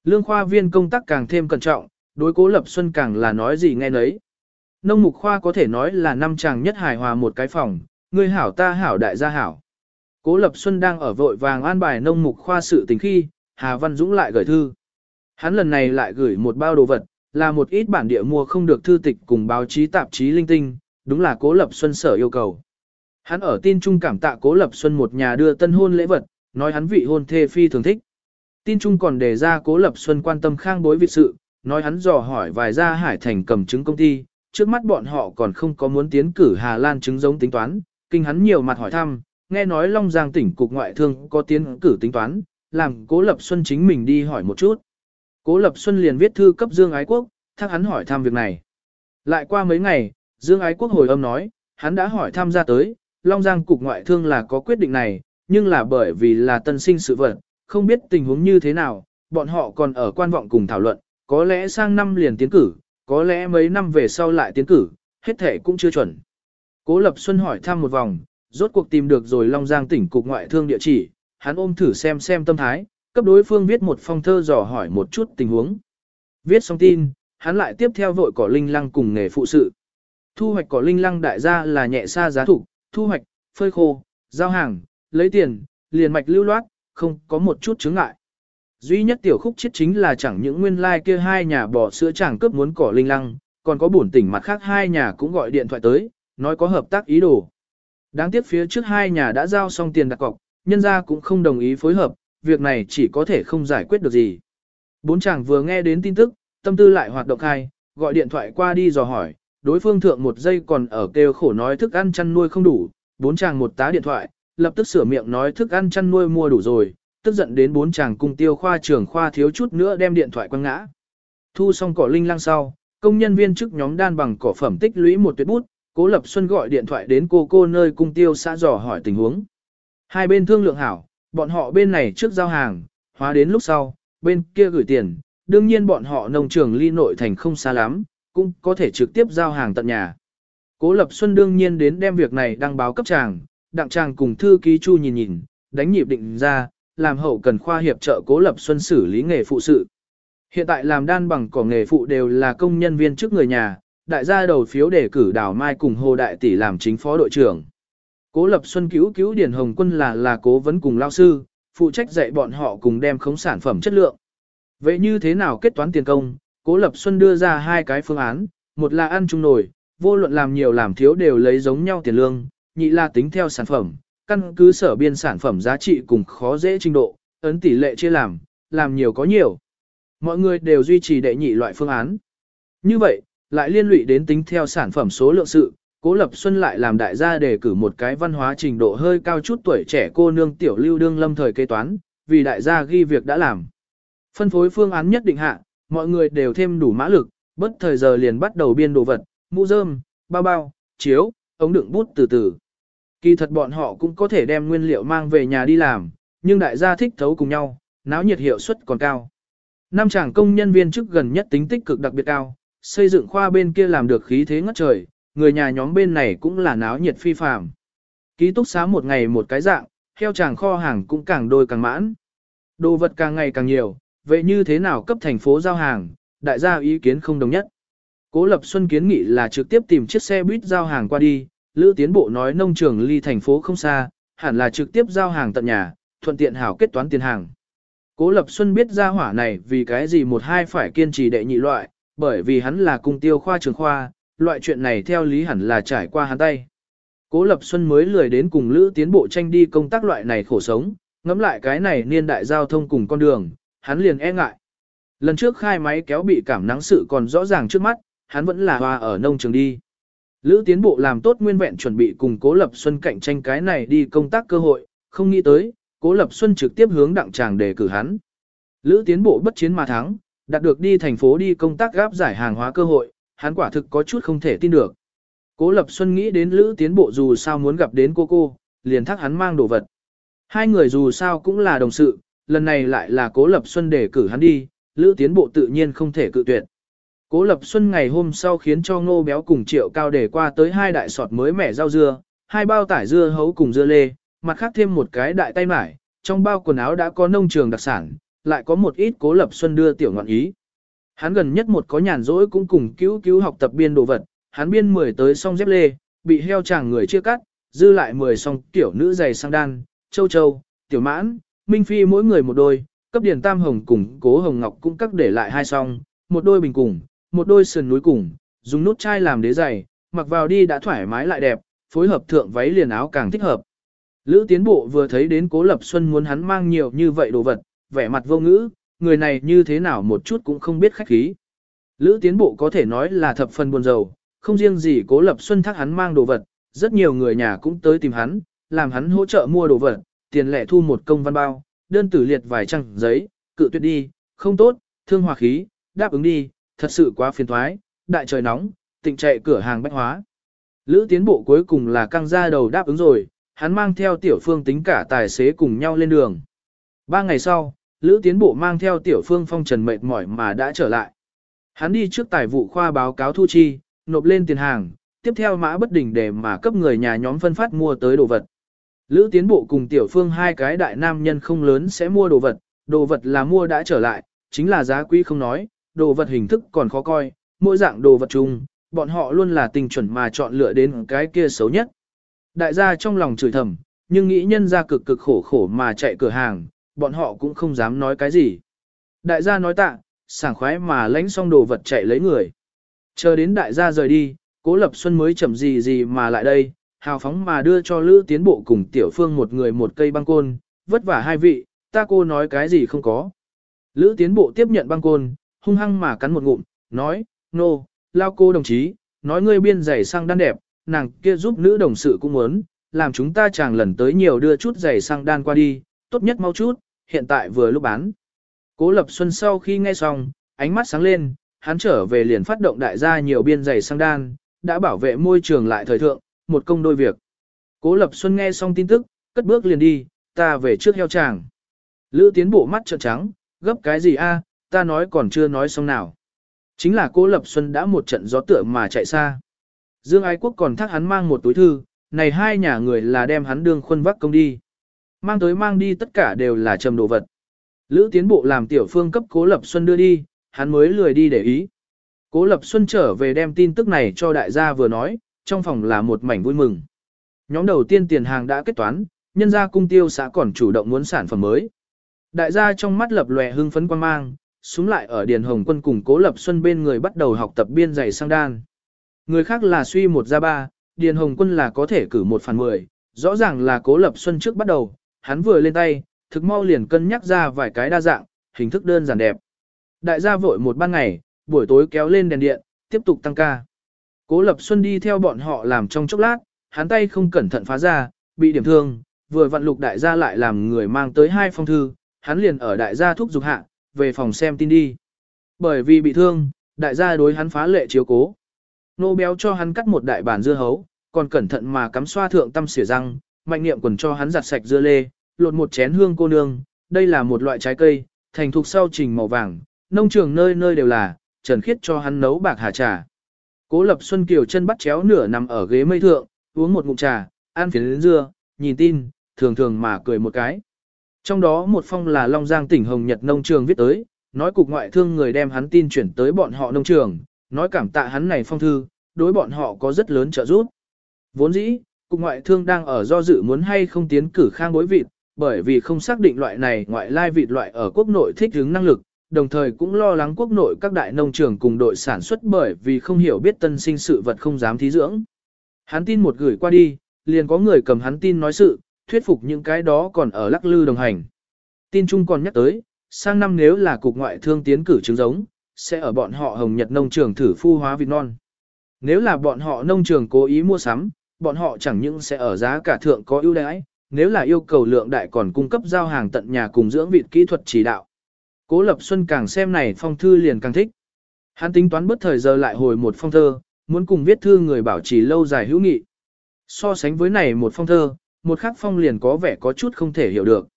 Speaker 1: Lương khoa viên công tác càng thêm cẩn trọng, đối cố lập xuân càng là nói gì nghe nấy. Nông mục khoa có thể nói là năm chàng nhất hài hòa một cái phòng, người hảo ta hảo đại gia hảo. Cố lập xuân đang ở vội vàng an bài nông mục khoa sự tình khi, Hà Văn Dũng lại gửi thư. Hắn lần này lại gửi một bao đồ vật, là một ít bản địa mua không được thư tịch cùng báo chí tạp chí linh tinh, đúng là Cố Lập Xuân sở yêu cầu. Hắn ở tin trung cảm tạ Cố Lập Xuân một nhà đưa tân hôn lễ vật, nói hắn vị hôn thê phi thường thích. Tin trung còn đề ra Cố Lập Xuân quan tâm khang bối vị sự, nói hắn dò hỏi vài gia hải thành cầm chứng công ty, trước mắt bọn họ còn không có muốn tiến cử Hà Lan chứng giống tính toán, kinh hắn nhiều mặt hỏi thăm, nghe nói Long Giang tỉnh cục ngoại thương có tiến cử tính toán, làm Cố Lập Xuân chính mình đi hỏi một chút. Cố Lập Xuân liền viết thư cấp Dương Ái Quốc, thắc hắn hỏi thăm việc này. Lại qua mấy ngày, Dương Ái Quốc hồi âm nói, hắn đã hỏi thăm ra tới, Long Giang cục ngoại thương là có quyết định này, nhưng là bởi vì là tân sinh sự vật, không biết tình huống như thế nào, bọn họ còn ở quan vọng cùng thảo luận, có lẽ sang năm liền tiến cử, có lẽ mấy năm về sau lại tiến cử, hết thể cũng chưa chuẩn. Cố Lập Xuân hỏi thăm một vòng, rốt cuộc tìm được rồi Long Giang tỉnh cục ngoại thương địa chỉ, hắn ôm thử xem xem tâm thái, cấp đối phương viết một phong thơ dò hỏi một chút tình huống. Viết xong tin, hắn lại tiếp theo vội cỏ linh lăng cùng nghề phụ sự. Thu hoạch cỏ linh lăng đại gia là nhẹ xa giá thủ, thu hoạch, phơi khô, giao hàng, lấy tiền, liền mạch lưu loát, không có một chút chứng ngại. Duy nhất tiểu khúc chết chính là chẳng những nguyên lai like kia hai nhà bỏ sữa chẳng cướp muốn cỏ linh lăng, còn có bổn tỉnh mặt khác hai nhà cũng gọi điện thoại tới, nói có hợp tác ý đồ. Đáng tiếc phía trước hai nhà đã giao xong tiền đặt cọc, nhân gia cũng không đồng ý phối hợp, việc này chỉ có thể không giải quyết được gì. Bốn chàng vừa nghe đến tin tức, tâm tư lại hoạt động khai, gọi điện thoại qua đi dò hỏi, đối phương thượng một giây còn ở kêu khổ nói thức ăn chăn nuôi không đủ, bốn chàng một tá điện thoại, lập tức sửa miệng nói thức ăn chăn nuôi mua đủ rồi, tức giận đến bốn chàng cùng tiêu khoa trưởng khoa thiếu chút nữa đem điện thoại quăng ngã. Thu xong cỏ linh lăng sau, công nhân viên chức nhóm đan bằng cỏ phẩm tích lũy một tuyệt bút, Cố Lập Xuân gọi điện thoại đến cô cô nơi cung tiêu xã dò hỏi tình huống. Hai bên thương lượng hảo, bọn họ bên này trước giao hàng, hóa đến lúc sau, bên kia gửi tiền, đương nhiên bọn họ nông trường ly nội thành không xa lắm, cũng có thể trực tiếp giao hàng tận nhà. Cố Lập Xuân đương nhiên đến đem việc này đăng báo cấp chàng, đặng chàng cùng thư ký Chu nhìn nhìn, đánh nhịp định ra, làm hậu cần khoa hiệp trợ Cố Lập Xuân xử lý nghề phụ sự. Hiện tại làm đan bằng cỏ nghề phụ đều là công nhân viên trước người nhà, đại gia đầu phiếu đề cử Đào Mai cùng Hồ Đại Tỷ làm chính phó đội trưởng. Cố Lập Xuân cứu cứu Điển Hồng Quân là là cố vấn cùng lao sư, phụ trách dạy bọn họ cùng đem khống sản phẩm chất lượng. Vậy như thế nào kết toán tiền công, Cố Lập Xuân đưa ra hai cái phương án, một là ăn chung nổi, vô luận làm nhiều làm thiếu đều lấy giống nhau tiền lương, nhị là tính theo sản phẩm, căn cứ sở biên sản phẩm giá trị cùng khó dễ trình độ, ấn tỷ lệ chia làm, làm nhiều có nhiều. Mọi người đều duy trì đệ nhị loại phương án. Như vậy, lại liên lụy đến tính theo sản phẩm số lượng sự, Cố Lập Xuân lại làm đại gia đề cử một cái văn hóa trình độ hơi cao chút tuổi trẻ cô nương tiểu lưu đương lâm thời kế toán, vì đại gia ghi việc đã làm. Phân phối phương án nhất định hạ, mọi người đều thêm đủ mã lực, bất thời giờ liền bắt đầu biên đồ vật, mũ rơm, bao bao, chiếu, ống đựng bút từ từ. Kỳ thật bọn họ cũng có thể đem nguyên liệu mang về nhà đi làm, nhưng đại gia thích thấu cùng nhau, náo nhiệt hiệu suất còn cao. Năm chàng công nhân viên chức gần nhất tính tích cực đặc biệt cao, xây dựng khoa bên kia làm được khí thế ngất trời, người nhà nhóm bên này cũng là náo nhiệt phi phàm. Ký túc xá một ngày một cái dạng, theo chàng kho hàng cũng càng đôi càng mãn. Đồ vật càng ngày càng nhiều, vậy như thế nào cấp thành phố giao hàng, đại gia ý kiến không đồng nhất. Cố Lập Xuân kiến nghị là trực tiếp tìm chiếc xe buýt giao hàng qua đi, Lữ Tiến Bộ nói nông trường ly thành phố không xa, hẳn là trực tiếp giao hàng tận nhà, thuận tiện hảo kết toán tiền hàng. Cố Lập Xuân biết ra hỏa này vì cái gì một hai phải kiên trì đệ nhị loại, bởi vì hắn là cung tiêu khoa trường khoa, loại chuyện này theo lý hẳn là trải qua hắn tay. Cố Lập Xuân mới lười đến cùng Lữ Tiến Bộ tranh đi công tác loại này khổ sống, ngẫm lại cái này niên đại giao thông cùng con đường, hắn liền e ngại. Lần trước khai máy kéo bị cảm nắng sự còn rõ ràng trước mắt, hắn vẫn là hoa ở nông trường đi. Lữ Tiến Bộ làm tốt nguyên vẹn chuẩn bị cùng Cố Lập Xuân cạnh tranh cái này đi công tác cơ hội, không nghĩ tới, Cố Lập Xuân trực tiếp hướng đặng tràng để cử hắn. Lữ Tiến Bộ bất chiến mà thắng, đạt được đi thành phố đi công tác gáp giải hàng hóa cơ hội, hắn quả thực có chút không thể tin được. Cố Lập Xuân nghĩ đến Lữ Tiến Bộ dù sao muốn gặp đến cô cô, liền thắc hắn mang đồ vật. Hai người dù sao cũng là đồng sự, lần này lại là Cố Lập Xuân để cử hắn đi, Lữ Tiến Bộ tự nhiên không thể cự tuyệt. Cố Lập Xuân ngày hôm sau khiến cho Ngô Béo cùng Triệu Cao để qua tới hai đại sọt mới mẻ rau dưa, hai bao tải dưa hấu cùng dưa lê, mặt khác thêm một cái đại tay mải, trong bao quần áo đã có nông trường đặc sản, lại có một ít Cố Lập Xuân đưa tiểu ngọn ý. Hắn gần nhất một có nhàn rỗi cũng cùng cứu cứu học tập biên đồ vật, hắn biên 10 tới song dép lê, bị heo chàng người chia cắt, dư lại 10 song tiểu nữ giày sang đan, châu châu, tiểu mãn, minh phi mỗi người một đôi, cấp điền tam hồng cùng cố hồng ngọc cũng cắt để lại hai song, một đôi bình cùng, một đôi sườn núi cùng, dùng nút chai làm đế giày, mặc vào đi đã thoải mái lại đẹp, phối hợp thượng váy liền áo càng thích hợp. Lữ tiến bộ vừa thấy đến cố lập xuân muốn hắn mang nhiều như vậy đồ vật, vẻ mặt vô ngữ, người này như thế nào một chút cũng không biết khách khí. Lữ tiến bộ có thể nói là thập phần buồn rầu, không riêng gì cố lập xuân thác hắn mang đồ vật, rất nhiều người nhà cũng tới tìm hắn, làm hắn hỗ trợ mua đồ vật, tiền lẻ thu một công văn bao, đơn tử liệt vài trang giấy, cự tuyệt đi, không tốt, thương hòa khí, đáp ứng đi, thật sự quá phiền thoái, đại trời nóng, tịnh chạy cửa hàng bách hóa. Lữ tiến bộ cuối cùng là căng ra đầu đáp ứng rồi, hắn mang theo tiểu phương tính cả tài xế cùng nhau lên đường. Ba ngày sau, Lữ tiến bộ mang theo tiểu phương phong trần mệt mỏi mà đã trở lại. Hắn đi trước tài vụ khoa báo cáo thu chi, nộp lên tiền hàng, tiếp theo mã bất đình để mà cấp người nhà nhóm phân phát mua tới đồ vật. Lữ tiến bộ cùng tiểu phương hai cái đại nam nhân không lớn sẽ mua đồ vật, đồ vật là mua đã trở lại, chính là giá quý không nói, đồ vật hình thức còn khó coi, mỗi dạng đồ vật chung, bọn họ luôn là tình chuẩn mà chọn lựa đến cái kia xấu nhất. Đại gia trong lòng chửi thầm, nhưng nghĩ nhân ra cực cực khổ khổ mà chạy cửa hàng, bọn họ cũng không dám nói cái gì. Đại gia nói tạ, sảng khoái mà lãnh xong đồ vật chạy lấy người. Chờ đến đại gia rời đi, cố lập xuân mới chậm gì gì mà lại đây, hào phóng mà đưa cho Lữ Tiến Bộ cùng Tiểu Phương một người một cây băng côn, vất vả hai vị, ta cô nói cái gì không có. Lữ Tiến Bộ tiếp nhận băng côn, hung hăng mà cắn một ngụm, nói, nô, no, lao cô đồng chí, nói ngươi biên giày sang đan đẹp, nàng kia giúp nữ đồng sự cũng muốn, làm chúng ta chàng lần tới nhiều đưa chút giày sang đan qua đi, tốt nhất mau chút, hiện tại vừa lúc bán. Cố Lập Xuân sau khi nghe xong, ánh mắt sáng lên, hắn trở về liền phát động đại gia nhiều biên giày sang đan, đã bảo vệ môi trường lại thời thượng, một công đôi việc. Cố Lập Xuân nghe xong tin tức, cất bước liền đi, ta về trước heo chàng. Lữ tiến bộ mắt trợn trắng, gấp cái gì a? ta nói còn chưa nói xong nào. Chính là Cố Lập Xuân đã một trận gió tựa mà chạy xa. Dương Ái Quốc còn thắc hắn mang một túi thư, này hai nhà người là đem hắn đương khuôn vác công đi. Mang tới mang đi tất cả đều là trầm đồ vật. Lữ tiến bộ làm tiểu phương cấp Cố Lập Xuân đưa đi, hắn mới lười đi để ý. Cố Lập Xuân trở về đem tin tức này cho đại gia vừa nói, trong phòng là một mảnh vui mừng. Nhóm đầu tiên tiền hàng đã kết toán, nhân gia cung tiêu xã còn chủ động muốn sản phẩm mới. Đại gia trong mắt lập lòe hưng phấn quan mang, xuống lại ở Điền Hồng Quân cùng Cố Lập Xuân bên người bắt đầu học tập biên giày sang đan. Người khác là suy một ra ba, Điền Hồng Quân là có thể cử một phần mười, rõ ràng là Cố Lập Xuân trước bắt đầu, hắn vừa lên tay, thực mau liền cân nhắc ra vài cái đa dạng, hình thức đơn giản đẹp. Đại gia vội một ban ngày, buổi tối kéo lên đèn điện, tiếp tục tăng ca. Cố Lập Xuân đi theo bọn họ làm trong chốc lát, hắn tay không cẩn thận phá ra, bị điểm thương, vừa vặn lục đại gia lại làm người mang tới hai phong thư, hắn liền ở đại gia thúc giục hạ, về phòng xem tin đi. Bởi vì bị thương, đại gia đối hắn phá lệ chiếu cố. Nô béo cho hắn cắt một đại bản dưa hấu, còn cẩn thận mà cắm xoa thượng tâm xỉa răng, mạnh niệm quần cho hắn giặt sạch dưa lê, lột một chén hương cô nương, đây là một loại trái cây, thành thục sau trình màu vàng, nông trường nơi nơi đều là, trần khiết cho hắn nấu bạc hà trà. Cố Lập Xuân Kiều chân bắt chéo nửa nằm ở ghế mây thượng, uống một ngụm trà, ăn phiến dưa, nhìn tin, thường thường mà cười một cái. Trong đó một phong là Long Giang tỉnh Hồng Nhật nông trường viết tới, nói cục ngoại thương người đem hắn tin chuyển tới bọn họ nông trường, nói cảm tạ hắn này phong thư, đối bọn họ có rất lớn trợ giúp. Vốn dĩ, cục ngoại thương đang ở do dự muốn hay không tiến cử khang bối vịt, bởi vì không xác định loại này ngoại lai vịt loại ở quốc nội thích ứng năng lực, đồng thời cũng lo lắng quốc nội các đại nông trường cùng đội sản xuất bởi vì không hiểu biết tân sinh sự vật không dám thí dưỡng. Hắn tin một gửi qua đi, liền có người cầm hắn tin nói sự, thuyết phục những cái đó còn ở lắc lư đồng hành. Tin chung còn nhắc tới, sang năm nếu là cục ngoại thương tiến cử trứng giống, sẽ ở bọn họ hồng nhật nông trường thử phu hóa vịt non. Nếu là bọn họ nông trường cố ý mua sắm, bọn họ chẳng những sẽ ở giá cả thượng có ưu đãi, nếu là yêu cầu lượng đại còn cung cấp giao hàng tận nhà cùng dưỡng vịt kỹ thuật chỉ đạo. Cố Lập Xuân càng xem này phong thư liền càng thích. Hắn tính toán bất thời giờ lại hồi một phong thơ, muốn cùng viết thư người bảo trì lâu dài hữu nghị. So sánh với này một phong thơ, một khắc phong liền có vẻ có chút không thể hiểu được.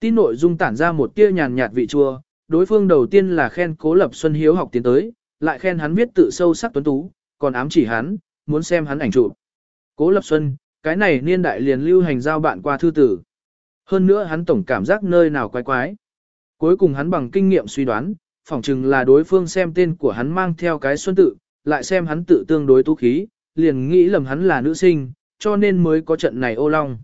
Speaker 1: Tin nội dung tản ra một tia nhàn nhạt vị chua, đối phương đầu tiên là khen Cố Lập Xuân hiếu học tiến tới, lại khen hắn viết tự sâu sắc tuấn tú, còn ám chỉ hắn, muốn xem hắn ảnh chụp. Cố Lập Xuân, cái này niên đại liền lưu hành giao bạn qua thư tử. Hơn nữa hắn tổng cảm giác nơi nào quái quái. Cuối cùng hắn bằng kinh nghiệm suy đoán, phỏng chừng là đối phương xem tên của hắn mang theo cái xuân tự, lại xem hắn tự tương đối tú khí, liền nghĩ lầm hắn là nữ sinh, cho nên mới có trận này ô long.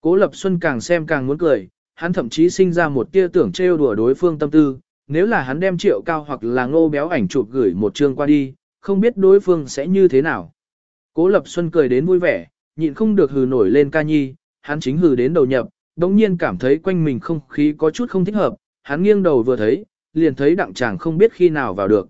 Speaker 1: Cố Lập Xuân càng xem càng muốn cười, hắn thậm chí sinh ra một tia tưởng trêu đùa đối phương tâm tư, nếu là hắn đem triệu cao hoặc là ngô béo ảnh chụp gửi một chương qua đi, không biết đối phương sẽ như thế nào. Cố Lập Xuân cười đến vui vẻ, nhịn không được hừ nổi lên ca nhi, hắn chính hừ đến đầu nhập, đồng nhiên cảm thấy quanh mình không khí có chút không thích hợp, hắn nghiêng đầu vừa thấy, liền thấy đặng chàng không biết khi nào vào được.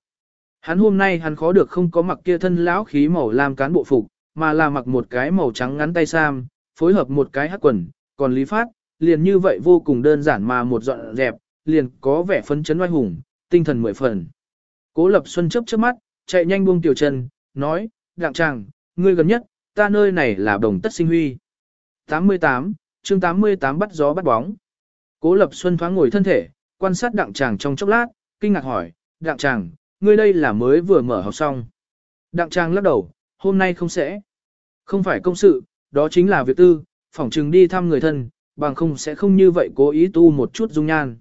Speaker 1: Hắn hôm nay hắn khó được không có mặc kia thân lão khí màu lam cán bộ phục, mà là mặc một cái màu trắng ngắn tay sam, phối hợp một cái hắc quần, còn Lý Phát, liền như vậy vô cùng đơn giản mà một dọn dẹp, liền có vẻ phấn chấn oai hùng, tinh thần mười phần. Cố Lập Xuân chớp chớp mắt, chạy nhanh buông tiểu chân, nói, đặng chàng, ngươi gần nhất, ta nơi này là đồng tất sinh huy. 88, chương 88 bắt gió bắt bóng. Cố Lập Xuân thoáng ngồi thân thể, quan sát đặng chàng trong chốc lát, kinh ngạc hỏi, đặng chàng, ngươi đây là mới vừa mở học xong. Đặng chàng lắc đầu, hôm nay không sẽ. Không phải công sự, đó chính là việc tư, phỏng chừng đi thăm người thân, bằng không sẽ không như vậy cố ý tu một chút dung nhan.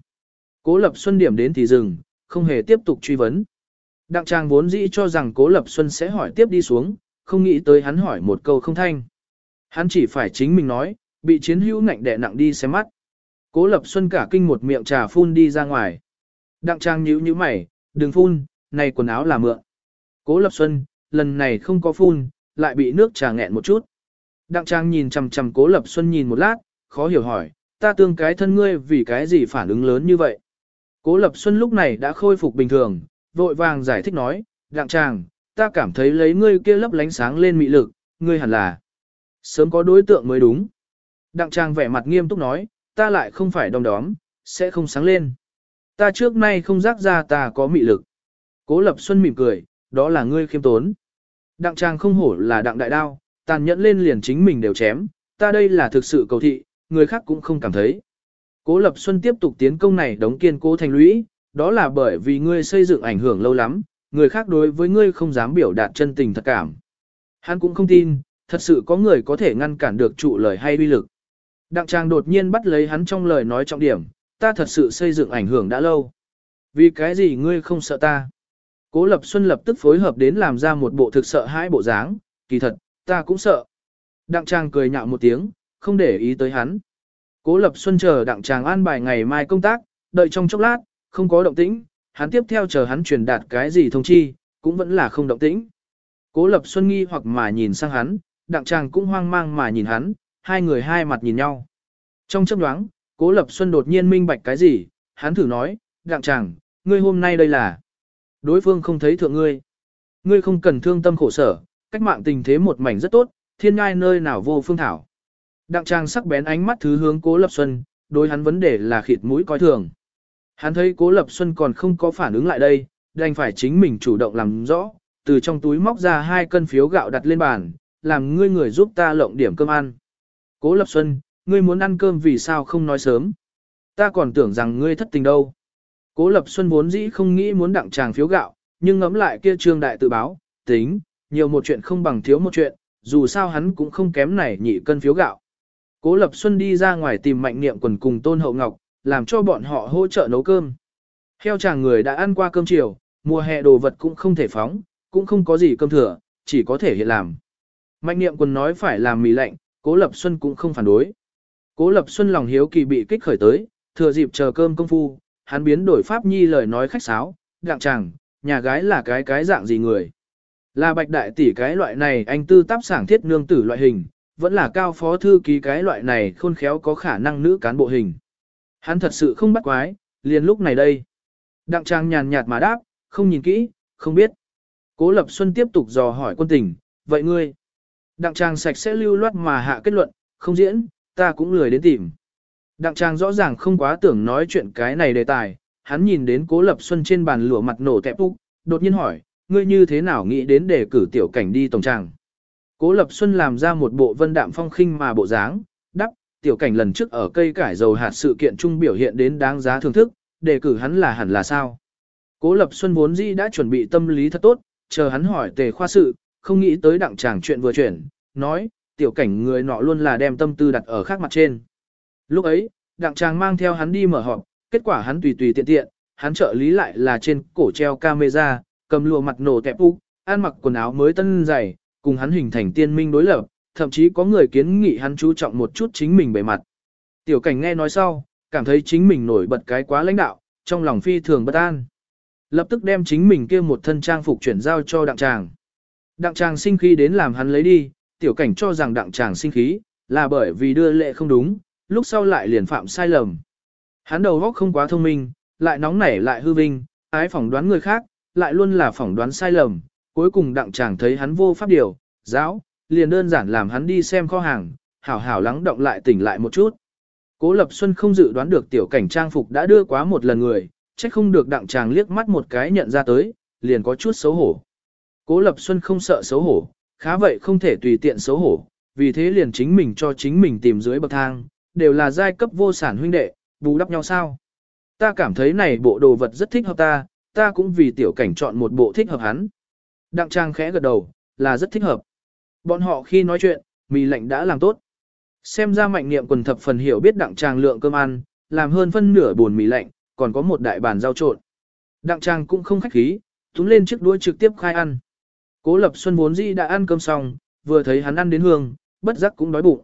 Speaker 1: Cố Lập Xuân điểm đến thì dừng, không hề tiếp tục truy vấn. Đặng Trang vốn dĩ cho rằng Cố Lập Xuân sẽ hỏi tiếp đi xuống, không nghĩ tới hắn hỏi một câu không thanh. Hắn chỉ phải chính mình nói, bị chiến hữu ngạnh đè nặng đi xem mắt. Cố Lập Xuân cả kinh một miệng trà phun đi ra ngoài. Đặng Trang nhíu nhíu mày, đừng phun, này quần áo là mượn. Cố Lập Xuân, lần này không có phun, lại bị nước trà nghẹn một chút. Đặng Trang nhìn chằm chằm Cố Lập Xuân nhìn một lát, khó hiểu hỏi, ta tương cái thân ngươi vì cái gì phản ứng lớn như vậy. Cố Lập Xuân lúc này đã khôi phục bình thường, vội vàng giải thích nói, Đặng Trang, ta cảm thấy lấy ngươi kia lấp lánh sáng lên mị lực, ngươi hẳn là sớm có đối tượng mới đúng. Đặng Trang vẻ mặt nghiêm túc nói, ta lại không phải đom đóm, sẽ không sáng lên. Ta trước nay không rác ra ta có mị lực. Cố Lập Xuân mỉm cười, đó là ngươi khiêm tốn. Đặng Trang không hổ là đặng đại đao, tàn nhẫn lên liền chính mình đều chém, ta đây là thực sự cầu thị, người khác cũng không cảm thấy. Cố Lập Xuân tiếp tục tiến công này đóng kiên cố thành lũy, đó là bởi vì ngươi xây dựng ảnh hưởng lâu lắm, người khác đối với ngươi không dám biểu đạt chân tình thật cảm. Hắn cũng không tin, thật sự có người có thể ngăn cản được trụ lời hay uy lực. Đặng Trang đột nhiên bắt lấy hắn trong lời nói trọng điểm, ta thật sự xây dựng ảnh hưởng đã lâu. Vì cái gì ngươi không sợ ta? Cố Lập Xuân lập tức phối hợp đến làm ra một bộ thực sợ hãi bộ dáng, kỳ thật, ta cũng sợ. Đặng Trang cười nhạo một tiếng, không để ý tới hắn. Cố Lập Xuân chờ Đặng Trang an bài ngày mai công tác, đợi trong chốc lát, không có động tĩnh, hắn tiếp theo chờ hắn truyền đạt cái gì thông chi, cũng vẫn là không động tĩnh. Cố Lập Xuân nghi hoặc mà nhìn sang hắn, Đặng Trang cũng hoang mang mà nhìn hắn, hai người hai mặt nhìn nhau. Trong chấp đoáng, Cố Lập Xuân đột nhiên minh bạch cái gì, hắn thử nói, Đặng Trang, ngươi hôm nay đây là... Đối phương không thấy thượng ngươi. Ngươi không cần thương tâm khổ sở, cách mạng tình thế một mảnh rất tốt, thiên ngai nơi nào vô phương thảo. Đặng trang sắc bén ánh mắt thứ hướng Cố Lập Xuân, đối hắn vấn đề là khịt mũi coi thường. Hắn thấy Cố Lập Xuân còn không có phản ứng lại đây, đành phải chính mình chủ động làm rõ, từ trong túi móc ra hai cân phiếu gạo đặt lên bàn, làm ngươi người giúp ta lộng điểm cơm ăn. Cố Lập Xuân, ngươi muốn ăn cơm vì sao không nói sớm? Ta còn tưởng rằng ngươi thất tình đâu. Cố Lập Xuân vốn dĩ không nghĩ muốn đặng chàng phiếu gạo, nhưng ngẫm lại kia trương đại tự báo, tính, nhiều một chuyện không bằng thiếu một chuyện, dù sao hắn cũng không kém này nhị cân phiếu gạo. Cố Lập Xuân đi ra ngoài tìm mạnh niệm quần cùng Tôn Hậu Ngọc, làm cho bọn họ hỗ trợ nấu cơm. Heo chàng người đã ăn qua cơm chiều, mùa hè đồ vật cũng không thể phóng, cũng không có gì cơm thừa, chỉ có thể hiện làm. Mạnh niệm quần nói phải làm mì lạnh, Cố Lập Xuân cũng không phản đối. Cố Lập Xuân lòng hiếu kỳ bị kích khởi tới, thừa dịp chờ cơm công phu, hắn biến đổi pháp nhi lời nói khách sáo, đặng chàng, nhà gái là cái cái dạng gì người. Là bạch đại tỷ cái loại này anh tư táp sảng thiết nương tử loại hình, vẫn là cao phó thư ký cái loại này khôn khéo có khả năng nữ cán bộ hình. Hắn thật sự không bắt quái, liền lúc này đây. Đặng trang nhàn nhạt mà đáp, không nhìn kỹ, không biết. Cố Lập Xuân tiếp tục dò hỏi quân tình, vậy ngươi? Đặng trang sạch sẽ lưu loát mà hạ kết luận, không diễn, ta cũng lười đến tìm. Đặng trang rõ ràng không quá tưởng nói chuyện cái này đề tài, hắn nhìn đến Cố Lập Xuân trên bàn lửa mặt nổ tẹp úc, đột nhiên hỏi, ngươi như thế nào nghĩ đến để cử tiểu cảnh đi tổng tràng. Cố Lập Xuân làm ra một bộ vân đạm phong khinh mà bộ dáng, tiểu cảnh lần trước ở cây cải dầu hạt sự kiện trung biểu hiện đến đáng giá thưởng thức, đề cử hắn là hẳn là sao. Cố Lập Xuân vốn dĩ đã chuẩn bị tâm lý thật tốt, chờ hắn hỏi tề khoa sự, không nghĩ tới đặng chàng chuyện vừa chuyển, nói, tiểu cảnh người nọ luôn là đem tâm tư đặt ở khác mặt trên. Lúc ấy, đặng chàng mang theo hắn đi mở họp, kết quả hắn tùy tùy tiện tiện, hắn trợ lý lại là trên cổ treo camera, cầm lùa mặt nổ tẹp úc, ăn mặc quần áo mới tân dày, cùng hắn hình thành tiên minh đối lập, thậm chí có người kiến nghị hắn chú trọng một chút chính mình bề mặt. Tiểu cảnh nghe nói sau, cảm thấy chính mình nổi bật cái quá lãnh đạo, trong lòng phi thường bất an. Lập tức đem chính mình kia một thân trang phục chuyển giao cho đặng tràng. Đặng tràng sinh khí đến làm hắn lấy đi, tiểu cảnh cho rằng đặng tràng sinh khí, là bởi vì đưa lệ không đúng, lúc sau lại liền phạm sai lầm. Hắn đầu óc không quá thông minh, lại nóng nảy lại hư vinh, ái phỏng đoán người khác, lại luôn là phỏng đoán sai lầm, cuối cùng đặng chàng thấy hắn vô pháp điều, giáo, liền đơn giản làm hắn đi xem kho hàng, hảo hảo lắng động lại tỉnh lại một chút. Cố Lập Xuân không dự đoán được tiểu cảnh trang phục đã đưa quá một lần người, chắc không được đặng chàng liếc mắt một cái nhận ra tới, liền có chút xấu hổ. Cố Lập Xuân không sợ xấu hổ, khá vậy không thể tùy tiện xấu hổ, vì thế liền chính mình cho chính mình tìm dưới bậc thang, đều là giai cấp vô sản huynh đệ, bù đắp nhau sao. Ta cảm thấy này bộ đồ vật rất thích hợp ta, ta cũng vì tiểu cảnh chọn một bộ thích hợp hắn. Đặng trang khẽ gật đầu, là rất thích hợp. Bọn họ khi nói chuyện, mì lạnh đã làm tốt. Xem ra mạnh niệm quần thập phần hiểu biết đặng trang lượng cơm ăn, làm hơn phân nửa buồn mì lạnh, còn có một đại bàn rau trộn. Đặng trang cũng không khách khí, túm lên chiếc đuôi trực tiếp khai ăn. Cố lập xuân vốn dĩ đã ăn cơm xong, vừa thấy hắn ăn đến hương, bất giác cũng đói bụng.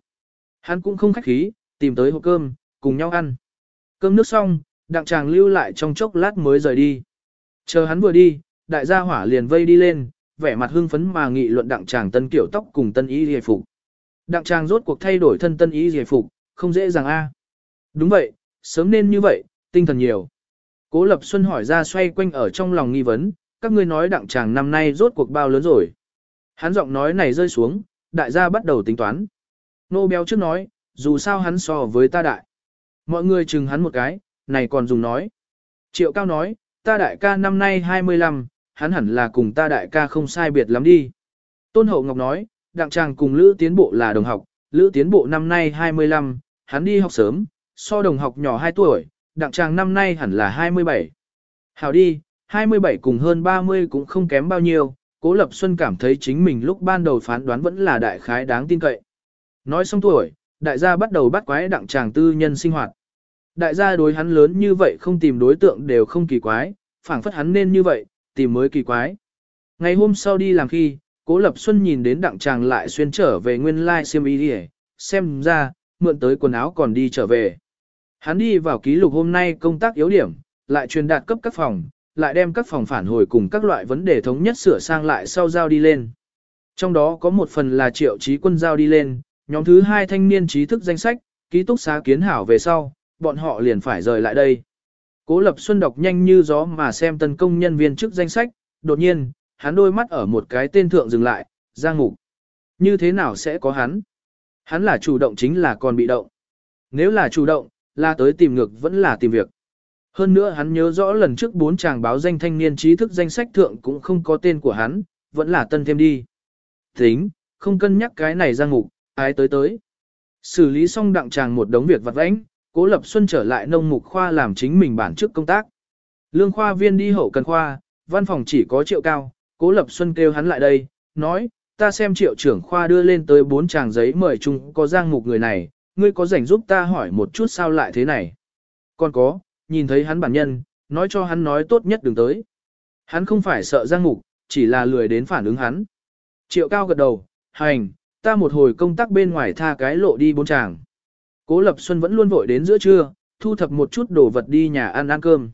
Speaker 1: Hắn cũng không khách khí, tìm tới hộp cơm, cùng nhau ăn. Cơm nước xong, đặng chàng lưu lại trong chốc lát mới rời đi. Chờ hắn vừa đi, đại gia hỏa liền vây đi lên, vẻ mặt hưng phấn mà nghị luận đặng chàng tân kiểu tóc cùng tân y hề phục. Đặng chàng rốt cuộc thay đổi thân tân y hề phục, không dễ dàng a. À. Đúng vậy, sớm nên như vậy, tinh thần nhiều. Cố Lập Xuân hỏi ra xoay quanh ở trong lòng nghi vấn, các ngươi nói đặng chàng năm nay rốt cuộc bao lớn rồi. Hắn giọng nói này rơi xuống, đại gia bắt đầu tính toán. Nô béo trước nói, dù sao hắn so với ta đại. Mọi người chừng hắn một cái, này còn dùng nói. Triệu cao nói, ta đại ca năm nay 25, hắn hẳn là cùng ta đại ca không sai biệt lắm đi. Tôn Hậu Ngọc nói, đặng chàng cùng Lữ Tiến Bộ là đồng học, Lữ Tiến Bộ năm nay 25, hắn đi học sớm, so đồng học nhỏ 2 tuổi, đặng chàng năm nay hẳn là 27. Hảo đi, 27 cùng hơn 30 cũng không kém bao nhiêu, Cố Lập Xuân cảm thấy chính mình lúc ban đầu phán đoán vẫn là đại khái đáng tin cậy. Nói xong tuổi, đại gia bắt đầu bắt quái đặng chàng tư nhân sinh hoạt. Đại gia đối hắn lớn như vậy không tìm đối tượng đều không kỳ quái, phảng phất hắn nên như vậy, tìm mới kỳ quái. Ngày hôm sau đi làm khi, Cố Lập Xuân nhìn đến đặng chàng lại xuyên trở về nguyên lai like xiêm y đi xem ra, mượn tới quần áo còn đi trở về. Hắn đi vào ký lục hôm nay công tác yếu điểm, lại truyền đạt cấp các phòng, lại đem các phòng phản hồi cùng các loại vấn đề thống nhất sửa sang lại sau giao đi lên. Trong đó có một phần là triệu trí quân giao đi lên, nhóm thứ hai thanh niên trí thức danh sách, ký túc xá kiến hảo về sau, bọn họ liền phải rời lại đây. Cố Lập Xuân đọc nhanh như gió mà xem tấn công nhân viên chức danh sách, đột nhiên, hắn đôi mắt ở một cái tên thượng dừng lại, Giang ngục. Như thế nào sẽ có hắn? Hắn là chủ động chính là còn bị động. Nếu là chủ động, là tới tìm ngược vẫn là tìm việc. Hơn nữa hắn nhớ rõ lần trước bốn chàng báo danh thanh niên trí thức danh sách thượng cũng không có tên của hắn, vẫn là tân thêm đi. Tính, không cân nhắc cái này Giang ngục, ai tới tới. Xử lý xong đặng chàng một đống việc vặt vãnh, Cố Lập Xuân trở lại nông mục khoa làm chính mình bản chức công tác. Lương khoa viên đi hậu cần khoa, văn phòng chỉ có triệu cao, Cố Lập Xuân kêu hắn lại đây, nói, ta xem triệu trưởng khoa đưa lên tới bốn tràng giấy mời chung có giang mục người này, ngươi có rảnh giúp ta hỏi một chút sao lại thế này. Còn có, nhìn thấy hắn bản nhân, nói cho hắn nói tốt nhất đừng tới. Hắn không phải sợ giang mục, chỉ là lười đến phản ứng hắn. Triệu cao gật đầu, hành, ta một hồi công tác bên ngoài tha cái lộ đi bốn tràng. Cố Lập Xuân vẫn luôn vội đến giữa trưa, thu thập một chút đồ vật đi nhà ăn ăn cơm.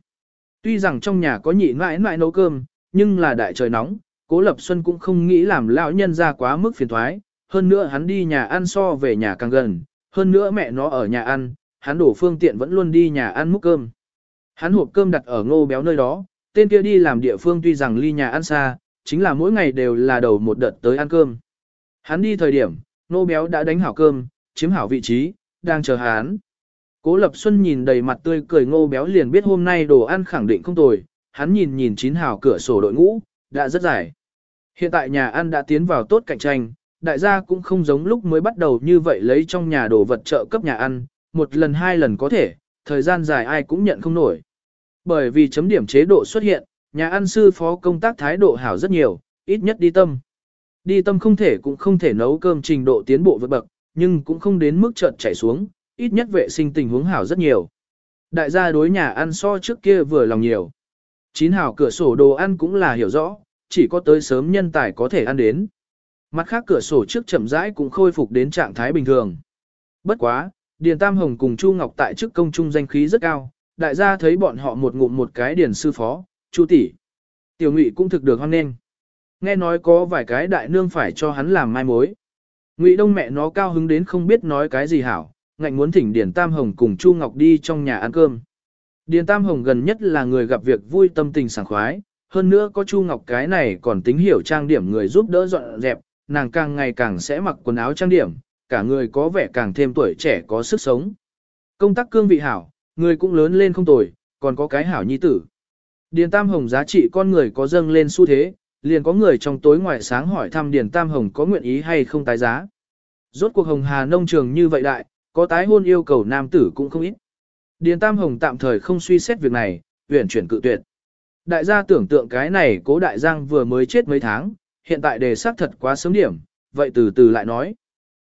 Speaker 1: Tuy rằng trong nhà có nhị mãi mãi nấu cơm, nhưng là đại trời nóng, Cố Lập Xuân cũng không nghĩ làm lão nhân ra quá mức phiền thoái, hơn nữa hắn đi nhà ăn so về nhà càng gần, hơn nữa mẹ nó ở nhà ăn, hắn đổ phương tiện vẫn luôn đi nhà ăn múc cơm. Hắn hộp cơm đặt ở ngô béo nơi đó, tên kia đi làm địa phương tuy rằng ly nhà ăn xa, chính là mỗi ngày đều là đầu một đợt tới ăn cơm. Hắn đi thời điểm, ngô béo đã đánh hảo cơm, chiếm hảo vị trí, đang chờ hắn. Cố Lập Xuân nhìn đầy mặt tươi cười ngô béo liền biết hôm nay đồ ăn khẳng định không tồi, hắn nhìn nhìn chín hào cửa sổ đội ngũ, đã rất dài. Hiện tại nhà ăn đã tiến vào tốt cạnh tranh, đại gia cũng không giống lúc mới bắt đầu như vậy lấy trong nhà đồ vật trợ cấp nhà ăn, một lần hai lần có thể, thời gian dài ai cũng nhận không nổi. Bởi vì chấm điểm chế độ xuất hiện, nhà ăn sư phó công tác thái độ hảo rất nhiều, ít nhất đi tâm. Đi tâm không thể cũng không thể nấu cơm trình độ tiến bộ vượt bậc, nhưng cũng không đến mức chợt chảy xuống, ít nhất vệ sinh tình huống hảo rất nhiều. Đại gia đối nhà ăn so trước kia vừa lòng nhiều. Chín hảo cửa sổ đồ ăn cũng là hiểu rõ, chỉ có tới sớm nhân tài có thể ăn đến. Mặt khác cửa sổ trước chậm rãi cũng khôi phục đến trạng thái bình thường. Bất quá, Điền Tam Hồng cùng Chu Ngọc tại chức công trung danh khí rất cao, đại gia thấy bọn họ một ngụm một cái điền sư phó, Chu tỷ. Tiểu Ngụy cũng thực được hoan nghênh. Nghe nói có vài cái đại nương phải cho hắn làm mai mối. Ngụy Đông mẹ nó cao hứng đến không biết nói cái gì hảo, ngạnh muốn thỉnh Điền Tam Hồng cùng Chu Ngọc đi trong nhà ăn cơm. Điền Tam Hồng gần nhất là người gặp việc vui tâm tình sảng khoái, hơn nữa có Chu Ngọc cái này còn tính hiểu trang điểm người giúp đỡ dọn dẹp, nàng càng ngày càng sẽ mặc quần áo trang điểm, cả người có vẻ càng thêm tuổi trẻ có sức sống. Công tác cương vị hảo, người cũng lớn lên không tồi, còn có cái hảo nhi tử. Điền Tam Hồng giá trị con người có dâng lên xu thế, liền có người trong tối ngoài sáng hỏi thăm Điền Tam Hồng có nguyện ý hay không tái giá. Rốt cuộc Hồng Hà nông trường như vậy đại, có tái hôn yêu cầu nam tử cũng không ít. Điền Tam Hồng tạm thời không suy xét việc này, tuyển chuyển cự tuyệt. Đại gia tưởng tượng cái này cố đại giang vừa mới chết mấy tháng, hiện tại đề xác thật quá sớm điểm, vậy từ từ lại nói.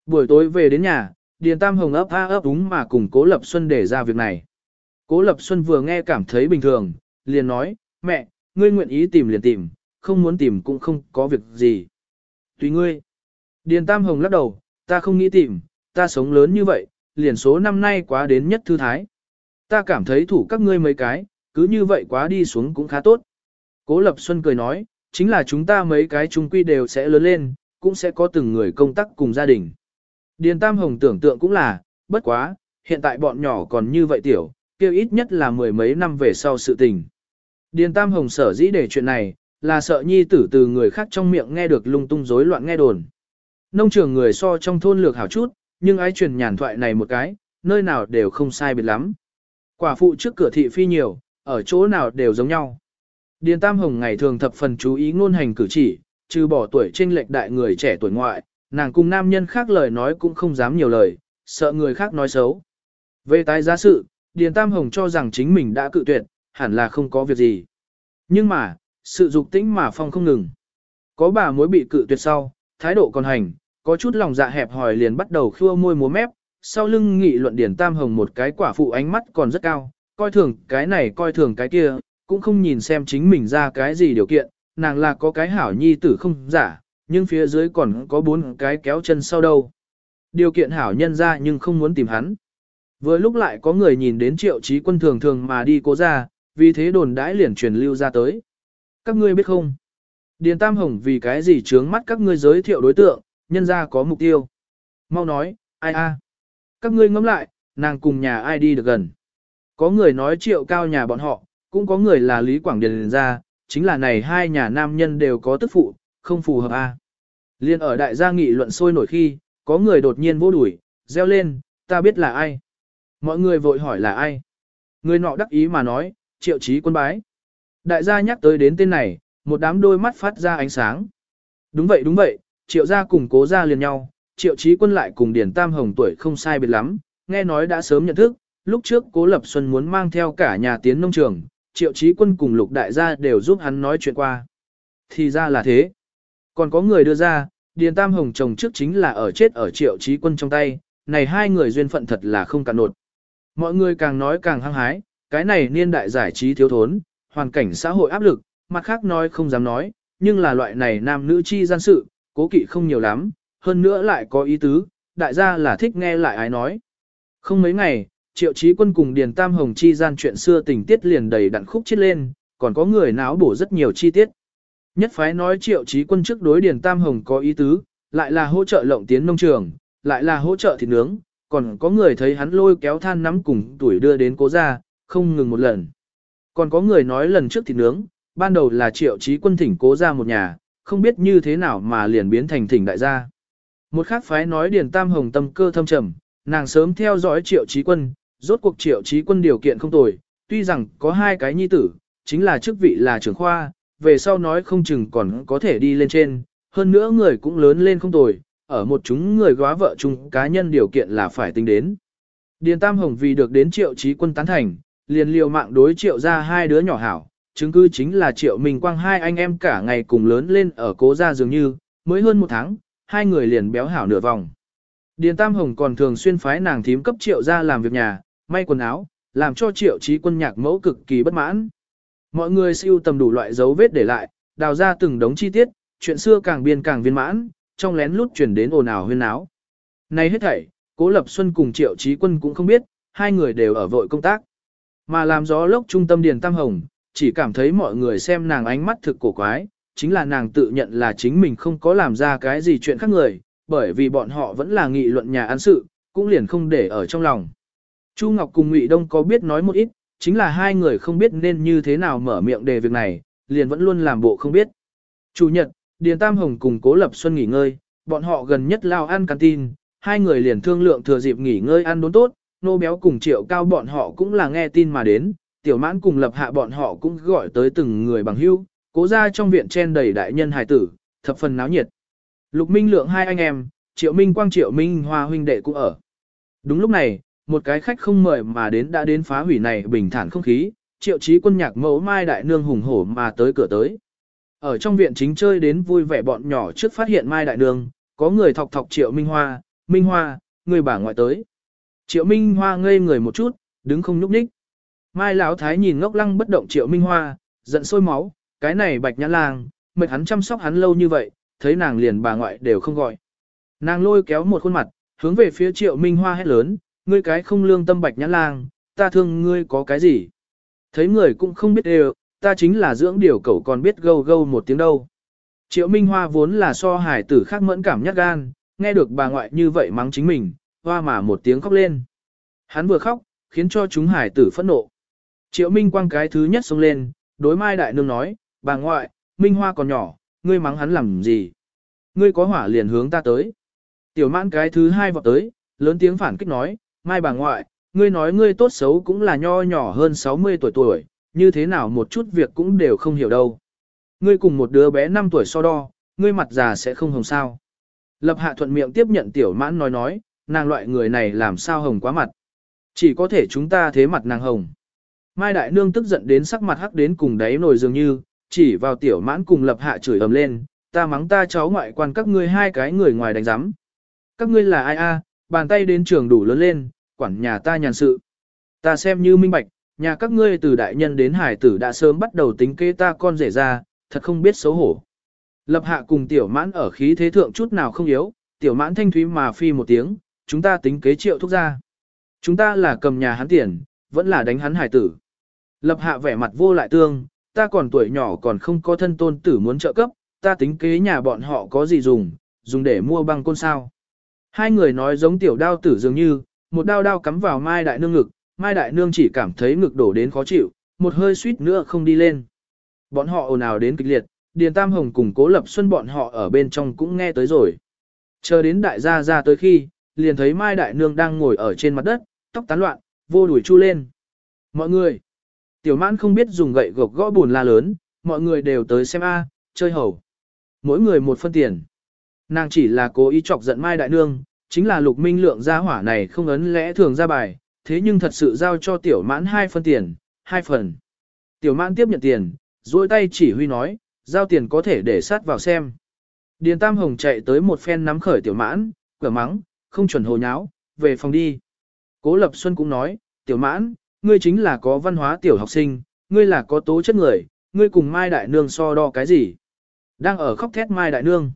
Speaker 1: Buổi tối về đến nhà, Điền Tam Hồng ấp a ấp úng mà cùng Cố Lập Xuân để ra việc này. Cố Lập Xuân vừa nghe cảm thấy bình thường, liền nói, mẹ, ngươi nguyện ý tìm liền tìm, không muốn tìm cũng không có việc gì. Tùy ngươi. Điền Tam Hồng lắc đầu, ta không nghĩ tìm, ta sống lớn như vậy, liền số năm nay quá đến nhất thư thái. Ta cảm thấy thủ các ngươi mấy cái, cứ như vậy quá đi xuống cũng khá tốt. Cố Lập Xuân cười nói, chính là chúng ta mấy cái chung quy đều sẽ lớn lên, cũng sẽ có từng người công tác cùng gia đình. Điền Tam Hồng tưởng tượng cũng là, bất quá, hiện tại bọn nhỏ còn như vậy tiểu, kêu ít nhất là mười mấy năm về sau sự tình. Điền Tam Hồng sở dĩ để chuyện này, là sợ nhi tử từ người khác trong miệng nghe được lung tung rối loạn nghe đồn. Nông trường người so trong thôn lược hảo chút, nhưng ai truyền nhàn thoại này một cái, nơi nào đều không sai biệt lắm. Quả phụ trước cửa thị phi nhiều, ở chỗ nào đều giống nhau. Điền Tam Hồng ngày thường thập phần chú ý ngôn hành cử chỉ, trừ bỏ tuổi trên lệch đại người trẻ tuổi ngoại, nàng cùng nam nhân khác lời nói cũng không dám nhiều lời, sợ người khác nói xấu. Về tái giá sự, Điền Tam Hồng cho rằng chính mình đã cự tuyệt, hẳn là không có việc gì. Nhưng mà, sự dục tĩnh mà phong không ngừng. Có bà mối bị cự tuyệt sau, thái độ còn hành, có chút lòng dạ hẹp hòi liền bắt đầu khua môi múa mép, sau lưng nghị luận điển Tam Hồng một cái quả phụ ánh mắt còn rất cao, coi thường cái này coi thường cái kia, cũng không nhìn xem chính mình ra cái gì điều kiện, nàng là có cái hảo nhi tử không giả, nhưng phía dưới còn có bốn cái kéo chân sau đâu. Điều kiện hảo nhân ra nhưng không muốn tìm hắn. Vừa lúc lại có người nhìn đến triệu trí quân thường thường mà đi cố ra, vì thế đồn đãi liền truyền lưu ra tới. Các ngươi biết không? Điền Tam Hồng vì cái gì trướng mắt các ngươi giới thiệu đối tượng, nhân ra có mục tiêu. Mau nói, ai a? Các ngươi ngẫm lại, nàng cùng nhà ai đi được gần. Có người nói triệu cao nhà bọn họ, cũng có người là Lý Quảng Điền ra, chính là này hai nhà nam nhân đều có tức phụ, không phù hợp a. Liên ở đại gia nghị luận sôi nổi khi, có người đột nhiên vô đuổi, reo lên, ta biết là ai. Mọi người vội hỏi là ai. Người nọ đắc ý mà nói, triệu chí quân bái. Đại gia nhắc tới đến tên này, một đám đôi mắt phát ra ánh sáng. Đúng vậy đúng vậy, triệu gia cùng cố gia liền nhau, triệu chí quân lại cùng Điển Tam Hồng tuổi không sai biệt lắm, nghe nói đã sớm nhận thức, lúc trước cố lập xuân muốn mang theo cả nhà tiến nông trường, triệu chí quân cùng lục đại gia đều giúp hắn nói chuyện qua. Thì ra là thế. Còn có người đưa ra, Điền Tam Hồng chồng trước chính là ở chết ở triệu trí quân trong tay, này hai người duyên phận thật là không cạn nột. Mọi người càng nói càng hăng hái, cái này niên đại giải trí thiếu thốn, hoàn cảnh xã hội áp lực, mặt khác nói không dám nói, nhưng là loại này nam nữ chi gian sự, cố kỵ không nhiều lắm, hơn nữa lại có ý tứ, đại gia là thích nghe lại ai nói. Không mấy ngày, triệu trí quân cùng Điền Tam Hồng chi gian chuyện xưa tình tiết liền đầy đặn khúc chết lên, còn có người náo bổ rất nhiều chi tiết. Nhất phái nói triệu trí quân trước đối Điền Tam Hồng có ý tứ, lại là hỗ trợ lộng tiến nông trường, lại là hỗ trợ thịt nướng, còn có người thấy hắn lôi kéo than nắm cùng tuổi đưa đến cố gia, không ngừng một lần. Còn có người nói lần trước thịt nướng, ban đầu là triệu trí quân thỉnh cố gia một nhà, không biết như thế nào mà liền biến thành thỉnh đại gia. Một khác phái nói Điền Tam Hồng tâm cơ thâm trầm, nàng sớm theo dõi triệu trí quân, rốt cuộc triệu trí quân điều kiện không tồi, tuy rằng có hai cái nhi tử, chính là chức vị là trưởng khoa, về sau nói không chừng còn có thể đi lên trên, hơn nữa người cũng lớn lên không tồi, ở một chúng người góa vợ chung cá nhân điều kiện là phải tính đến. Điền Tam Hồng vì được đến triệu trí quân tán thành, liền liều mạng đối triệu ra hai đứa nhỏ hảo, chứng cứ chính là triệu mình quang hai anh em cả ngày cùng lớn lên ở cố gia dường như, mới hơn một tháng, hai người liền béo hảo nửa vòng. Điền Tam Hồng còn thường xuyên phái nàng thím cấp triệu ra làm việc nhà, may quần áo, làm cho triệu trí quân nhạc mẫu cực kỳ bất mãn. Mọi người siêu tầm đủ loại dấu vết để lại, đào ra từng đống chi tiết, chuyện xưa càng biên càng viên mãn, trong lén lút chuyển đến ồn ào huyên áo. Này hết thảy, Cố Lập Xuân cùng Triệu trí Quân cũng không biết, hai người đều ở vội công tác. Mà làm gió lốc trung tâm Điền Tam Hồng, chỉ cảm thấy mọi người xem nàng ánh mắt thực cổ quái, chính là nàng tự nhận là chính mình không có làm ra cái gì chuyện khác người, bởi vì bọn họ vẫn là nghị luận nhà án sự, cũng liền không để ở trong lòng. Chu Ngọc cùng Ngụy Đông có biết nói một ít, chính là hai người không biết nên như thế nào mở miệng đề việc này, liền vẫn luôn làm bộ không biết. Chủ nhật, Điền Tam Hồng cùng Cố Lập Xuân nghỉ ngơi, bọn họ gần nhất lao ăn canteen, hai người liền thương lượng thừa dịp nghỉ ngơi ăn đốn tốt, nô béo cùng triệu cao bọn họ cũng là nghe tin mà đến, tiểu mãn cùng lập hạ bọn họ cũng gọi tới từng người bằng hữu, cố ra trong viện chen đầy đại nhân hài tử, thập phần náo nhiệt. Lục Minh lượng hai anh em, triệu Minh quang triệu Minh hoa huynh đệ cũng ở. Đúng lúc này, một cái khách không mời mà đến đã đến phá hủy này bình thản không khí, triệu chí quân nhạc mẫu mai đại nương hùng hổ mà tới cửa tới. Ở trong viện chính chơi đến vui vẻ bọn nhỏ trước phát hiện mai đại nương, có người thọc thọc triệu Minh hoa, Minh hoa, người bà ngoại tới. Triệu Minh hoa ngây người một chút, đứng không nhúc nhích. Mai Lão Thái nhìn ngốc lăng bất động Triệu Minh Hoa, giận sôi máu, cái này bạch nhã lang, mệt hắn chăm sóc hắn lâu như vậy, thấy nàng liền bà ngoại đều không gọi. Nàng lôi kéo một khuôn mặt, hướng về phía Triệu Minh Hoa hét lớn, ngươi cái không lương tâm bạch nhã lang, ta thương ngươi có cái gì? Thấy người cũng không biết đều, ta chính là dưỡng điều cậu còn biết gâu gâu một tiếng đâu. Triệu Minh Hoa vốn là so hải tử khác mẫn cảm nhát gan, nghe được bà ngoại như vậy mắng chính mình, hoa mà một tiếng khóc lên. Hắn vừa khóc, khiến cho chúng hải tử phẫn nộ. Triệu Minh Quang cái thứ nhất xông lên, đối Mai Đại Nương nói, bà ngoại, Minh Hoa còn nhỏ, ngươi mắng hắn làm gì? Ngươi có hỏa liền hướng ta tới. Tiểu mãn cái thứ hai vọt tới, lớn tiếng phản kích nói, Mai bà ngoại, ngươi nói ngươi tốt xấu cũng là nho nhỏ hơn 60 tuổi tuổi, như thế nào một chút việc cũng đều không hiểu đâu. Ngươi cùng một đứa bé 5 tuổi so đo, ngươi mặt già sẽ không hồng sao. Lập hạ thuận miệng tiếp nhận tiểu mãn nói nói, nàng loại người này làm sao hồng quá mặt. Chỉ có thể chúng ta thế mặt nàng hồng. Mai Đại Nương tức giận đến sắc mặt hắc đến cùng đáy nồi dường như, chỉ vào tiểu mãn cùng lập hạ chửi ầm lên, ta mắng ta cháu ngoại quan các ngươi hai cái người ngoài đánh giám. Các ngươi là ai a? bàn tay đến trường đủ lớn lên, quản nhà ta nhàn sự. Ta xem như minh bạch, nhà các ngươi từ đại nhân đến hải tử đã sớm bắt đầu tính kế ta con rể ra, thật không biết xấu hổ. Lập hạ cùng tiểu mãn ở khí thế thượng chút nào không yếu, tiểu mãn thanh thúy mà phi một tiếng, chúng ta tính kế triệu thúc ra. Chúng ta là cầm nhà hắn tiền, vẫn là đánh hắn hải tử. Lập hạ vẻ mặt vô lại tương, ta còn tuổi nhỏ còn không có thân tôn tử muốn trợ cấp, ta tính kế nhà bọn họ có gì dùng, dùng để mua băng côn sao. Hai người nói giống tiểu đao tử dường như, một đao đao cắm vào mai đại nương ngực, mai đại nương chỉ cảm thấy ngực đổ đến khó chịu, một hơi suýt nữa không đi lên. Bọn họ ồn ào đến kịch liệt, Điền Tam Hồng cùng Cố Lập Xuân bọn họ ở bên trong cũng nghe tới rồi. Chờ đến đại gia ra tới khi, liền thấy Mai Đại Nương đang ngồi ở trên mặt đất, tóc tán loạn, vô đuổi chu lên. Mọi người, tiểu mãn không biết dùng gậy gộc gõ buồn la lớn, mọi người đều tới xem A, chơi hầu. Mỗi người một phân tiền. Nàng chỉ là cố ý chọc giận Mai Đại Nương, chính là lục minh lượng gia hỏa này không ấn lẽ thường ra bài, thế nhưng thật sự giao cho tiểu mãn hai phân tiền, hai phần. Tiểu mãn tiếp nhận tiền, duỗi tay chỉ huy nói, giao tiền có thể để sát vào xem. Điền Tam Hồng chạy tới một phen nắm khởi tiểu mãn, cửa mắng, không chuẩn hồ nháo, về phòng đi. Cố Lập Xuân cũng nói, tiểu mãn, ngươi chính là có văn hóa tiểu học sinh, ngươi là có tố chất người, ngươi cùng Mai Đại Nương so đo cái gì? Đang ở khóc thét Mai Đại Nương.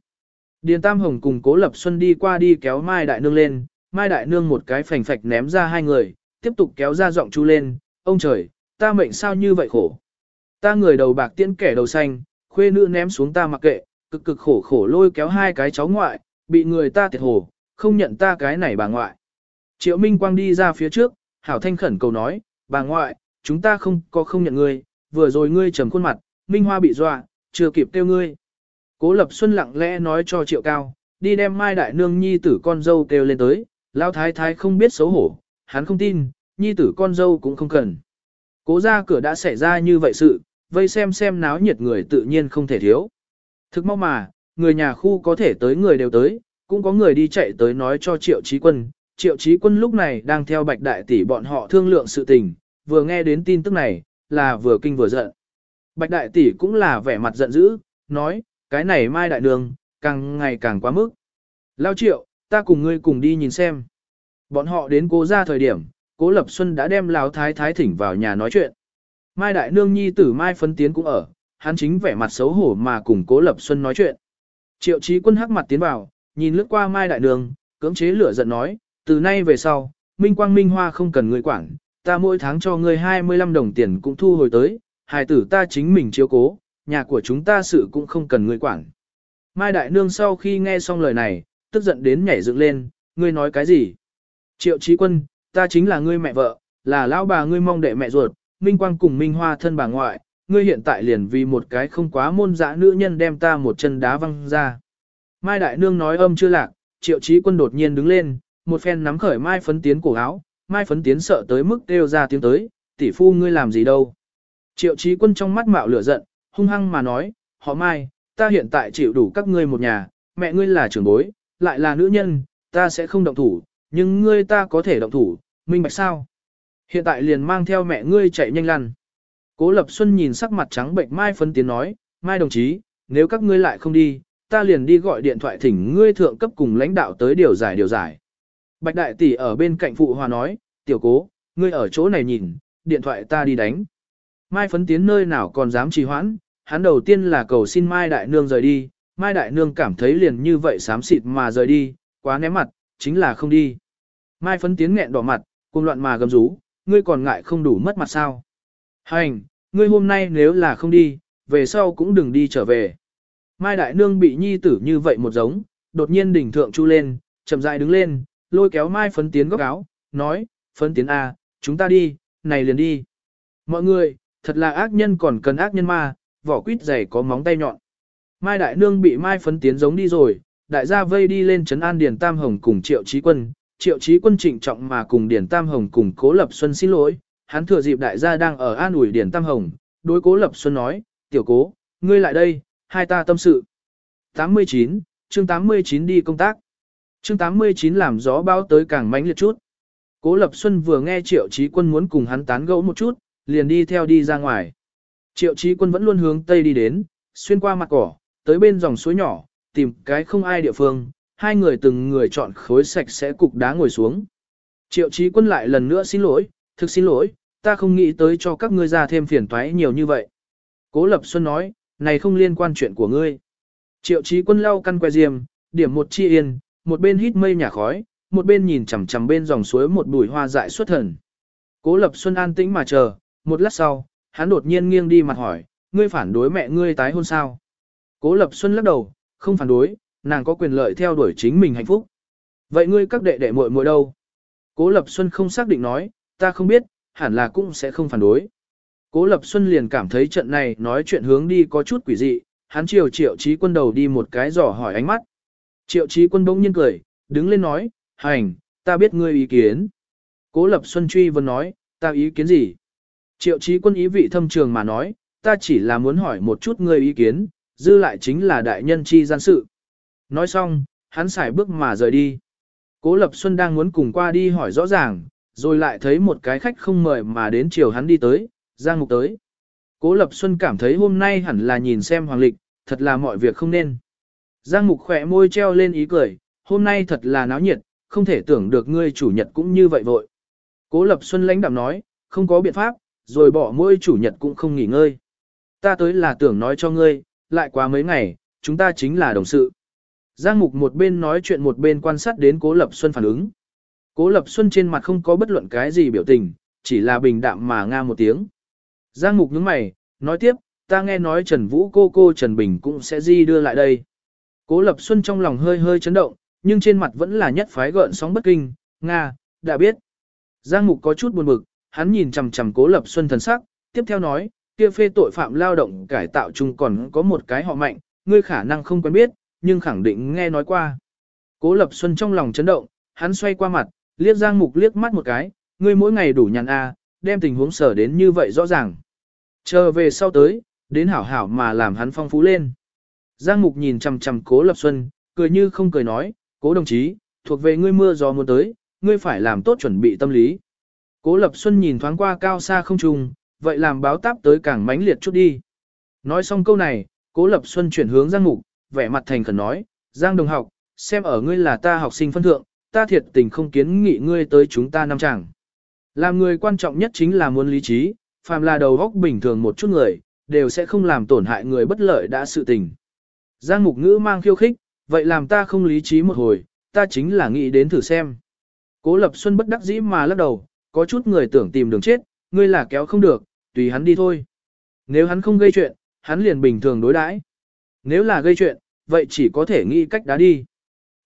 Speaker 1: Điền Tam Hồng cùng Cố Lập Xuân đi qua đi kéo Mai Đại Nương lên, Mai Đại Nương một cái phành phạch ném ra hai người, tiếp tục kéo ra giọng chu lên, ông trời, ta mệnh sao như vậy khổ. Ta người đầu bạc tiễn kẻ đầu xanh, khuê nữ ném xuống ta mặc kệ, cực cực khổ khổ lôi kéo hai cái cháu ngoại, bị người ta thiệt hổ không nhận ta cái này bà ngoại. Triệu Minh Quang đi ra phía trước, Hảo Thanh khẩn cầu nói, bà ngoại, chúng ta không có không nhận ngươi, vừa rồi ngươi trầm khuôn mặt, Minh Hoa bị dọa, chưa kịp kêu ngươi. Cố Lập Xuân lặng lẽ nói cho Triệu Cao, đi đem Mai Đại Nương nhi tử con dâu kêu lên tới, Lão Thái Thái không biết xấu hổ, hắn không tin, nhi tử con dâu cũng không cần. Cố ra cửa đã xảy ra như vậy sự, vây xem xem náo nhiệt người tự nhiên không thể thiếu. Thực mau mà, người nhà khu có thể tới người đều tới, cũng có người đi chạy tới nói cho Triệu Chí Quân. Triệu Chí Quân lúc này đang theo Bạch Đại Tỷ bọn họ thương lượng sự tình, vừa nghe đến tin tức này, là vừa kinh vừa giận. Bạch Đại Tỷ cũng là vẻ mặt giận dữ, nói, cái này mai đại đường, càng ngày càng quá mức. Lao Triệu, ta cùng ngươi cùng đi nhìn xem. Bọn họ đến cố ra thời điểm, cố Lập Xuân đã đem Lão Thái Thái thỉnh vào nhà nói chuyện. Mai Đại Nương Nhi tử Mai Phấn Tiến cũng ở, hắn chính vẻ mặt xấu hổ mà cùng Cố Lập Xuân nói chuyện. Triệu Chí Quân hắc mặt tiến vào, nhìn lướt qua Mai Đại Nương, cưỡng chế lửa giận nói, từ nay về sau, Minh Quang Minh Hoa không cần người quản, ta mỗi tháng cho ngươi 25 đồng tiền cũng thu hồi tới, hài tử ta chính mình chiếu cố, nhà của chúng ta sự cũng không cần người quản. Mai Đại Nương sau khi nghe xong lời này, tức giận đến nhảy dựng lên, ngươi nói cái gì? Triệu Chí Quân, ta chính là ngươi mẹ vợ, là lão bà ngươi mong đệ mẹ ruột, Minh Quang cùng Minh Hoa thân bà ngoại, ngươi hiện tại liền vì một cái không quá môn dã nữ nhân đem ta một chân đá văng ra. Mai Đại Nương nói âm chưa lạc, Triệu Chí Quân đột nhiên đứng lên, một phen nắm khởi Mai Phấn Tiến cổ áo, Mai Phấn Tiến sợ tới mức kêu ra tiếng tới, tỷ phu ngươi làm gì đâu. Triệu Chí Quân trong mắt mạo lửa giận, hung hăng mà nói, họ Mai, ta hiện tại chịu đủ các ngươi một nhà, mẹ ngươi là trưởng bối, lại là nữ nhân, ta sẽ không động thủ, nhưng ngươi ta có thể động thủ, minh bạch sao? Hiện tại liền mang theo mẹ ngươi chạy nhanh lăn. Cố Lập Xuân nhìn sắc mặt trắng bệnh Mai Phấn Tiến nói, Mai đồng chí, nếu các ngươi lại không đi, ta liền đi gọi điện thoại thỉnh ngươi thượng cấp cùng lãnh đạo tới điều giải điều giải. Bạch Đại Tỷ ở bên cạnh phụ hòa nói, tiểu cố, ngươi ở chỗ này nhìn, điện thoại ta đi đánh. Mai Phấn Tiến nơi nào còn dám trì hoãn, hắn đầu tiên là cầu xin Mai Đại Nương rời đi, Mai Đại Nương cảm thấy liền như vậy xám xịt mà rời đi, quá ném mặt, chính là không đi. Mai Phấn Tiến nghẹn đỏ mặt, cùng loạn mà gầm rú, ngươi còn ngại không đủ mất mặt sao. Hành, ngươi hôm nay nếu là không đi, về sau cũng đừng đi trở về. Mai Đại Nương bị nhi tử như vậy một giống, đột nhiên đỉnh thượng chu lên, chậm rãi đứng lên, lôi kéo Mai Phấn Tiến góc áo, nói, Phấn Tiến A, chúng ta đi, này liền đi. Mọi người, thật là ác nhân còn cần ác nhân ma, vỏ quýt dày có móng tay nhọn. Mai Đại Nương bị Mai Phấn Tiến giống đi rồi, đại gia vây đi lên trấn an Điền Tam Hồng cùng Triệu trí Quân, Triệu trí Quân trịnh trọng mà cùng Điền Tam Hồng cùng Cố Lập Xuân xin lỗi, hắn thừa dịp đại gia đang ở an ủi Điền Tam Hồng, đối Cố Lập Xuân nói, tiểu cố, ngươi lại đây, hai ta tâm sự. 89, chương 89 đi công tác. Chương 89 làm gió bao tới càng mãnh liệt chút. Cố Lập Xuân vừa nghe Triệu Chí Quân muốn cùng hắn tán gẫu một chút, liền đi theo đi ra ngoài. Triệu Chí Quân vẫn luôn hướng tây đi đến, xuyên qua mặt cỏ, tới bên dòng suối nhỏ, tìm cái không ai địa phương, hai người từng người chọn khối sạch sẽ cục đá ngồi xuống. Triệu Chí Quân lại lần nữa xin lỗi, thực xin lỗi, ta không nghĩ tới cho các ngươi ra thêm phiền toái nhiều như vậy. Cố Lập Xuân nói, này không liên quan chuyện của ngươi. Triệu Chí Quân lau căn que diêm, điểm một chi yên, một bên hít mây nhà khói, một bên nhìn chằm chằm bên dòng suối một bụi hoa dại xuất thần. Cố Lập Xuân an tĩnh mà chờ, một lát sau, hắn đột nhiên nghiêng đi mặt hỏi, ngươi phản đối mẹ ngươi tái hôn sao? Cố Lập Xuân lắc đầu, không phản đối, nàng có quyền lợi theo đuổi chính mình hạnh phúc. Vậy ngươi các đệ đệ muội muội đâu? Cố Lập Xuân không xác định nói, ta không biết, hẳn là cũng sẽ không phản đối. Cố Lập Xuân liền cảm thấy trận này nói chuyện hướng đi có chút quỷ dị, hắn chiều triệu trí quân đầu đi một cái dò hỏi ánh mắt. Triệu trí quân bỗng nhiên cười, đứng lên nói, hành, ta biết ngươi ý kiến. Cố Lập Xuân truy vấn nói, ta ý kiến gì? Triệu trí quân ý vị thâm trường mà nói, ta chỉ là muốn hỏi một chút ngươi ý kiến, dư lại chính là đại nhân chi gian sự. Nói xong, hắn xài bước mà rời đi. Cố Lập Xuân đang muốn cùng qua đi hỏi rõ ràng, rồi lại thấy một cái khách không mời mà đến chiều hắn đi tới, Giang Mục tới. Cố Lập Xuân cảm thấy hôm nay hẳn là nhìn xem hoàng lịch, thật là mọi việc không nên. Giang Mục khỏe môi treo lên ý cười, hôm nay thật là náo nhiệt, không thể tưởng được ngươi chủ nhật cũng như vậy vội. Cố Lập Xuân lãnh đạm nói, không có biện pháp, rồi bỏ mỗi chủ nhật cũng không nghỉ ngơi. Ta tới là tưởng nói cho ngươi, lại qua mấy ngày, chúng ta chính là đồng sự. Giang Mục một bên nói chuyện một bên quan sát đến Cố Lập Xuân phản ứng. Cố Lập Xuân trên mặt không có bất luận cái gì biểu tình, chỉ là bình đạm mà nga một tiếng. Giang Mục nhướng mày, nói tiếp, ta nghe nói Trần Vũ cô cô Trần Bình cũng sẽ di đưa lại đây. Cố Lập Xuân trong lòng hơi hơi chấn động, nhưng trên mặt vẫn là nhất phái gợn sóng bất kinh, Nga, đã biết. Giang Mục có chút buồn bực, hắn nhìn chằm chằm Cố Lập Xuân thần sắc, tiếp theo nói, kia phê tội phạm lao động cải tạo chung còn có một cái họ mạnh, ngươi khả năng không quen biết, nhưng khẳng định nghe nói qua. Cố Lập Xuân trong lòng chấn động, hắn xoay qua mặt, liếc Giang Mục liếc mắt một cái, ngươi mỗi ngày đủ nhàn a, đem tình huống sở đến như vậy rõ ràng. Chờ về sau tới, đến hảo hảo mà làm hắn phong phú lên. Giang Mục nhìn chằm chằm Cố Lập Xuân, cười như không cười nói, Cố đồng chí, thuộc về ngươi mưa gió muốn tới, ngươi phải làm tốt chuẩn bị tâm lý. Cố Lập Xuân nhìn thoáng qua cao xa không trùng, vậy làm báo táp tới càng mãnh liệt chút đi. Nói xong câu này, Cố Lập Xuân chuyển hướng Giang Mục, vẻ mặt thành khẩn nói, Giang đồng học, xem ở ngươi là ta học sinh phân thượng, ta thiệt tình không kiến nghị ngươi tới chúng ta năm chẳng. Làm người quan trọng nhất chính là muốn lý trí, phàm là đầu góc bình thường một chút người, đều sẽ không làm tổn hại người bất lợi đã sự tình. Giang mục ngữ mang khiêu khích, vậy làm ta không lý trí một hồi, ta chính là nghĩ đến thử xem. Cố Lập Xuân bất đắc dĩ mà lắc đầu, có chút người tưởng tìm đường chết, ngươi là kéo không được, tùy hắn đi thôi. Nếu hắn không gây chuyện, hắn liền bình thường đối đãi. Nếu là gây chuyện, vậy chỉ có thể nghĩ cách đá đi.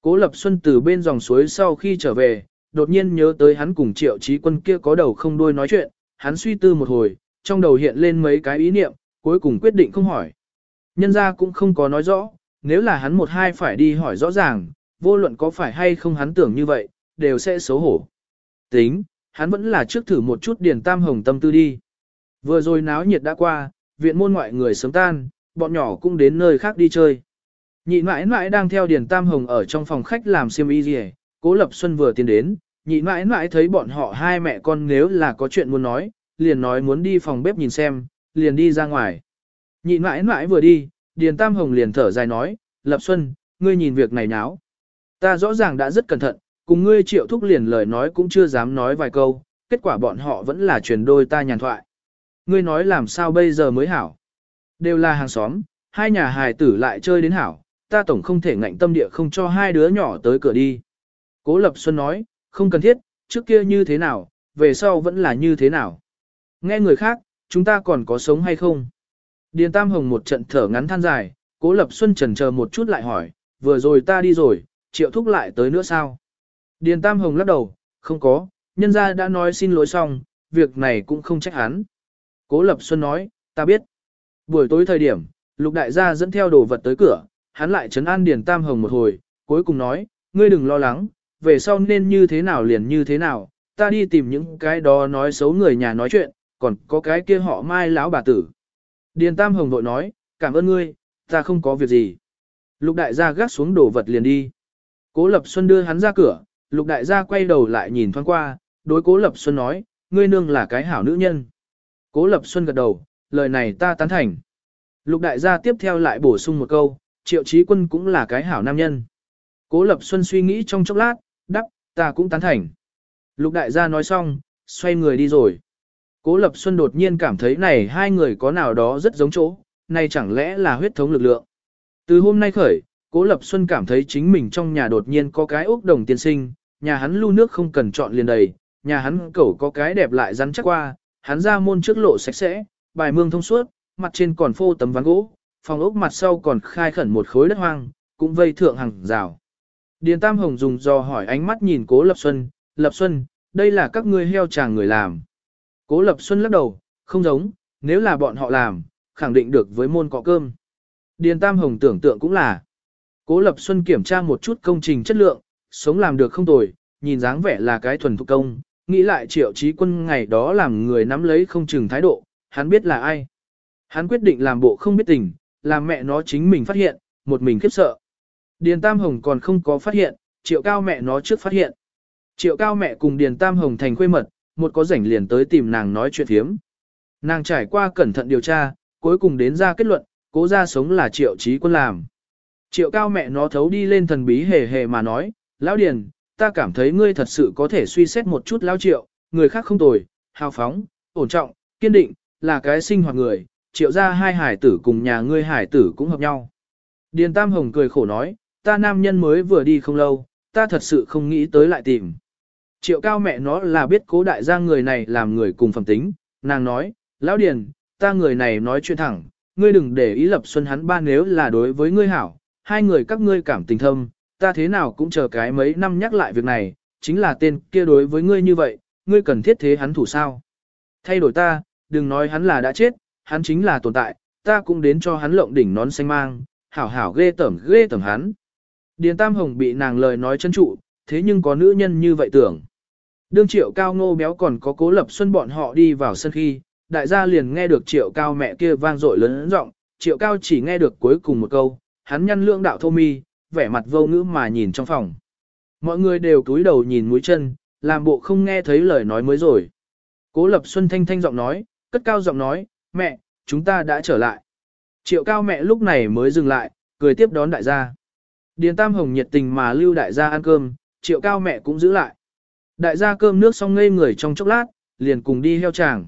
Speaker 1: Cố Lập Xuân từ bên dòng suối sau khi trở về, đột nhiên nhớ tới hắn cùng triệu trí quân kia có đầu không đuôi nói chuyện, hắn suy tư một hồi, trong đầu hiện lên mấy cái ý niệm, cuối cùng quyết định không hỏi. Nhân ra cũng không có nói rõ, nếu là hắn một hai phải đi hỏi rõ ràng, vô luận có phải hay không hắn tưởng như vậy, đều sẽ xấu hổ. Tính, hắn vẫn là trước thử một chút điền tam hồng tâm tư đi. Vừa rồi náo nhiệt đã qua, viện môn ngoại người sớm tan, bọn nhỏ cũng đến nơi khác đi chơi. Nhị mãi mãi đang theo điền tam hồng ở trong phòng khách làm xiêm y gì cố lập xuân vừa tiến đến, nhị mãi mãi thấy bọn họ hai mẹ con nếu là có chuyện muốn nói, liền nói muốn đi phòng bếp nhìn xem, liền đi ra ngoài. Nhị mãi mãi vừa đi, điền tam hồng liền thở dài nói, lập xuân, ngươi nhìn việc này nháo. Ta rõ ràng đã rất cẩn thận, cùng ngươi triệu thúc liền lời nói cũng chưa dám nói vài câu, kết quả bọn họ vẫn là truyền đôi ta nhàn thoại. Ngươi nói làm sao bây giờ mới hảo. Đều là hàng xóm, hai nhà hài tử lại chơi đến hảo, ta tổng không thể ngạnh tâm địa không cho hai đứa nhỏ tới cửa đi. Cố Lập Xuân nói, không cần thiết, trước kia như thế nào, về sau vẫn là như thế nào. Nghe người khác, chúng ta còn có sống hay không? Điền Tam Hồng một trận thở ngắn than dài, Cố Lập Xuân trần chờ một chút lại hỏi, vừa rồi ta đi rồi, triệu thúc lại tới nữa sao? Điền Tam Hồng lắc đầu, không có, nhân gia đã nói xin lỗi xong, việc này cũng không trách hắn. Cố Lập Xuân nói, ta biết. Buổi tối thời điểm, Lục Đại gia dẫn theo đồ vật tới cửa, hắn lại trấn an Điền Tam Hồng một hồi, cuối cùng nói, ngươi đừng lo lắng, về sau nên như thế nào liền như thế nào, ta đi tìm những cái đó nói xấu người nhà nói chuyện, còn có cái kia họ mai lão bà tử. Điền Tam Hồng vội nói, cảm ơn ngươi, ta không có việc gì. Lục đại gia gác xuống đồ vật liền đi. Cố Lập Xuân đưa hắn ra cửa, lục đại gia quay đầu lại nhìn thoáng qua, đối Cố Lập Xuân nói, ngươi nương là cái hảo nữ nhân. Cố Lập Xuân gật đầu, lời này ta tán thành. Lục đại gia tiếp theo lại bổ sung một câu, triệu trí quân cũng là cái hảo nam nhân. Cố Lập Xuân suy nghĩ trong chốc lát, đắp, ta cũng tán thành. Lục đại gia nói xong, xoay người đi rồi. Cố Lập Xuân đột nhiên cảm thấy này hai người có nào đó rất giống chỗ, này chẳng lẽ là huyết thống lực lượng. Từ hôm nay khởi, Cố Lập Xuân cảm thấy chính mình trong nhà đột nhiên có cái ốc đồng tiên sinh, nhà hắn lưu nước không cần chọn liền đầy, nhà hắn cẩu có cái đẹp lại rắn chắc qua, hắn ra môn trước lộ sạch sẽ, bài mương thông suốt, mặt trên còn phô tấm ván gỗ, phòng ốc mặt sau còn khai khẩn một khối đất hoang, cũng vây thượng hàng rào. Điền Tam Hồng dùng dò hỏi ánh mắt nhìn Cố Lập Xuân, Lập Xuân, đây là các ngươi heo chàng người làm. Cố Lập Xuân lắc đầu, không giống, nếu là bọn họ làm, khẳng định được với môn cọ cơm. Điền Tam Hồng tưởng tượng cũng là. Cố Lập Xuân kiểm tra một chút công trình chất lượng, sống làm được không tồi, nhìn dáng vẻ là cái thuần thục công, nghĩ lại triệu trí quân ngày đó làm người nắm lấy không chừng thái độ, hắn biết là ai. Hắn quyết định làm bộ không biết tình, làm mẹ nó chính mình phát hiện, một mình khiếp sợ. Điền Tam Hồng còn không có phát hiện, triệu cao mẹ nó trước phát hiện. Triệu cao mẹ cùng Điền Tam Hồng thành khuê mật, một có rảnh liền tới tìm nàng nói chuyện thiếm. Nàng trải qua cẩn thận điều tra, cuối cùng đến ra kết luận, cố ra sống là triệu trí quân làm. Triệu cao mẹ nó thấu đi lên thần bí hề hề mà nói, Lão Điền, ta cảm thấy ngươi thật sự có thể suy xét một chút Lão Triệu, người khác không tồi, hào phóng, ổn trọng, kiên định, là cái sinh hoạt người, triệu ra hai hải tử cùng nhà ngươi hải tử cũng hợp nhau. Điền Tam Hồng cười khổ nói, ta nam nhân mới vừa đi không lâu, ta thật sự không nghĩ tới lại tìm. Triệu cao mẹ nó là biết cố đại gia người này làm người cùng phẩm tính, nàng nói, Lão Điền, ta người này nói chuyện thẳng, ngươi đừng để ý lập xuân hắn ba nếu là đối với ngươi hảo, hai người các ngươi cảm tình thâm, ta thế nào cũng chờ cái mấy năm nhắc lại việc này, chính là tên kia đối với ngươi như vậy, ngươi cần thiết thế hắn thủ sao. Thay đổi ta, đừng nói hắn là đã chết, hắn chính là tồn tại, ta cũng đến cho hắn lộng đỉnh nón xanh mang, hảo hảo ghê tẩm ghê tẩm hắn. Điền Tam Hồng bị nàng lời nói chân trụ, thế nhưng có nữ nhân như vậy tưởng. Đương triệu cao ngô béo còn có cố lập xuân bọn họ đi vào sân khi, đại gia liền nghe được triệu cao mẹ kia vang dội lớn giọng triệu cao chỉ nghe được cuối cùng một câu, hắn nhăn lưỡng đạo thô mi, vẻ mặt vô ngữ mà nhìn trong phòng. Mọi người đều cúi đầu nhìn mũi chân, làm bộ không nghe thấy lời nói mới rồi. Cố lập xuân thanh thanh giọng nói, cất cao giọng nói, mẹ, chúng ta đã trở lại. Triệu cao mẹ lúc này mới dừng lại, cười tiếp đón đại gia. Điền Tam Hồng nhiệt tình mà lưu đại gia ăn cơm, triệu cao mẹ cũng giữ lại. Đại gia cơm nước xong ngây người trong chốc lát, liền cùng đi heo tràng.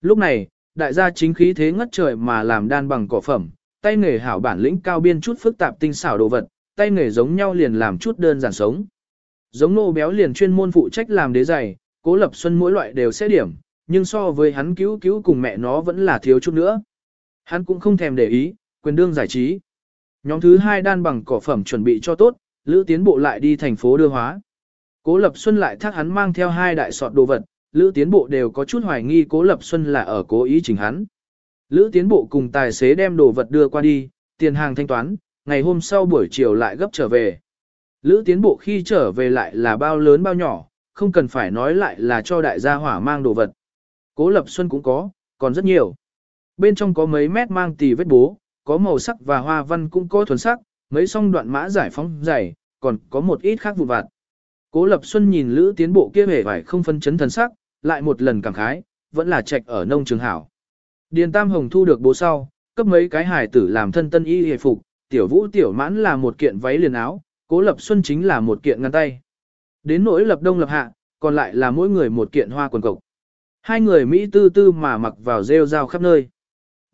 Speaker 1: Lúc này, đại gia chính khí thế ngất trời mà làm đan bằng cỏ phẩm, tay nghề hảo bản lĩnh cao biên chút phức tạp tinh xảo đồ vật, tay nghề giống nhau liền làm chút đơn giản sống. giống nô béo liền chuyên môn phụ trách làm đế giày, cố lập xuân mỗi loại đều sẽ điểm, nhưng so với hắn cứu cứu cùng mẹ nó vẫn là thiếu chút nữa. Hắn cũng không thèm để ý, quyền đương giải trí. Nhóm thứ hai đan bằng cỏ phẩm chuẩn bị cho tốt, Lữ Tiến Bộ lại đi thành phố đưa hóa. Cố Lập Xuân lại thác hắn mang theo hai đại sọt đồ vật, Lữ Tiến Bộ đều có chút hoài nghi Cố Lập Xuân là ở cố ý chỉnh hắn. Lữ Tiến Bộ cùng tài xế đem đồ vật đưa qua đi, tiền hàng thanh toán, ngày hôm sau buổi chiều lại gấp trở về. Lữ Tiến Bộ khi trở về lại là bao lớn bao nhỏ, không cần phải nói lại là cho đại gia hỏa mang đồ vật. Cố Lập Xuân cũng có, còn rất nhiều. Bên trong có mấy mét mang tì vết bố, có màu sắc và hoa văn cũng có thuần sắc, mấy song đoạn mã giải phóng dày, còn có một ít khác vụn vặt. Cố Lập Xuân nhìn Lữ Tiến Bộ kia vẻ vải không phân chấn thần sắc, lại một lần cảm khái, vẫn là trạch ở nông trường hảo. Điền Tam Hồng thu được bố sau, cấp mấy cái hài tử làm thân tân y hề phục, tiểu vũ tiểu mãn là một kiện váy liền áo, Cố Lập Xuân chính là một kiện ngăn tay. Đến nỗi lập đông lập hạ, còn lại là mỗi người một kiện hoa quần cộc. Hai người Mỹ tư tư mà mặc vào rêu rao khắp nơi.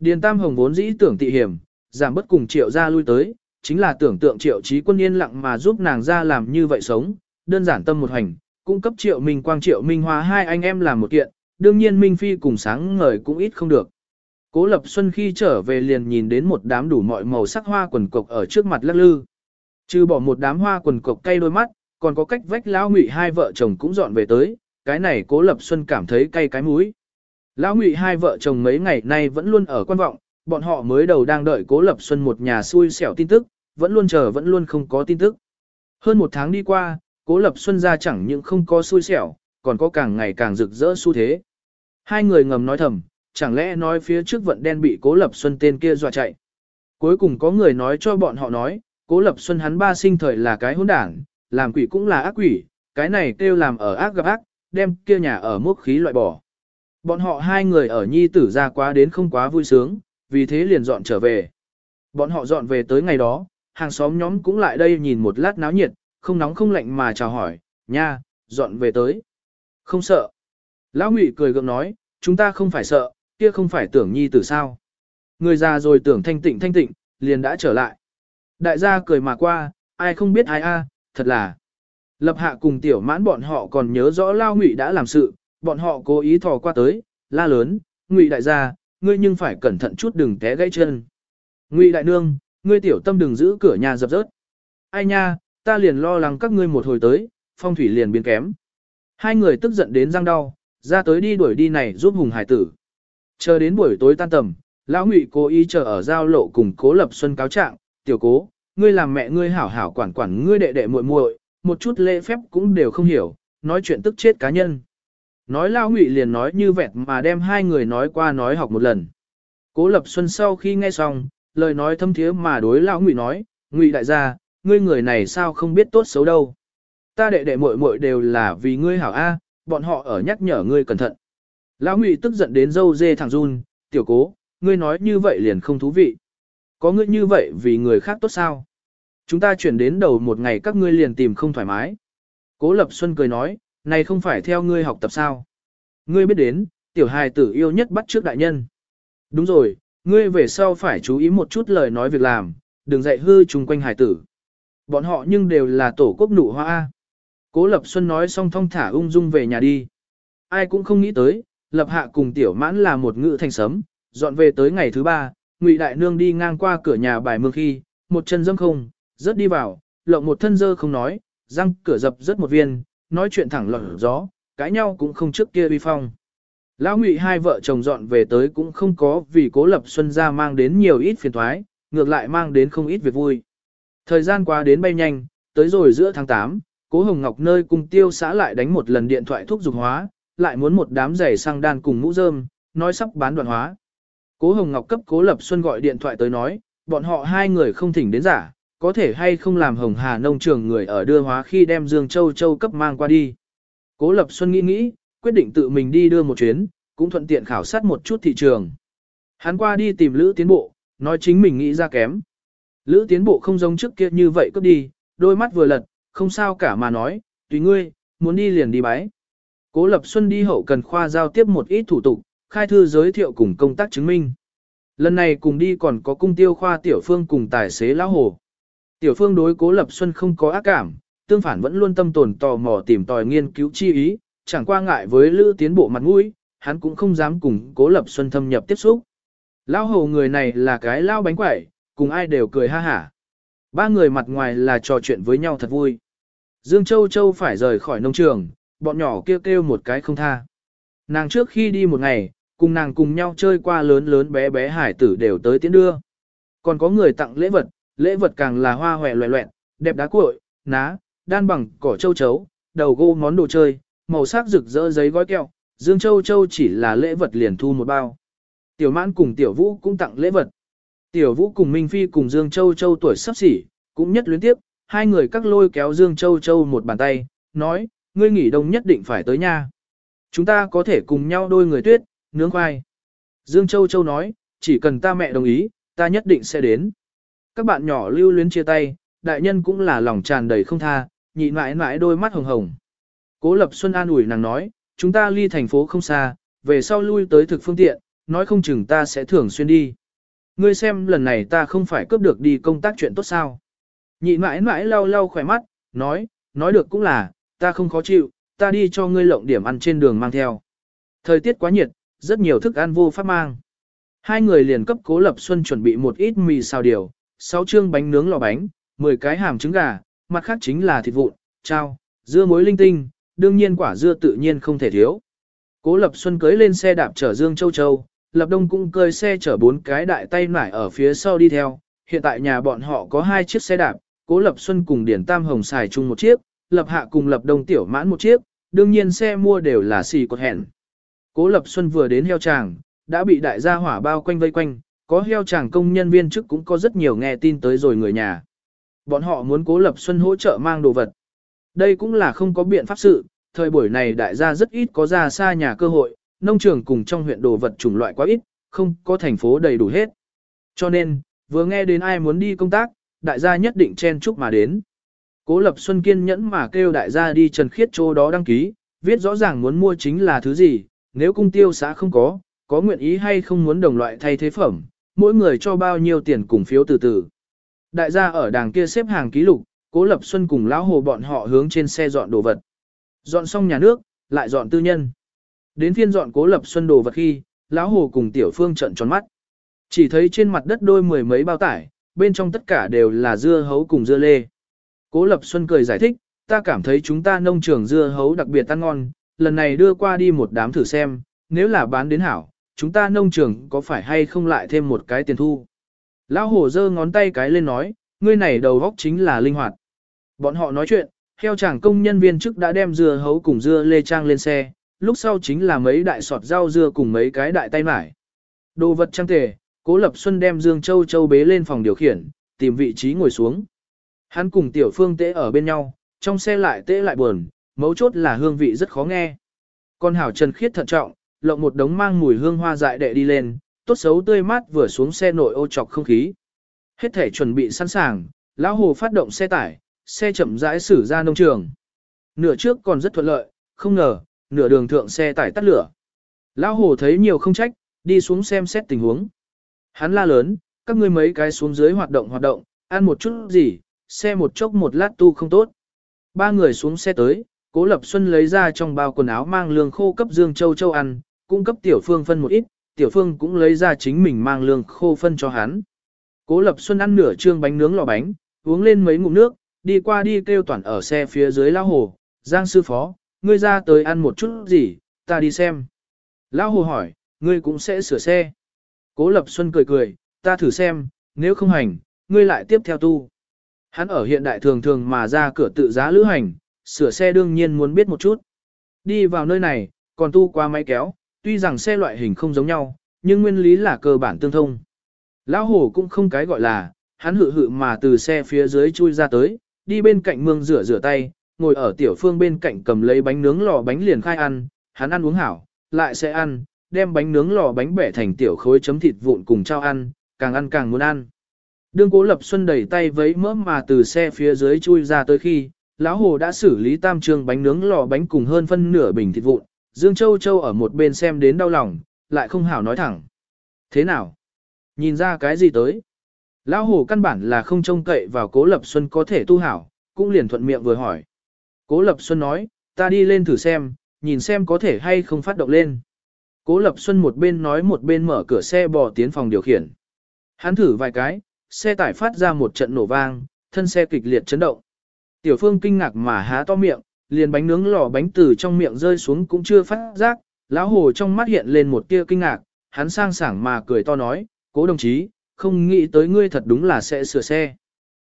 Speaker 1: Điền Tam Hồng vốn dĩ tưởng tị hiểm, giảm bất cùng triệu ra lui tới, chính là tưởng tượng triệu trí quân yên lặng mà giúp nàng ra làm như vậy sống, đơn giản tâm một hành, cung cấp triệu minh quang triệu minh hoa hai anh em làm một kiện, đương nhiên Minh Phi cùng sáng ngời cũng ít không được. Cố Lập Xuân khi trở về liền nhìn đến một đám đủ mọi màu sắc hoa quần cộc ở trước mặt lắc lư. Trừ bỏ một đám hoa quần cộc cay đôi mắt, còn có cách vách lão ngụy hai vợ chồng cũng dọn về tới, cái này Cố Lập Xuân cảm thấy cay cái mũi. Lão ngụy hai vợ chồng mấy ngày nay vẫn luôn ở quan vọng, bọn họ mới đầu đang đợi Cố Lập Xuân một nhà xui xẻo tin tức, vẫn luôn chờ vẫn luôn không có tin tức. Hơn một tháng đi qua, Cố Lập Xuân ra chẳng những không có xui xẻo, còn có càng ngày càng rực rỡ xu thế. Hai người ngầm nói thầm, chẳng lẽ nói phía trước vận đen bị Cố Lập Xuân tên kia dọa chạy. Cuối cùng có người nói cho bọn họ nói, Cố Lập Xuân hắn ba sinh thời là cái hỗn đảng, làm quỷ cũng là ác quỷ, cái này kêu làm ở ác gặp ác, đem kia nhà ở mốc khí loại bỏ. Bọn họ hai người ở nhi tử ra quá đến không quá vui sướng, vì thế liền dọn trở về. Bọn họ dọn về tới ngày đó, hàng xóm nhóm cũng lại đây nhìn một lát náo nhiệt, không nóng không lạnh mà chào hỏi, nha, dọn về tới. Không sợ. Lão Ngụy cười gượng nói, chúng ta không phải sợ, kia không phải tưởng nhi tử sao. Người già rồi tưởng thanh tịnh thanh tịnh, liền đã trở lại. Đại gia cười mà qua, ai không biết ai a, thật là. Lập hạ cùng tiểu mãn bọn họ còn nhớ rõ Lao Ngụy đã làm sự, bọn họ cố ý thò qua tới, la lớn, Ngụy đại gia, ngươi nhưng phải cẩn thận chút đừng té gãy chân. Ngụy đại nương, ngươi tiểu tâm đừng giữ cửa nhà dập rớt. Ai nha, ta liền lo lắng các ngươi một hồi tới, phong thủy liền biến kém. Hai người tức giận đến răng đau, ra tới đi đuổi đi này giúp hùng hải tử. Chờ đến buổi tối tan tầm, lão ngụy cố ý chờ ở giao lộ cùng cố lập xuân cáo trạng, tiểu cố, ngươi làm mẹ ngươi hảo hảo quản quản ngươi đệ đệ muội muội, một chút lễ phép cũng đều không hiểu, nói chuyện tức chết cá nhân. Nói lão ngụy liền nói như vẹt mà đem hai người nói qua nói học một lần. Cố lập xuân sau khi nghe xong, lời nói thâm thiế mà đối lão ngụy nói, ngụy đại gia, ngươi người này sao không biết tốt xấu đâu. Ta đệ đệ muội muội đều là vì ngươi hảo A, bọn họ ở nhắc nhở ngươi cẩn thận. Lão Ngụy tức giận đến dâu dê thẳng run, tiểu cố, ngươi nói như vậy liền không thú vị. Có ngươi như vậy vì người khác tốt sao? Chúng ta chuyển đến đầu một ngày các ngươi liền tìm không thoải mái. Cố Lập Xuân cười nói, này không phải theo ngươi học tập sao? Ngươi biết đến, tiểu hài tử yêu nhất bắt trước đại nhân. Đúng rồi, ngươi về sau phải chú ý một chút lời nói việc làm, đừng dạy hư chung quanh hài tử. Bọn họ nhưng đều là tổ quốc nụ hoa. Cố Lập Xuân nói xong thong thả ung dung về nhà đi. Ai cũng không nghĩ tới, Lập Hạ cùng Tiểu Mãn là một ngự thành sấm, dọn về tới ngày thứ ba, Ngụy Đại Nương đi ngang qua cửa nhà bài mương khi, một chân dâm không, rớt đi vào, lộng một thân dơ không nói, răng cửa dập rớt một viên, nói chuyện thẳng lọt gió, cãi nhau cũng không trước kia uy phong. Lão Ngụy hai vợ chồng dọn về tới cũng không có vì Cố Lập Xuân ra mang đến nhiều ít phiền toái, ngược lại mang đến không ít việc vui. Thời gian qua đến bay nhanh, tới rồi giữa tháng 8, Cố Hồng Ngọc nơi cùng tiêu xã lại đánh một lần điện thoại thuốc dục hóa, lại muốn một đám giày sang đan cùng mũ rơm, nói sắp bán đoạn hóa. Cố Hồng Ngọc cấp Cố Lập Xuân gọi điện thoại tới nói, bọn họ hai người không thỉnh đến giả, có thể hay không làm Hồng Hà nông trường người ở đưa hóa khi đem Dương Châu Châu cấp mang qua đi. Cố Lập Xuân nghĩ nghĩ, quyết định tự mình đi đưa một chuyến, cũng thuận tiện khảo sát một chút thị trường. Hắn qua đi tìm Lữ Tiến Bộ, nói chính mình nghĩ ra kém. Lữ Tiến Bộ không giống trước kia như vậy cấp đi, đôi mắt vừa lật, không sao cả mà nói, tùy ngươi, muốn đi liền đi bái. Cố Lập Xuân đi hậu cần khoa giao tiếp một ít thủ tục, khai thư giới thiệu cùng công tác chứng minh. Lần này cùng đi còn có cung tiêu khoa tiểu phương cùng tài xế lão hồ. Tiểu phương đối Cố Lập Xuân không có ác cảm, tương phản vẫn luôn tâm tồn tò mò tìm tòi nghiên cứu chi ý, chẳng qua ngại với lữ tiến bộ mặt mũi, hắn cũng không dám cùng cố lập xuân thâm nhập tiếp xúc. Lão hồ người này là cái lao bánh quẩy, cùng ai đều cười ha hả. Ba người mặt ngoài là trò chuyện với nhau thật vui. Dương Châu Châu phải rời khỏi nông trường, bọn nhỏ kêu kêu một cái không tha. Nàng trước khi đi một ngày, cùng nàng cùng nhau chơi qua lớn lớn bé bé hải tử đều tới tiễn đưa. Còn có người tặng lễ vật, lễ vật càng là hoa hòe loẹ loẹn, đẹp đá cuội, ná, đan bằng cỏ châu chấu, đầu gô món đồ chơi, màu sắc rực rỡ giấy gói kẹo, Dương Châu Châu chỉ là lễ vật liền thu một bao. Tiểu Mãn cùng Tiểu Vũ cũng tặng lễ vật. Tiểu Vũ cùng Minh Phi cùng Dương Châu Châu tuổi sắp xỉ, cũng nhất luyến tiếp, hai người các lôi kéo Dương Châu Châu một bàn tay, nói, ngươi nghỉ đông nhất định phải tới nha. Chúng ta có thể cùng nhau đôi người tuyết, nướng khoai. Dương Châu Châu nói, chỉ cần ta mẹ đồng ý, ta nhất định sẽ đến. Các bạn nhỏ lưu luyến chia tay, đại nhân cũng là lòng tràn đầy không tha, nhị mãi mãi đôi mắt hồng hồng. Cố Lập Xuân an ủi nàng nói, chúng ta ly thành phố không xa, về sau lui tới thực phương tiện, nói không chừng ta sẽ thường xuyên đi. Ngươi xem lần này ta không phải cướp được đi công tác chuyện tốt sao. Nhị mãi mãi lau lau khỏe mắt, nói, nói được cũng là, ta không khó chịu, ta đi cho ngươi lộng điểm ăn trên đường mang theo. Thời tiết quá nhiệt, rất nhiều thức ăn vô pháp mang. Hai người liền cấp cố lập xuân chuẩn bị một ít mì xào điều, 6 chương bánh nướng lò bánh, 10 cái hàm trứng gà, mặt khác chính là thịt vụn, trao, dưa muối linh tinh, đương nhiên quả dưa tự nhiên không thể thiếu. Cố Lập Xuân cưới lên xe đạp chở Dương Châu Châu, Lập Đông cũng cưới xe chở bốn cái đại tay nải ở phía sau đi theo. Hiện tại nhà bọn họ có hai chiếc xe đạp, Cố Lập Xuân cùng Điển Tam Hồng xài chung một chiếc, Lập Hạ cùng Lập Đông tiểu mãn một chiếc, đương nhiên xe mua đều là xì cột hẹn. Cố Lập Xuân vừa đến heo tràng, đã bị đại gia hỏa bao quanh vây quanh, có heo chàng công nhân viên chức cũng có rất nhiều nghe tin tới rồi người nhà. Bọn họ muốn Cố Lập Xuân hỗ trợ mang đồ vật. Đây cũng là không có biện pháp sự, thời buổi này đại gia rất ít có ra xa nhà cơ hội, nông trường cùng trong huyện đồ vật chủng loại quá ít, không có thành phố đầy đủ hết. Cho nên, vừa nghe đến ai muốn đi công tác, đại gia nhất định chen chúc mà đến. Cố Lập Xuân kiên nhẫn mà kêu đại gia đi Trần Khiết chỗ đó đăng ký, viết rõ ràng muốn mua chính là thứ gì, nếu cung tiêu xã không có, có nguyện ý hay không muốn đồng loại thay thế phẩm, mỗi người cho bao nhiêu tiền cùng phiếu từ từ. Đại gia ở đàng kia xếp hàng ký lục, Cố Lập Xuân cùng lão hồ bọn họ hướng trên xe dọn đồ vật. Dọn xong nhà nước, lại dọn tư nhân. Đến phiên dọn Cố Lập Xuân đồ vật khi, lão hồ cùng Tiểu Phương trận tròn mắt. Chỉ thấy trên mặt đất đôi mười mấy bao tải, bên trong tất cả đều là dưa hấu cùng dưa lê. Cố Lập Xuân cười giải thích, ta cảm thấy chúng ta nông trường dưa hấu đặc biệt ăn ngon, lần này đưa qua đi một đám thử xem, nếu là bán đến hảo, chúng ta nông trường có phải hay không lại thêm một cái tiền thu. Lão hồ giơ ngón tay cái lên nói, ngươi này đầu góc chính là linh hoạt. Bọn họ nói chuyện, theo chàng công nhân viên chức đã đem dưa hấu cùng dưa lê trang lên xe, lúc sau chính là mấy đại sọt rau dưa cùng mấy cái đại tay mải. Đồ vật trang tề, Cố Lập Xuân đem Dương Châu Châu bế lên phòng điều khiển, tìm vị trí ngồi xuống. Hắn cùng Tiểu Phương tễ ở bên nhau, trong xe lại tễ lại buồn, mấu chốt là hương vị rất khó nghe. Con hảo Trần Khiết thận trọng, lộng một đống mang mùi hương hoa dại đệ đi lên, tốt xấu tươi mát vừa xuống xe nội ô chọc không khí. Hết thể chuẩn bị sẵn sàng, lão hồ phát động xe tải, xe chậm rãi xử ra nông trường. Nửa trước còn rất thuận lợi, không ngờ, nửa đường thượng xe tải tắt lửa. Lão hồ thấy nhiều không trách, đi xuống xem xét tình huống. Hắn la lớn, các ngươi mấy cái xuống dưới hoạt động hoạt động, ăn một chút gì, xe một chốc một lát tu không tốt. Ba người xuống xe tới, Cố Lập Xuân lấy ra trong bao quần áo mang lương khô cấp Dương Châu Châu ăn, cung cấp Tiểu Phương phân một ít, Tiểu Phương cũng lấy ra chính mình mang lương khô phân cho hắn. Cố Lập Xuân ăn nửa trương bánh nướng lò bánh, uống lên mấy ngụm nước, đi qua đi kêu toàn ở xe phía dưới lao hồ, Giang sư phó, ngươi ra tới ăn một chút gì, ta đi xem. Lao hồ hỏi, ngươi cũng sẽ sửa xe. Cố Lập Xuân cười cười, ta thử xem, nếu không hành, ngươi lại tiếp theo tu. Hắn ở hiện đại thường thường mà ra cửa tự giá lữ hành, sửa xe đương nhiên muốn biết một chút. Đi vào nơi này, còn tu qua máy kéo, tuy rằng xe loại hình không giống nhau, nhưng nguyên lý là cơ bản tương thông. Lão hồ cũng không cái gọi là, hắn hự hự mà từ xe phía dưới chui ra tới, đi bên cạnh mương rửa rửa tay, ngồi ở tiểu phương bên cạnh cầm lấy bánh nướng lò bánh liền khai ăn, hắn ăn uống hảo, lại sẽ ăn, đem bánh nướng lò bánh bẻ thành tiểu khối chấm thịt vụn cùng trao ăn, càng ăn càng muốn ăn. Đương cố lập xuân đẩy tay vấy mỡ mà từ xe phía dưới chui ra tới khi, lão hồ đã xử lý tam trường bánh nướng lò bánh cùng hơn phân nửa bình thịt vụn, Dương Châu Châu ở một bên xem đến đau lòng, lại không hảo nói thẳng. Thế nào? Nhìn ra cái gì tới? Lão hồ căn bản là không trông cậy vào cố lập xuân có thể tu hảo, cũng liền thuận miệng vừa hỏi. Cố Lập Xuân nói, ta đi lên thử xem, nhìn xem có thể hay không phát động lên. Cố Lập Xuân một bên nói một bên mở cửa xe bò tiến phòng điều khiển. Hắn thử vài cái, xe tải phát ra một trận nổ vang, thân xe kịch liệt chấn động. Tiểu Phương kinh ngạc mà há to miệng, liền bánh nướng lò bánh từ trong miệng rơi xuống cũng chưa phát giác, lão hồ trong mắt hiện lên một tia kinh ngạc, hắn sang sảng mà cười to nói, cố đồng chí, không nghĩ tới ngươi thật đúng là sẽ sửa xe.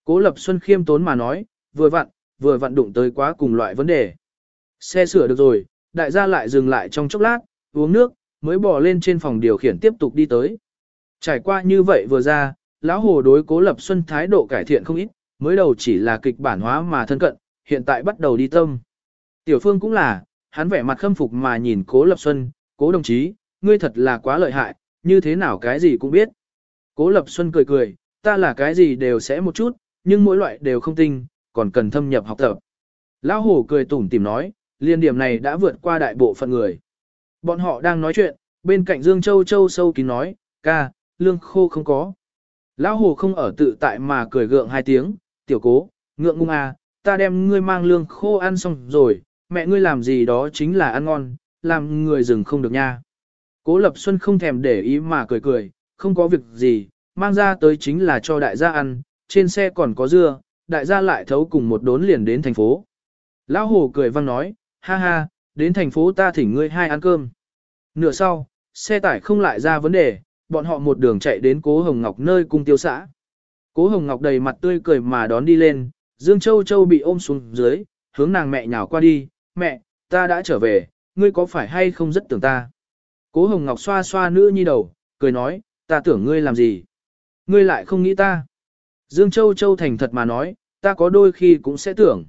Speaker 1: Cố Lập Xuân khiêm tốn mà nói, vừa vặn, vừa vặn đụng tới quá cùng loại vấn đề. Xe sửa được rồi, đại gia lại dừng lại trong chốc lát, uống nước, mới bỏ lên trên phòng điều khiển tiếp tục đi tới. Trải qua như vậy vừa ra, lão hồ đối cố lập xuân thái độ cải thiện không ít, mới đầu chỉ là kịch bản hóa mà thân cận, hiện tại bắt đầu đi tâm. Tiểu phương cũng là, hắn vẻ mặt khâm phục mà nhìn cố lập xuân, cố đồng chí, ngươi thật là quá lợi hại, như thế nào cái gì cũng biết. Cố lập xuân cười cười, ta là cái gì đều sẽ một chút, nhưng mỗi loại đều không tinh, còn cần thâm nhập học tập. Lão hồ cười tủm tỉm nói, liên điểm này đã vượt qua đại bộ phận người. Bọn họ đang nói chuyện, bên cạnh Dương Châu Châu sâu kín nói, ca, lương khô không có. Lão hồ không ở tự tại mà cười gượng hai tiếng, tiểu cố, ngượng ngung à, ta đem ngươi mang lương khô ăn xong rồi, mẹ ngươi làm gì đó chính là ăn ngon, làm người dừng không được nha. Cố Lập Xuân không thèm để ý mà cười cười, không có việc gì, mang ra tới chính là cho đại gia ăn, trên xe còn có dưa, đại gia lại thấu cùng một đốn liền đến thành phố. Lão hồ cười vang nói, ha ha, đến thành phố ta thỉnh ngươi hai ăn cơm. Nửa sau, xe tải không lại ra vấn đề, bọn họ một đường chạy đến Cố Hồng Ngọc nơi cung tiêu xã. Cố Hồng Ngọc đầy mặt tươi cười mà đón đi lên, Dương Châu Châu bị ôm xuống dưới, hướng nàng mẹ nhào qua đi, mẹ, ta đã trở về, ngươi có phải hay không rất tưởng ta. Cố Hồng Ngọc xoa xoa nữ nhi đầu, cười nói, ta tưởng ngươi làm gì. Ngươi lại không nghĩ ta. Dương Châu Châu thành thật mà nói, ta có đôi khi cũng sẽ tưởng.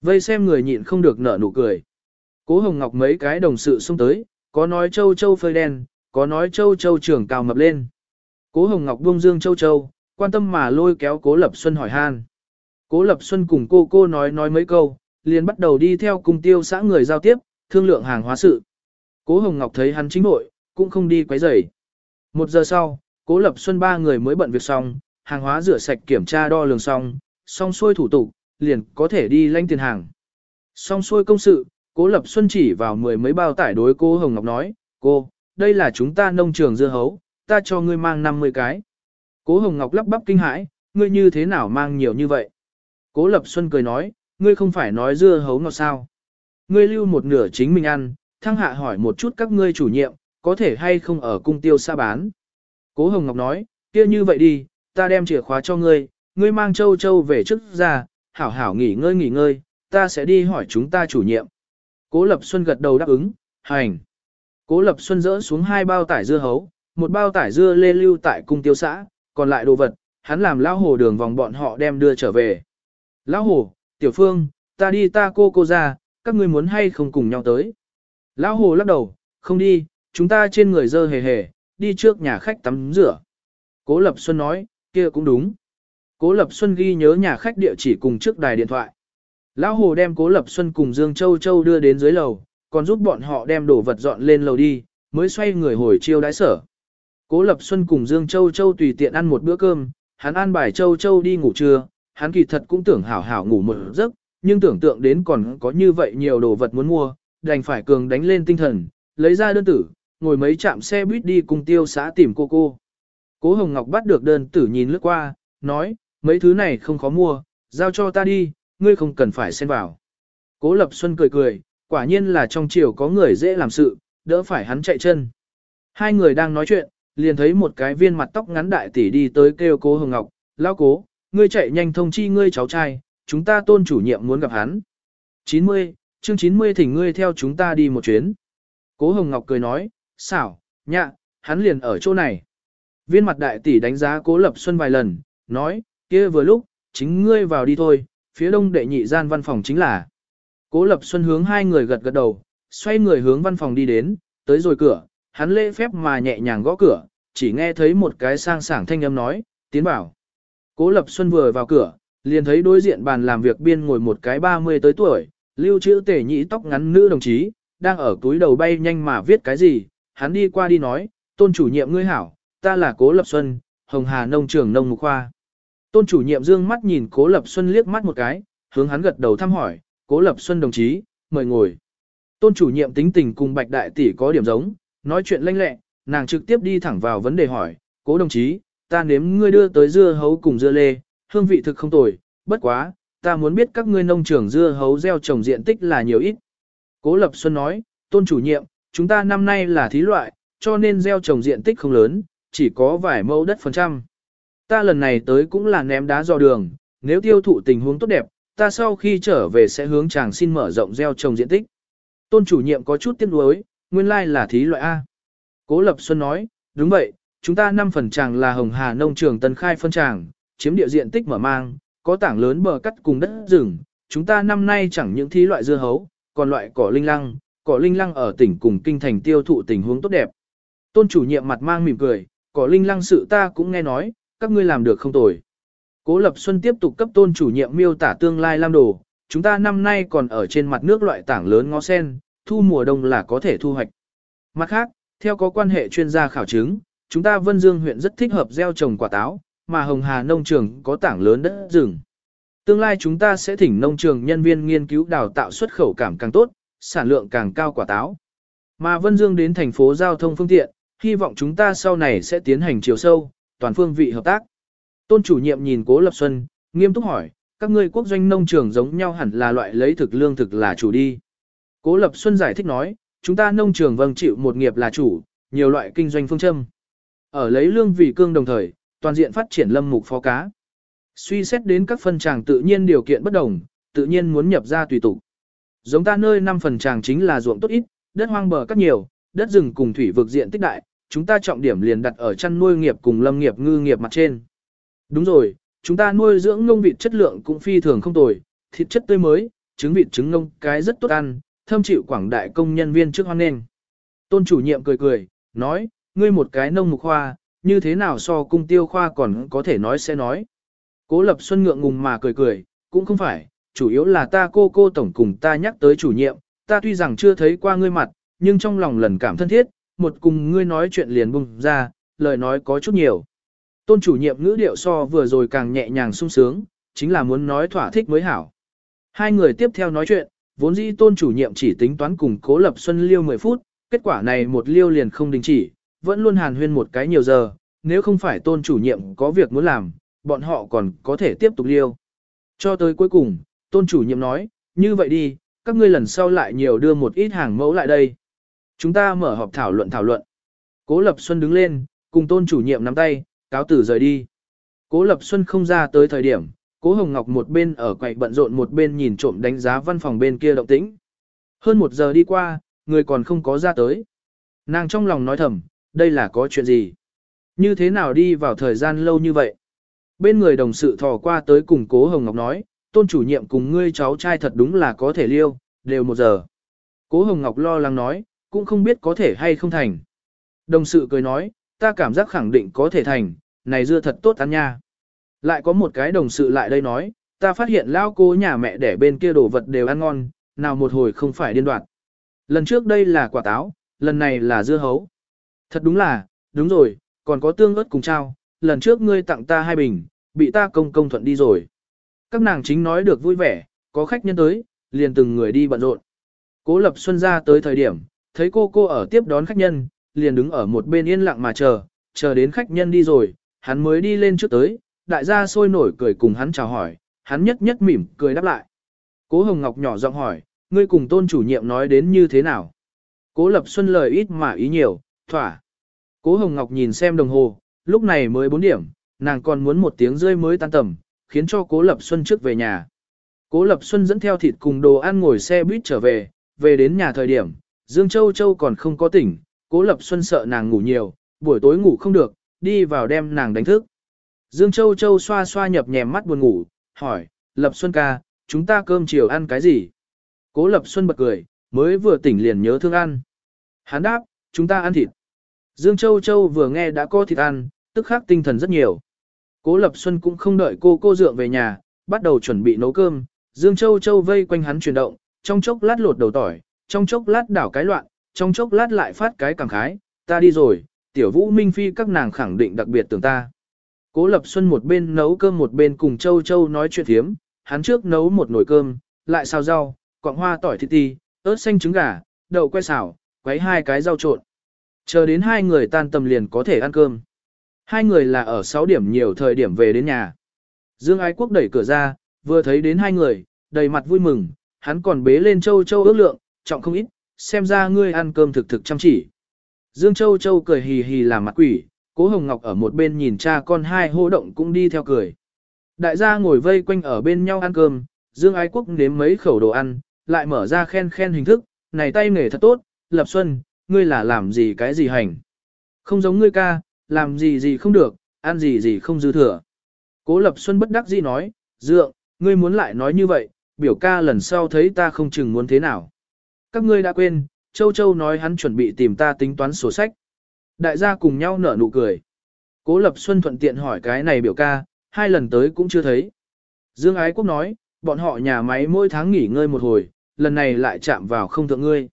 Speaker 1: Vây xem người nhịn không được nở nụ cười. Cố Hồng Ngọc mấy cái đồng sự xung tới, có nói Châu Châu phơi đen, có nói Châu Châu trưởng cao mập lên. Cố Hồng Ngọc buông Dương Châu Châu, quan tâm mà lôi kéo Cố Lập Xuân hỏi han. Cố Lập Xuân cùng cô cô nói nói mấy câu, liền bắt đầu đi theo cùng tiêu xã người giao tiếp, thương lượng hàng hóa sự. Cố Hồng Ngọc thấy hắn chính nội, cũng không đi quấy rầy. Một giờ sau, Cố Lập Xuân ba người mới bận việc xong, hàng hóa rửa sạch kiểm tra đo lường xong, xong xuôi thủ tục, liền có thể đi lãnh tiền hàng. Xong xuôi công sự, Cố Lập Xuân chỉ vào mười mấy bao tải đối cô Hồng Ngọc nói, cô, đây là chúng ta nông trường dưa hấu, ta cho ngươi mang 50 cái. Cố Hồng Ngọc lắp bắp kinh hãi, ngươi như thế nào mang nhiều như vậy? Cố Lập Xuân cười nói, ngươi không phải nói dưa hấu ngọt sao? Ngươi lưu một nửa chính mình ăn, thăng hạ hỏi một chút các ngươi chủ nhiệm, có thể hay không ở cung tiêu xa bán. Cố Hồng Ngọc nói, kia như vậy đi, ta đem chìa khóa cho ngươi, ngươi mang châu châu về trước ra, hảo hảo nghỉ ngơi nghỉ ngơi, ta sẽ đi hỏi chúng ta chủ nhiệm. Cố Lập Xuân gật đầu đáp ứng, hành. Cố Lập Xuân dỡ xuống hai bao tải dưa hấu, một bao tải dưa lê lưu tại cung tiêu xã, còn lại đồ vật, hắn làm lão hồ đường vòng bọn họ đem đưa trở về. Lão hồ, tiểu phương, ta đi ta cô cô ra, các ngươi muốn hay không cùng nhau tới. Lão hồ lắc đầu, không đi, chúng ta trên người dơ hề hề, đi trước nhà khách tắm rửa. Cố Lập Xuân nói, kia cũng đúng. Cố Lập Xuân ghi nhớ nhà khách địa chỉ cùng trước đài điện thoại. Lão Hồ đem Cố Lập Xuân cùng Dương Châu Châu đưa đến dưới lầu, còn giúp bọn họ đem đồ vật dọn lên lầu đi, mới xoay người hồi chiêu đái sở. Cố Lập Xuân cùng Dương Châu Châu tùy tiện ăn một bữa cơm, hắn ăn bài Châu Châu đi ngủ trưa, hắn kỳ thật cũng tưởng hảo hảo ngủ một giấc, nhưng tưởng tượng đến còn có như vậy nhiều đồ vật muốn mua, đành phải cường đánh lên tinh thần, lấy ra đơn tử, ngồi mấy chạm xe buýt đi cùng tiêu xã tìm cô cô. Cố Hồng Ngọc bắt được đơn tử nhìn lướt qua, nói, mấy thứ này không khó mua, giao cho ta đi, ngươi không cần phải xen vào. Cố Lập Xuân cười cười, quả nhiên là trong chiều có người dễ làm sự, đỡ phải hắn chạy chân. Hai người đang nói chuyện, liền thấy một cái viên mặt tóc ngắn đại tỷ đi tới kêu cố Hồng Ngọc, lao cố, ngươi chạy nhanh thông chi ngươi cháu trai, chúng ta tôn chủ nhiệm muốn gặp hắn. 90, chương 90 thỉnh ngươi theo chúng ta đi một chuyến. Cố Hồng Ngọc cười nói, xảo, nhạ, hắn liền ở chỗ này. Viên mặt đại tỷ đánh giá cố Lập Xuân vài lần, nói, kia vừa lúc, chính ngươi vào đi thôi, phía đông đệ nhị gian văn phòng chính là. Cố Lập Xuân hướng hai người gật gật đầu, xoay người hướng văn phòng đi đến, tới rồi cửa, hắn lễ phép mà nhẹ nhàng gõ cửa, chỉ nghe thấy một cái sang sảng thanh âm nói, tiến bảo. Cố Lập Xuân vừa vào cửa, liền thấy đối diện bàn làm việc biên ngồi một cái 30 tới tuổi, lưu trữ tể nhĩ tóc ngắn nữ đồng chí, đang ở túi đầu bay nhanh mà viết cái gì, hắn đi qua đi nói, tôn chủ nhiệm ngươi hảo, ta là Cố Lập Xuân, Hồng Hà Nông trường Nông Mục Khoa. Tôn chủ nhiệm dương mắt nhìn Cố Lập Xuân liếc mắt một cái, hướng hắn gật đầu thăm hỏi, Cố Lập Xuân đồng chí, mời ngồi. Tôn chủ nhiệm tính tình cùng Bạch Đại Tỷ có điểm giống, nói chuyện lanh lẹ, nàng trực tiếp đi thẳng vào vấn đề hỏi, Cố đồng chí, ta nếm ngươi đưa tới dưa hấu cùng dưa lê, hương vị thực không tồi, bất quá, ta muốn biết các ngươi nông trường dưa hấu gieo trồng diện tích là nhiều ít. Cố Lập Xuân nói, tôn chủ nhiệm, chúng ta năm nay là thí loại, cho nên gieo trồng diện tích không lớn, chỉ có vài mẫu đất phần trăm. Ta lần này tới cũng là ném đá dò đường, nếu tiêu thụ tình huống tốt đẹp, ta sau khi trở về sẽ hướng chàng xin mở rộng gieo trồng diện tích. Tôn chủ nhiệm có chút tiếc nuối, nguyên lai là thí loại A. Cố Lập Xuân nói, đúng vậy, chúng ta 5 phần tràng là Hồng Hà nông trường tân khai phân tràng, chiếm địa diện tích mở mang, có tảng lớn bờ cắt cùng đất rừng. Chúng ta năm nay chẳng những thí loại dưa hấu, còn loại cỏ linh lăng, cỏ linh lăng ở tỉnh cùng kinh thành tiêu thụ tình huống tốt đẹp. Tôn chủ nhiệm mặt mang mỉm cười, cỏ linh lăng sự ta cũng nghe nói, các ngươi làm được không tồi. Cố Lập Xuân tiếp tục cấp tôn chủ nhiệm miêu tả tương lai lam đồ, chúng ta năm nay còn ở trên mặt nước loại tảng lớn ngó sen, thu mùa đông là có thể thu hoạch. Mặt khác, theo có quan hệ chuyên gia khảo chứng, chúng ta Vân Dương huyện rất thích hợp gieo trồng quả táo, mà Hồng Hà nông trường có tảng lớn đất rừng. Tương lai chúng ta sẽ thỉnh nông trường nhân viên nghiên cứu đào tạo xuất khẩu cảm càng tốt, sản lượng càng cao quả táo. Mà Vân Dương đến thành phố giao thông phương tiện, hy vọng chúng ta sau này sẽ tiến hành chiều sâu, toàn phương vị hợp tác. Tôn chủ nhiệm nhìn Cố Lập Xuân, nghiêm túc hỏi, các ngươi quốc doanh nông trường giống nhau hẳn là loại lấy thực lương thực là chủ đi. Cố Lập Xuân giải thích nói, chúng ta nông trường vâng chịu một nghiệp là chủ, nhiều loại kinh doanh phương châm. Ở lấy lương vì cương đồng thời, toàn diện phát triển lâm mục phó cá. Suy xét đến các phân tràng tự nhiên điều kiện bất đồng, tự nhiên muốn nhập ra tùy tục. Giống ta nơi 5 phần tràng chính là ruộng tốt ít, đất hoang bờ cắt nhiều, đất rừng cùng thủy vực diện tích đại, chúng ta trọng điểm liền đặt ở chăn nuôi nghiệp cùng lâm nghiệp ngư nghiệp mặt trên. Đúng rồi, chúng ta nuôi dưỡng ngông vịt chất lượng cũng phi thường không tồi, thịt chất tươi mới, trứng vịt trứng ngông cái rất tốt ăn, thâm chịu quảng đại công nhân viên trước hoan nghênh. Tôn chủ nhiệm cười cười, nói, ngươi một cái nông mục khoa, như thế nào so cung tiêu khoa còn có thể nói sẽ nói. Cố lập xuân ngượng ngùng mà cười cười, cũng không phải, chủ yếu là ta cô cô tổng cùng ta nhắc tới chủ nhiệm, ta tuy rằng chưa thấy qua ngươi mặt, nhưng trong lòng lần cảm thân thiết, một cùng ngươi nói chuyện liền bùng ra, lời nói có chút nhiều. Tôn chủ nhiệm ngữ điệu so vừa rồi càng nhẹ nhàng sung sướng, chính là muốn nói thỏa thích mới hảo. Hai người tiếp theo nói chuyện, vốn dĩ tôn chủ nhiệm chỉ tính toán cùng cố lập xuân liêu 10 phút, kết quả này một liêu liền không đình chỉ, vẫn luôn hàn huyên một cái nhiều giờ, nếu không phải tôn chủ nhiệm có việc muốn làm, bọn họ còn có thể tiếp tục liêu. Cho tới cuối cùng, tôn chủ nhiệm nói, như vậy đi, các ngươi lần sau lại nhiều đưa một ít hàng mẫu lại đây. Chúng ta mở họp thảo luận thảo luận. Cố Lập Xuân đứng lên, cùng tôn chủ nhiệm nắm tay, cáo tử rời đi. Cố Lập Xuân không ra tới thời điểm, Cố Hồng Ngọc một bên ở quầy bận rộn một bên nhìn trộm đánh giá văn phòng bên kia động tĩnh. Hơn một giờ đi qua, người còn không có ra tới. Nàng trong lòng nói thầm, đây là có chuyện gì? Như thế nào đi vào thời gian lâu như vậy? Bên người đồng sự thò qua tới cùng Cố Hồng Ngọc nói, tôn chủ nhiệm cùng ngươi cháu trai thật đúng là có thể liêu, đều một giờ. Cố Hồng Ngọc lo lắng nói, cũng không biết có thể hay không thành. Đồng sự cười nói, ta cảm giác khẳng định có thể thành, này dưa thật tốt ăn nha. Lại có một cái đồng sự lại đây nói, ta phát hiện lao cô nhà mẹ để bên kia đồ vật đều ăn ngon, nào một hồi không phải điên đoạt. Lần trước đây là quả táo, lần này là dưa hấu. Thật đúng là, đúng rồi, còn có tương ớt cùng trao, lần trước ngươi tặng ta hai bình, bị ta công công thuận đi rồi. Các nàng chính nói được vui vẻ, có khách nhân tới, liền từng người đi bận rộn. Cố Lập Xuân ra tới thời điểm, thấy cô cô ở tiếp đón khách nhân, liền đứng ở một bên yên lặng mà chờ, chờ đến khách nhân đi rồi, hắn mới đi lên trước tới, đại gia sôi nổi cười cùng hắn chào hỏi, hắn nhất nhất mỉm cười đáp lại. Cố Hồng Ngọc nhỏ giọng hỏi, ngươi cùng tôn chủ nhiệm nói đến như thế nào? Cố Lập Xuân lời ít mà ý nhiều, thỏa. Cố Hồng Ngọc nhìn xem đồng hồ, lúc này mới 4 điểm, nàng còn muốn một tiếng rơi mới tan tầm, khiến cho Cố Lập Xuân trước về nhà. Cố Lập Xuân dẫn theo thịt cùng đồ ăn ngồi xe buýt trở về, về đến nhà thời điểm, Dương Châu Châu còn không có tỉnh, Cố Lập Xuân sợ nàng ngủ nhiều, buổi tối ngủ không được, đi vào đem nàng đánh thức. Dương Châu Châu xoa xoa nhập nhèm mắt buồn ngủ, hỏi, Lập Xuân ca, chúng ta cơm chiều ăn cái gì? Cố Lập Xuân bật cười, mới vừa tỉnh liền nhớ thương ăn. Hắn đáp, chúng ta ăn thịt. Dương Châu Châu vừa nghe đã có thịt ăn, tức khắc tinh thần rất nhiều. Cố Lập Xuân cũng không đợi cô cô dượng về nhà, bắt đầu chuẩn bị nấu cơm. Dương Châu Châu vây quanh hắn chuyển động, trong chốc lát lột đầu tỏi, trong chốc lát đảo cái loạn, trong chốc lát lại phát cái cảm khái, ta đi rồi, tiểu vũ minh phi các nàng khẳng định đặc biệt tưởng ta. Cố Lập Xuân một bên nấu cơm một bên cùng Châu Châu nói chuyện thiếm, hắn trước nấu một nồi cơm, lại xào rau, quặng hoa tỏi thịt ti, ớt xanh trứng gà, đậu que xào, quấy hai cái rau trộn. Chờ đến hai người tan tầm liền có thể ăn cơm. Hai người là ở 6 điểm nhiều thời điểm về đến nhà. Dương Ái Quốc đẩy cửa ra, vừa thấy đến hai người, đầy mặt vui mừng, hắn còn bế lên châu châu ước lượng, trọng không ít, xem ra ngươi ăn cơm thực thực chăm chỉ. Dương Châu Châu cười hì hì làm mặt quỷ, Cố Hồng Ngọc ở một bên nhìn cha con hai hô động cũng đi theo cười. Đại gia ngồi vây quanh ở bên nhau ăn cơm, Dương Ái Quốc nếm mấy khẩu đồ ăn, lại mở ra khen khen hình thức, này tay nghề thật tốt, Lập Xuân, ngươi là làm gì cái gì hành. Không giống ngươi ca, làm gì gì không được, ăn gì gì không dư thừa. Cố Lập Xuân bất đắc dĩ nói, dượng, ngươi muốn lại nói như vậy, biểu ca lần sau thấy ta không chừng muốn thế nào. Các ngươi đã quên, Châu Châu nói hắn chuẩn bị tìm ta tính toán sổ sách. Đại gia cùng nhau nở nụ cười. Cố Lập Xuân thuận tiện hỏi cái này biểu ca, hai lần tới cũng chưa thấy. Dương Ái Quốc nói, bọn họ nhà máy mỗi tháng nghỉ ngơi một hồi, lần này lại chạm vào không thượng ngươi.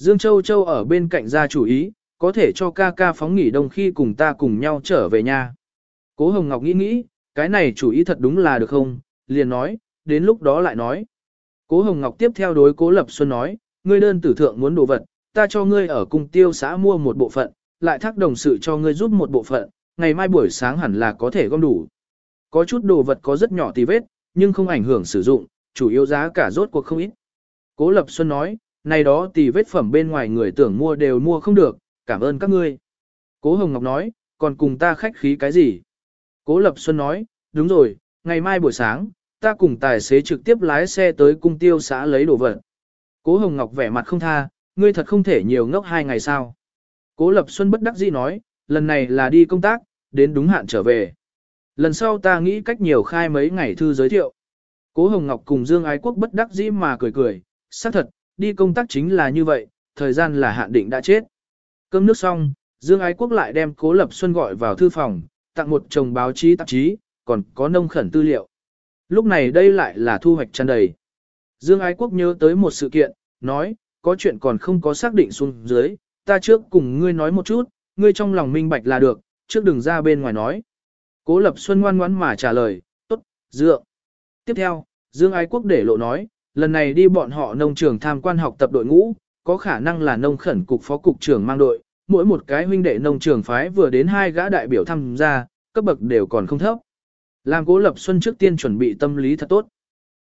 Speaker 1: Dương Châu Châu ở bên cạnh gia chủ ý, có thể cho ca ca phóng nghỉ đông khi cùng ta cùng nhau trở về nhà. Cố Hồng Ngọc nghĩ nghĩ, cái này chủ ý thật đúng là được không, liền nói, đến lúc đó lại nói. Cố Hồng Ngọc tiếp theo đối Cố Lập Xuân nói, ngươi đơn tử thượng muốn đồ vật, ta cho ngươi ở cung tiêu xã mua một bộ phận, lại thác đồng sự cho ngươi giúp một bộ phận, ngày mai buổi sáng hẳn là có thể gom đủ. Có chút đồ vật có rất nhỏ tì vết, nhưng không ảnh hưởng sử dụng, chủ yếu giá cả rốt cuộc không ít. Cố Lập Xuân nói, này đó tì vết phẩm bên ngoài người tưởng mua đều mua không được, cảm ơn các ngươi. Cố Hồng Ngọc nói, còn cùng ta khách khí cái gì? Cố Lập Xuân nói, đúng rồi, ngày mai buổi sáng, ta cùng tài xế trực tiếp lái xe tới cung tiêu xã lấy đồ vật. Cố Hồng Ngọc vẻ mặt không tha, ngươi thật không thể nhiều ngốc hai ngày sao. Cố Lập Xuân bất đắc dĩ nói, lần này là đi công tác, đến đúng hạn trở về. Lần sau ta nghĩ cách nhiều khai mấy ngày thư giới thiệu. Cố Hồng Ngọc cùng Dương Ái Quốc bất đắc dĩ mà cười cười, xác thật, đi công tác chính là như vậy, thời gian là hạn định đã chết. Cơm nước xong, Dương Ái Quốc lại đem Cố Lập Xuân gọi vào thư phòng, tặng một chồng báo chí tạp chí, còn có nông khẩn tư liệu. Lúc này đây lại là thu hoạch tràn đầy. Dương Ái Quốc nhớ tới một sự kiện, nói, có chuyện còn không có xác định xuống dưới, ta trước cùng ngươi nói một chút, ngươi trong lòng minh bạch là được, trước đừng ra bên ngoài nói. Cố Lập Xuân ngoan ngoãn mà trả lời, tốt, dựa. Tiếp theo, Dương Ái Quốc để lộ nói, lần này đi bọn họ nông trường tham quan học tập đội ngũ, có khả năng là nông khẩn cục phó cục trưởng mang đội, mỗi một cái huynh đệ nông trường phái vừa đến hai gã đại biểu tham gia, cấp bậc đều còn không thấp. Làm Cố Lập Xuân trước tiên chuẩn bị tâm lý thật tốt.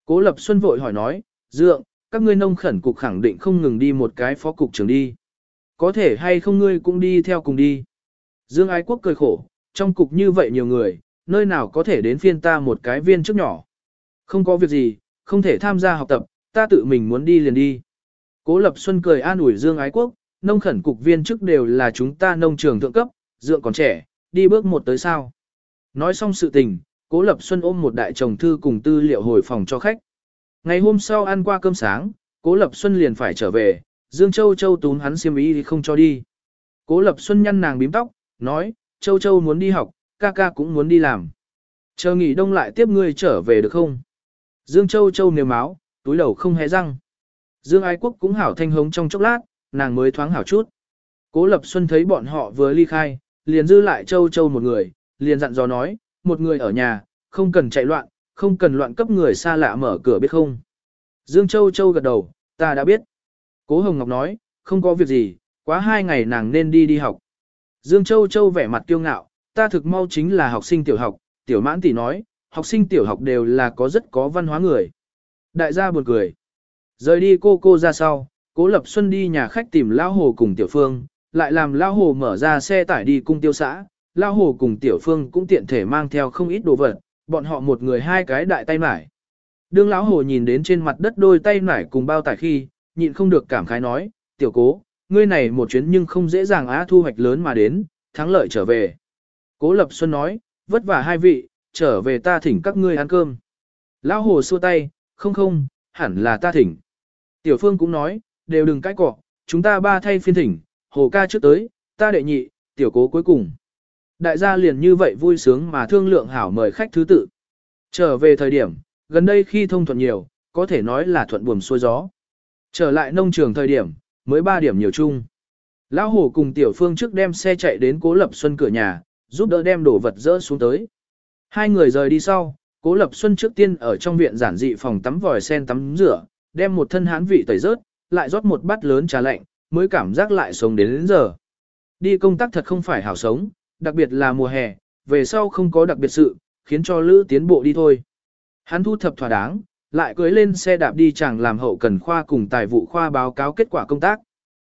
Speaker 1: Cố Lập Xuân vội hỏi nói, Dượng, các ngươi nông khẩn cục khẳng định không ngừng đi một cái phó cục trưởng đi. Có thể hay không ngươi cũng đi theo cùng đi. Dương Ái Quốc cười khổ, trong cục như vậy nhiều người, nơi nào có thể đến phiên ta một cái viên trước nhỏ. Không có việc gì, không thể tham gia học tập, ta tự mình muốn đi liền đi. Cố Lập Xuân cười an ủi Dương Ái Quốc, nông khẩn cục viên chức đều là chúng ta nông trường thượng cấp, dượng còn trẻ, đi bước một tới sao. Nói xong sự tình, Cố Lập Xuân ôm một đại chồng thư cùng tư liệu hồi phòng cho khách. Ngày hôm sau ăn qua cơm sáng, Cố Lập Xuân liền phải trở về, Dương Châu Châu túm hắn xiêm ý thì không cho đi. Cố Lập Xuân nhăn nàng bím tóc, nói, Châu Châu muốn đi học, ca ca cũng muốn đi làm. Chờ nghỉ đông lại tiếp ngươi trở về được không? Dương Châu Châu nêu máu, túi đầu không hé răng. Dương Ái Quốc cũng hảo thanh hống trong chốc lát, nàng mới thoáng hảo chút. Cố Lập Xuân thấy bọn họ vừa ly khai, liền dư lại Châu Châu một người, liền dặn dò nói, một người ở nhà, không cần chạy loạn, không cần loạn cấp người xa lạ mở cửa biết không. Dương Châu Châu gật đầu, ta đã biết. Cố Hồng Ngọc nói, không có việc gì, quá hai ngày nàng nên đi đi học. Dương Châu Châu vẻ mặt kiêu ngạo, ta thực mau chính là học sinh tiểu học, tiểu mãn tỷ nói, học sinh tiểu học đều là có rất có văn hóa người. Đại gia buồn cười. Rời đi cô cô ra sau, Cố Lập Xuân đi nhà khách tìm Lao Hồ cùng Tiểu Phương, lại làm Lao Hồ mở ra xe tải đi cung tiêu xã. Lao Hồ cùng Tiểu Phương cũng tiện thể mang theo không ít đồ vật, bọn họ một người hai cái đại tay mải. Đương lão hồ nhìn đến trên mặt đất đôi tay mải cùng bao tải khi, nhịn không được cảm khái nói, tiểu cố, ngươi này một chuyến nhưng không dễ dàng á thu hoạch lớn mà đến, thắng lợi trở về. Cố Lập Xuân nói, vất vả hai vị, trở về ta thỉnh các ngươi ăn cơm. Lão hồ xua tay, không không, hẳn là ta thỉnh. Tiểu Phương cũng nói, đều đừng cãi cọ, chúng ta ba thay phiên thỉnh, hồ ca trước tới, ta đệ nhị, tiểu cố cuối cùng. Đại gia liền như vậy vui sướng mà thương lượng hảo mời khách thứ tự. Trở về thời điểm, gần đây khi thông thuận nhiều, có thể nói là thuận buồm xuôi gió. Trở lại nông trường thời điểm, mới ba điểm nhiều chung. Lão hổ cùng tiểu phương trước đem xe chạy đến cố lập xuân cửa nhà, giúp đỡ đem đồ vật dỡ xuống tới. Hai người rời đi sau, Cố Lập Xuân trước tiên ở trong viện giản dị phòng tắm vòi sen tắm rửa, đem một thân hán vị tẩy rớt, lại rót một bát lớn trà lạnh, mới cảm giác lại sống đến đến giờ. Đi công tác thật không phải hảo sống, đặc biệt là mùa hè, về sau không có đặc biệt sự, khiến cho Lữ tiến bộ đi thôi. Hắn thu thập thỏa đáng, lại cưới lên xe đạp đi chẳng làm hậu cần khoa cùng tài vụ khoa báo cáo kết quả công tác.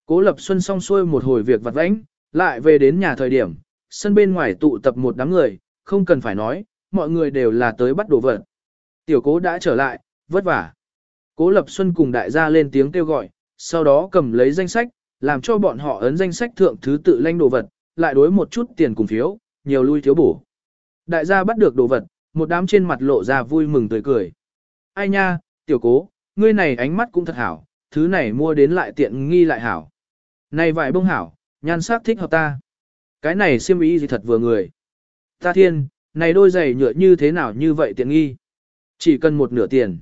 Speaker 1: Cố Lập Xuân xong xuôi một hồi việc vặt vãnh, lại về đến nhà thời điểm, sân bên ngoài tụ tập một đám người, không cần phải nói, mọi người đều là tới bắt đồ vật. Tiểu cố đã trở lại, vất vả. Cố Lập Xuân cùng đại gia lên tiếng kêu gọi, sau đó cầm lấy danh sách, làm cho bọn họ ấn danh sách thượng thứ tự lanh đồ vật, lại đối một chút tiền cùng phiếu, nhiều lui thiếu bổ. Đại gia bắt được đồ vật, một đám trên mặt lộ ra vui mừng tươi cười. Ai nha, tiểu cố, ngươi này ánh mắt cũng thật hảo, thứ này mua đến lại tiện nghi lại hảo. Này vải bông hảo, nhan sắc thích hợp ta. Cái này xiêm ý gì thật vừa người. Ta thiên, này đôi giày nhựa như thế nào như vậy tiện nghi. Chỉ cần một nửa tiền.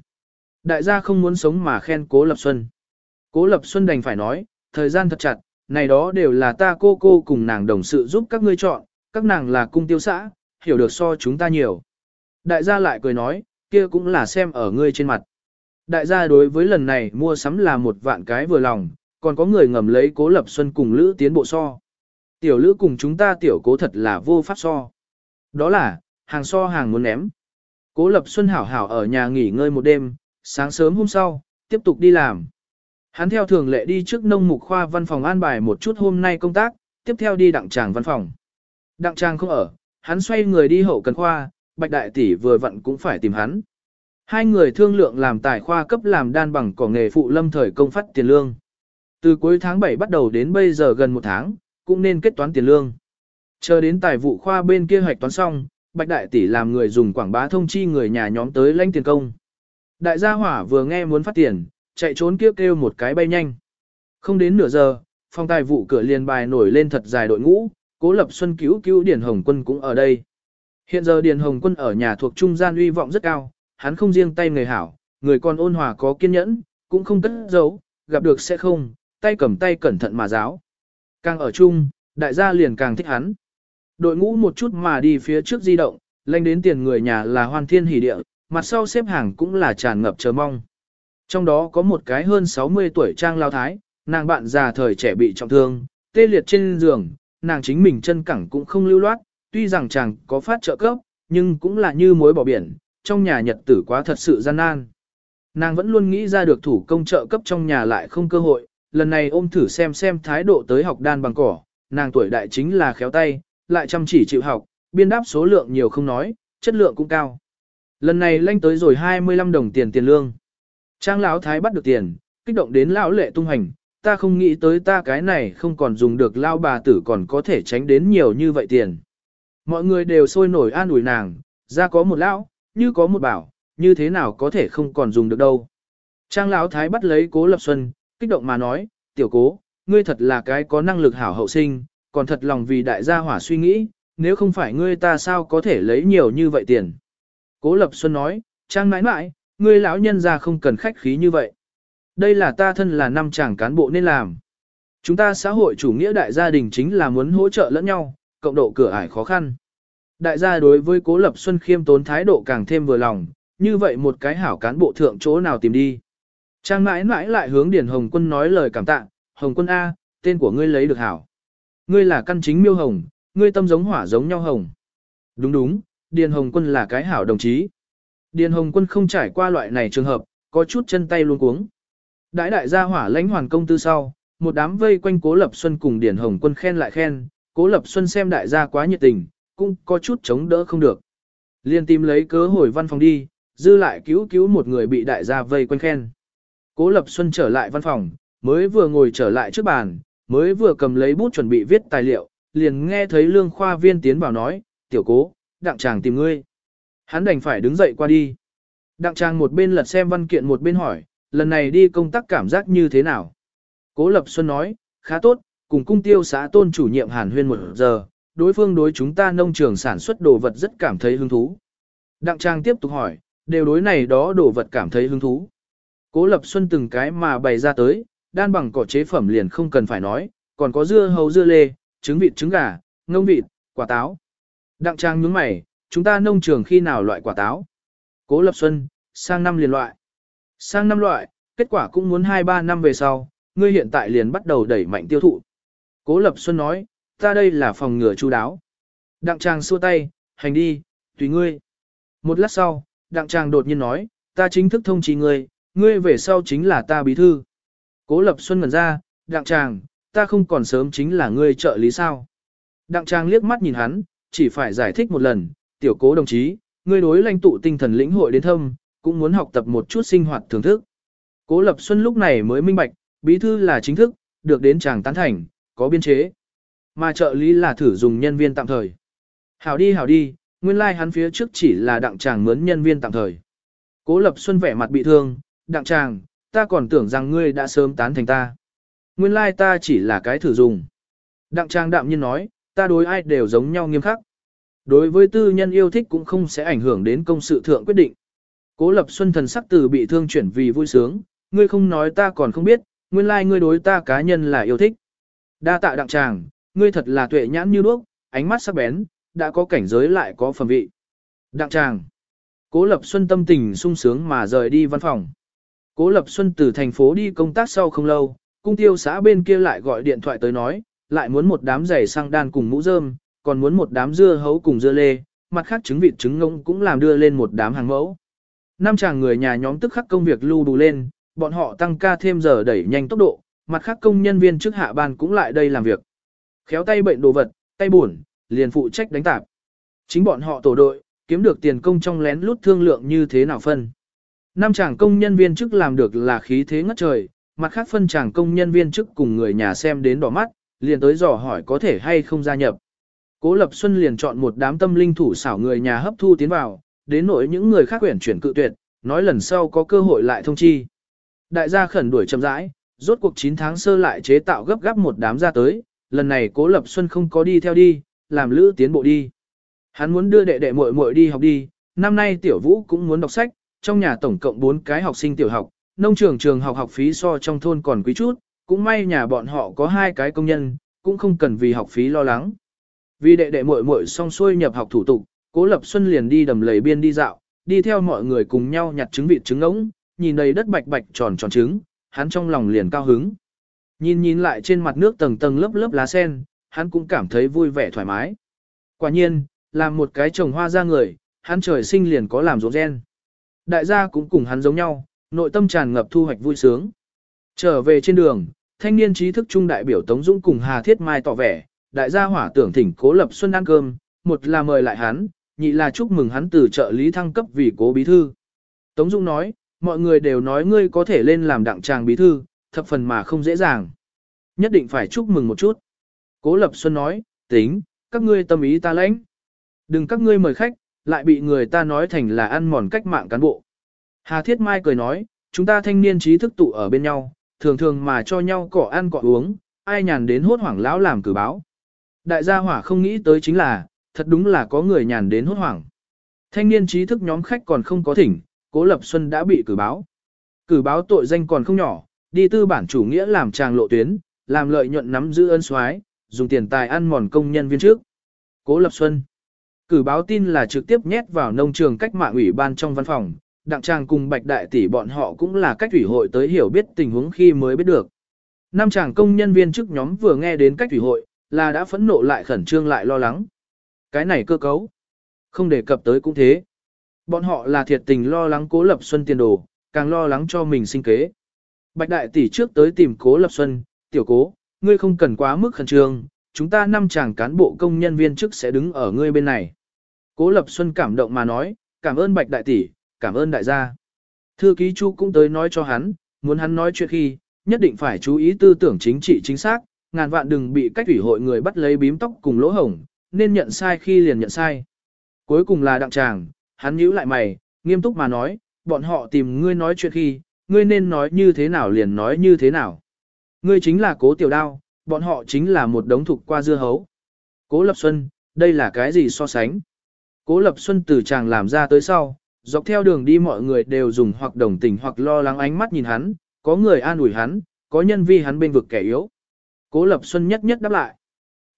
Speaker 1: Đại gia không muốn sống mà khen Cố Lập Xuân. Cố Lập Xuân đành phải nói, thời gian thật chặt, này đó đều là ta cô cô cùng nàng đồng sự giúp các ngươi chọn, các nàng là cung tiêu xã, hiểu được so chúng ta nhiều. Đại gia lại cười nói, kia cũng là xem ở ngươi trên mặt. Đại gia đối với lần này mua sắm là một vạn cái vừa lòng, còn có người ngầm lấy cố lập xuân cùng lữ tiến bộ so. Tiểu lữ cùng chúng ta tiểu cố thật là vô pháp so. Đó là, hàng so hàng muốn ném. Cố lập xuân hảo hảo ở nhà nghỉ ngơi một đêm, sáng sớm hôm sau, tiếp tục đi làm. Hắn theo thường lệ đi trước nông mục khoa văn phòng an bài một chút hôm nay công tác, tiếp theo đi đặng tràng văn phòng. Đặng tràng không ở, hắn xoay người đi hậu cần khoa, bạch đại tỷ vừa vặn cũng phải tìm hắn. Hai người thương lượng làm tài khoa cấp làm đan bằng cỏ nghề phụ lâm thời công phát tiền lương. Từ cuối tháng 7 bắt đầu đến bây giờ gần một tháng, cũng nên kết toán tiền lương. Chờ đến tài vụ khoa bên kia hoạch toán xong, Bạch Đại Tỷ làm người dùng quảng bá thông chi người nhà nhóm tới lãnh tiền công. Đại gia hỏa vừa nghe muốn phát tiền, chạy trốn kêu kêu một cái bay nhanh. Không đến nửa giờ, phòng tài vụ cửa liền bài nổi lên thật dài đội ngũ, cố lập xuân cứu cứu Điền Hồng Quân cũng ở đây. Hiện giờ Điền Hồng Quân ở nhà thuộc trung gian uy vọng rất cao, hắn không riêng tay người hảo, người còn ôn hòa có kiên nhẫn, cũng không cất giấu, gặp được sẽ không, tay cầm tay cẩn thận mà giáo. Càng ở chung, đại gia liền càng thích hắn. Đội ngũ một chút mà đi phía trước di động, lanh đến tiền người nhà là hoan thiên hỷ địa, mặt sau xếp hàng cũng là tràn ngập chờ mong. Trong đó có một cái hơn 60 tuổi trang lao thái, nàng bạn già thời trẻ bị trọng thương, tê liệt trên giường, nàng chính mình chân cẳng cũng không lưu loát, tuy rằng chàng có phát trợ cấp, nhưng cũng là như mối bỏ biển, trong nhà nhật tử quá thật sự gian nan. Nàng vẫn luôn nghĩ ra được thủ công trợ cấp trong nhà lại không cơ hội, lần này ôm thử xem xem thái độ tới học đan bằng cỏ, nàng tuổi đại chính là khéo tay, lại chăm chỉ chịu học, biên đáp số lượng nhiều không nói, chất lượng cũng cao. Lần này lanh tới rồi 25 đồng tiền tiền lương. Trang lão thái bắt được tiền, kích động đến lão lệ tung hành, ta không nghĩ tới ta cái này không còn dùng được lao bà tử còn có thể tránh đến nhiều như vậy tiền. Mọi người đều sôi nổi an ủi nàng, ra có một lão, như có một bảo, như thế nào có thể không còn dùng được đâu. Trang lão thái bắt lấy cố lập xuân, kích động mà nói, tiểu cố, ngươi thật là cái có năng lực hảo hậu sinh, còn thật lòng vì đại gia hỏa suy nghĩ, nếu không phải ngươi ta sao có thể lấy nhiều như vậy tiền. Cố lập xuân nói, trang mãi mãi, ngươi lão nhân ra không cần khách khí như vậy. Đây là ta thân là năm chàng cán bộ nên làm. Chúng ta xã hội chủ nghĩa đại gia đình chính là muốn hỗ trợ lẫn nhau, cộng độ cửa ải khó khăn. Đại gia đối với Cố Lập Xuân khiêm tốn thái độ càng thêm vừa lòng, như vậy một cái hảo cán bộ thượng chỗ nào tìm đi. Trang mãi mãi lại hướng Điền Hồng Quân nói lời cảm tạ, Hồng Quân A, tên của ngươi lấy được hảo. Ngươi là căn chính miêu hồng, ngươi tâm giống hỏa giống nhau hồng. Đúng đúng, Điền Hồng Quân là cái hảo đồng chí. Điền Hồng Quân không trải qua loại này trường hợp, có chút chân tay luôn cuống. Đại đại gia hỏa lãnh hoàn công tư sau, một đám vây quanh Cố Lập Xuân cùng Điền Hồng Quân khen lại khen, Cố Lập Xuân xem đại gia quá nhiệt tình, cũng có chút chống đỡ không được. Liên tìm lấy cớ hồi văn phòng đi, dư lại cứu cứu một người bị đại gia vây quanh khen. Cố Lập Xuân trở lại văn phòng, mới vừa ngồi trở lại trước bàn, mới vừa cầm lấy bút chuẩn bị viết tài liệu, liền nghe thấy lương khoa viên tiến vào nói, tiểu cố, đặng chàng tìm ngươi. Hắn đành phải đứng dậy qua đi. Đặng chàng một bên lật xem văn kiện một bên hỏi, lần này đi công tác cảm giác như thế nào? Cố Lập Xuân nói, khá tốt, cùng cung tiêu xã tôn chủ nhiệm Hàn Huyên một giờ, đối phương đối chúng ta nông trường sản xuất đồ vật rất cảm thấy hứng thú. Đặng Trang tiếp tục hỏi, đều đối này đó đồ vật cảm thấy hứng thú. Cố Lập Xuân từng cái mà bày ra tới, đan bằng cỏ chế phẩm liền không cần phải nói, còn có dưa hấu dưa lê, trứng vịt trứng gà, ngông vịt, quả táo. Đặng Trang nhướng mày, chúng ta nông trường khi nào loại quả táo? Cố Lập Xuân, sang năm liền loại. Sang năm loại, kết quả cũng muốn 2-3 năm về sau, ngươi hiện tại liền bắt đầu đẩy mạnh tiêu thụ. Cố Lập Xuân nói, ta đây là phòng ngừa chú đáo. Đặng Trang xua tay, hành đi, tùy ngươi. Một lát sau, Đặng Trang đột nhiên nói, ta chính thức thông trì ngươi, ngươi về sau chính là ta bí thư. Cố Lập Xuân ngẩn ra, Đặng Tràng, ta không còn sớm chính là ngươi trợ lý sao. Đặng Tràng liếc mắt nhìn hắn, chỉ phải giải thích một lần, tiểu cố đồng chí, ngươi đối lãnh tụ tinh thần lĩnh hội đến thâm, cũng muốn học tập một chút sinh hoạt thưởng thức. Cố Lập Xuân lúc này mới minh bạch, bí thư là chính thức, được đến chàng tán thành, có biên chế. Mà trợ lý là thử dùng nhân viên tạm thời. Hảo đi hảo đi, nguyên lai like hắn phía trước chỉ là đặng chàng mướn nhân viên tạm thời. Cố Lập Xuân vẻ mặt bị thương, đặng chàng, ta còn tưởng rằng ngươi đã sớm tán thành ta. Nguyên lai like ta chỉ là cái thử dùng. Đặng trang đạm nhiên nói, ta đối ai đều giống nhau nghiêm khắc. Đối với tư nhân yêu thích cũng không sẽ ảnh hưởng đến công sự thượng quyết định. Cố Lập Xuân thần sắc từ bị thương chuyển vì vui sướng, ngươi không nói ta còn không biết, nguyên lai like ngươi đối ta cá nhân là yêu thích. Đa tạ đặng tràng, ngươi thật là tuệ nhãn như đuốc, ánh mắt sắc bén, đã có cảnh giới lại có phẩm vị. Đặng tràng. Cố Lập Xuân tâm tình sung sướng mà rời đi văn phòng. Cố Lập Xuân từ thành phố đi công tác sau không lâu, cung tiêu xã bên kia lại gọi điện thoại tới nói, lại muốn một đám giày sang đan cùng mũ rơm, còn muốn một đám dưa hấu cùng dưa lê, mặt khác trứng vịt trứng ngỗng cũng làm đưa lên một đám hàng mẫu. Năm chàng người nhà nhóm tức khắc công việc lưu đủ lên, bọn họ tăng ca thêm giờ đẩy nhanh tốc độ, mặt khác công nhân viên trước hạ ban cũng lại đây làm việc. Khéo tay bệnh đồ vật, tay buồn, liền phụ trách đánh tạp. Chính bọn họ tổ đội, kiếm được tiền công trong lén lút thương lượng như thế nào phân. Năm chàng công nhân viên chức làm được là khí thế ngất trời, mặt khác phân chàng công nhân viên chức cùng người nhà xem đến đỏ mắt, liền tới dò hỏi có thể hay không gia nhập. Cố Lập Xuân liền chọn một đám tâm linh thủ xảo người nhà hấp thu tiến vào, đến nỗi những người khác quyển chuyển cự tuyệt, nói lần sau có cơ hội lại thông chi. Đại gia khẩn đuổi chậm rãi, rốt cuộc 9 tháng sơ lại chế tạo gấp gáp một đám ra tới, lần này Cố Lập Xuân không có đi theo đi, làm lữ tiến bộ đi. Hắn muốn đưa đệ đệ muội muội đi học đi, năm nay tiểu vũ cũng muốn đọc sách, trong nhà tổng cộng 4 cái học sinh tiểu học, nông trường trường học học phí so trong thôn còn quý chút, cũng may nhà bọn họ có hai cái công nhân, cũng không cần vì học phí lo lắng. Vì đệ đệ muội muội xong xuôi nhập học thủ tục, Cố Lập Xuân liền đi đầm lầy biên đi dạo, đi theo mọi người cùng nhau nhặt trứng vịt trứng ngỗng, nhìn đầy đất bạch bạch tròn tròn trứng, hắn trong lòng liền cao hứng. Nhìn nhìn lại trên mặt nước tầng tầng lớp lớp lá sen, hắn cũng cảm thấy vui vẻ thoải mái. Quả nhiên, làm một cái trồng hoa ra người, hắn trời sinh liền có làm ruộng gen. Đại gia cũng cùng hắn giống nhau, nội tâm tràn ngập thu hoạch vui sướng. Trở về trên đường, thanh niên trí thức trung đại biểu Tống Dũng cùng Hà Thiết Mai tỏ vẻ, đại gia hỏa tưởng thỉnh cố lập xuân ăn cơm, một là mời lại hắn, nhị là chúc mừng hắn từ trợ lý thăng cấp vì cố bí thư. Tống Dung nói, mọi người đều nói ngươi có thể lên làm đặng tràng bí thư, thập phần mà không dễ dàng. Nhất định phải chúc mừng một chút. Cố Lập Xuân nói, tính, các ngươi tâm ý ta lãnh. Đừng các ngươi mời khách, lại bị người ta nói thành là ăn mòn cách mạng cán bộ. Hà Thiết Mai cười nói, chúng ta thanh niên trí thức tụ ở bên nhau, thường thường mà cho nhau cỏ ăn cỏ uống, ai nhàn đến hốt hoảng lão làm cử báo. Đại gia hỏa không nghĩ tới chính là, thật đúng là có người nhàn đến hốt hoảng. Thanh niên trí thức nhóm khách còn không có thỉnh, Cố Lập Xuân đã bị cử báo. Cử báo tội danh còn không nhỏ, đi tư bản chủ nghĩa làm tràng lộ tuyến, làm lợi nhuận nắm giữ ân soái, dùng tiền tài ăn mòn công nhân viên trước. Cố Lập Xuân. Cử báo tin là trực tiếp nhét vào nông trường cách mạng ủy ban trong văn phòng, đặng chàng cùng bạch đại tỷ bọn họ cũng là cách ủy hội tới hiểu biết tình huống khi mới biết được. Năm chàng công nhân viên chức nhóm vừa nghe đến cách ủy hội, là đã phẫn nộ lại khẩn trương lại lo lắng. Cái này cơ cấu. Không đề cập tới cũng thế. Bọn họ là thiệt tình lo lắng cố lập xuân tiền đồ, càng lo lắng cho mình sinh kế. Bạch đại tỷ trước tới tìm cố lập xuân, tiểu cố, ngươi không cần quá mức khẩn trương, chúng ta năm chàng cán bộ công nhân viên chức sẽ đứng ở ngươi bên này. Cố lập xuân cảm động mà nói, cảm ơn bạch đại tỷ, cảm ơn đại gia. Thư ký chu cũng tới nói cho hắn, muốn hắn nói chuyện khi, nhất định phải chú ý tư tưởng chính trị chính xác, ngàn vạn đừng bị cách ủy hội người bắt lấy bím tóc cùng lỗ hổng, nên nhận sai khi liền nhận sai. Cuối cùng là đặng chàng, hắn nhíu lại mày, nghiêm túc mà nói, bọn họ tìm ngươi nói chuyện khi, ngươi nên nói như thế nào liền nói như thế nào. Ngươi chính là cố tiểu đao, bọn họ chính là một đống thục qua dưa hấu. Cố Lập Xuân, đây là cái gì so sánh? Cố Lập Xuân từ chàng làm ra tới sau, dọc theo đường đi mọi người đều dùng hoặc đồng tình hoặc lo lắng ánh mắt nhìn hắn, có người an ủi hắn, có nhân vi hắn bên vực kẻ yếu. Cố Lập Xuân nhất nhất đáp lại.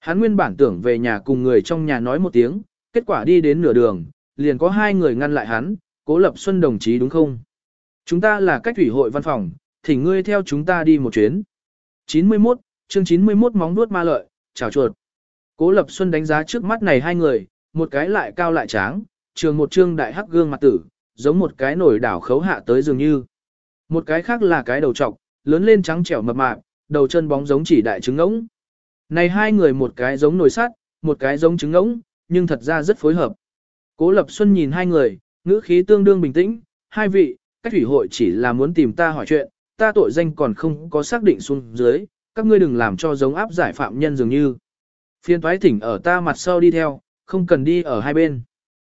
Speaker 1: Hắn nguyên bản tưởng về nhà cùng người trong nhà nói một tiếng, kết quả đi đến nửa đường, liền có hai người ngăn lại hắn, Cố Lập Xuân đồng chí đúng không? Chúng ta là cách thủy hội văn phòng, thì ngươi theo chúng ta đi một chuyến. 91, chương 91 móng nuốt ma lợi, chào chuột. Cố Lập Xuân đánh giá trước mắt này hai người, một cái lại cao lại tráng, trường một trương đại hắc gương mặt tử, giống một cái nổi đảo khấu hạ tới dường như. Một cái khác là cái đầu trọc, lớn lên trắng trẻo mập mạp, đầu chân bóng giống chỉ đại trứng ngỗng. Này hai người một cái giống nồi sắt, một cái giống trứng ngỗng, nhưng thật ra rất phối hợp. Cố Lập Xuân nhìn hai người, ngữ khí tương đương bình tĩnh, hai vị, cách thủy hội chỉ là muốn tìm ta hỏi chuyện, ta tội danh còn không có xác định xuống dưới, các ngươi đừng làm cho giống áp giải phạm nhân dường như. Phiên thoái thỉnh ở ta mặt sau đi theo, không cần đi ở hai bên.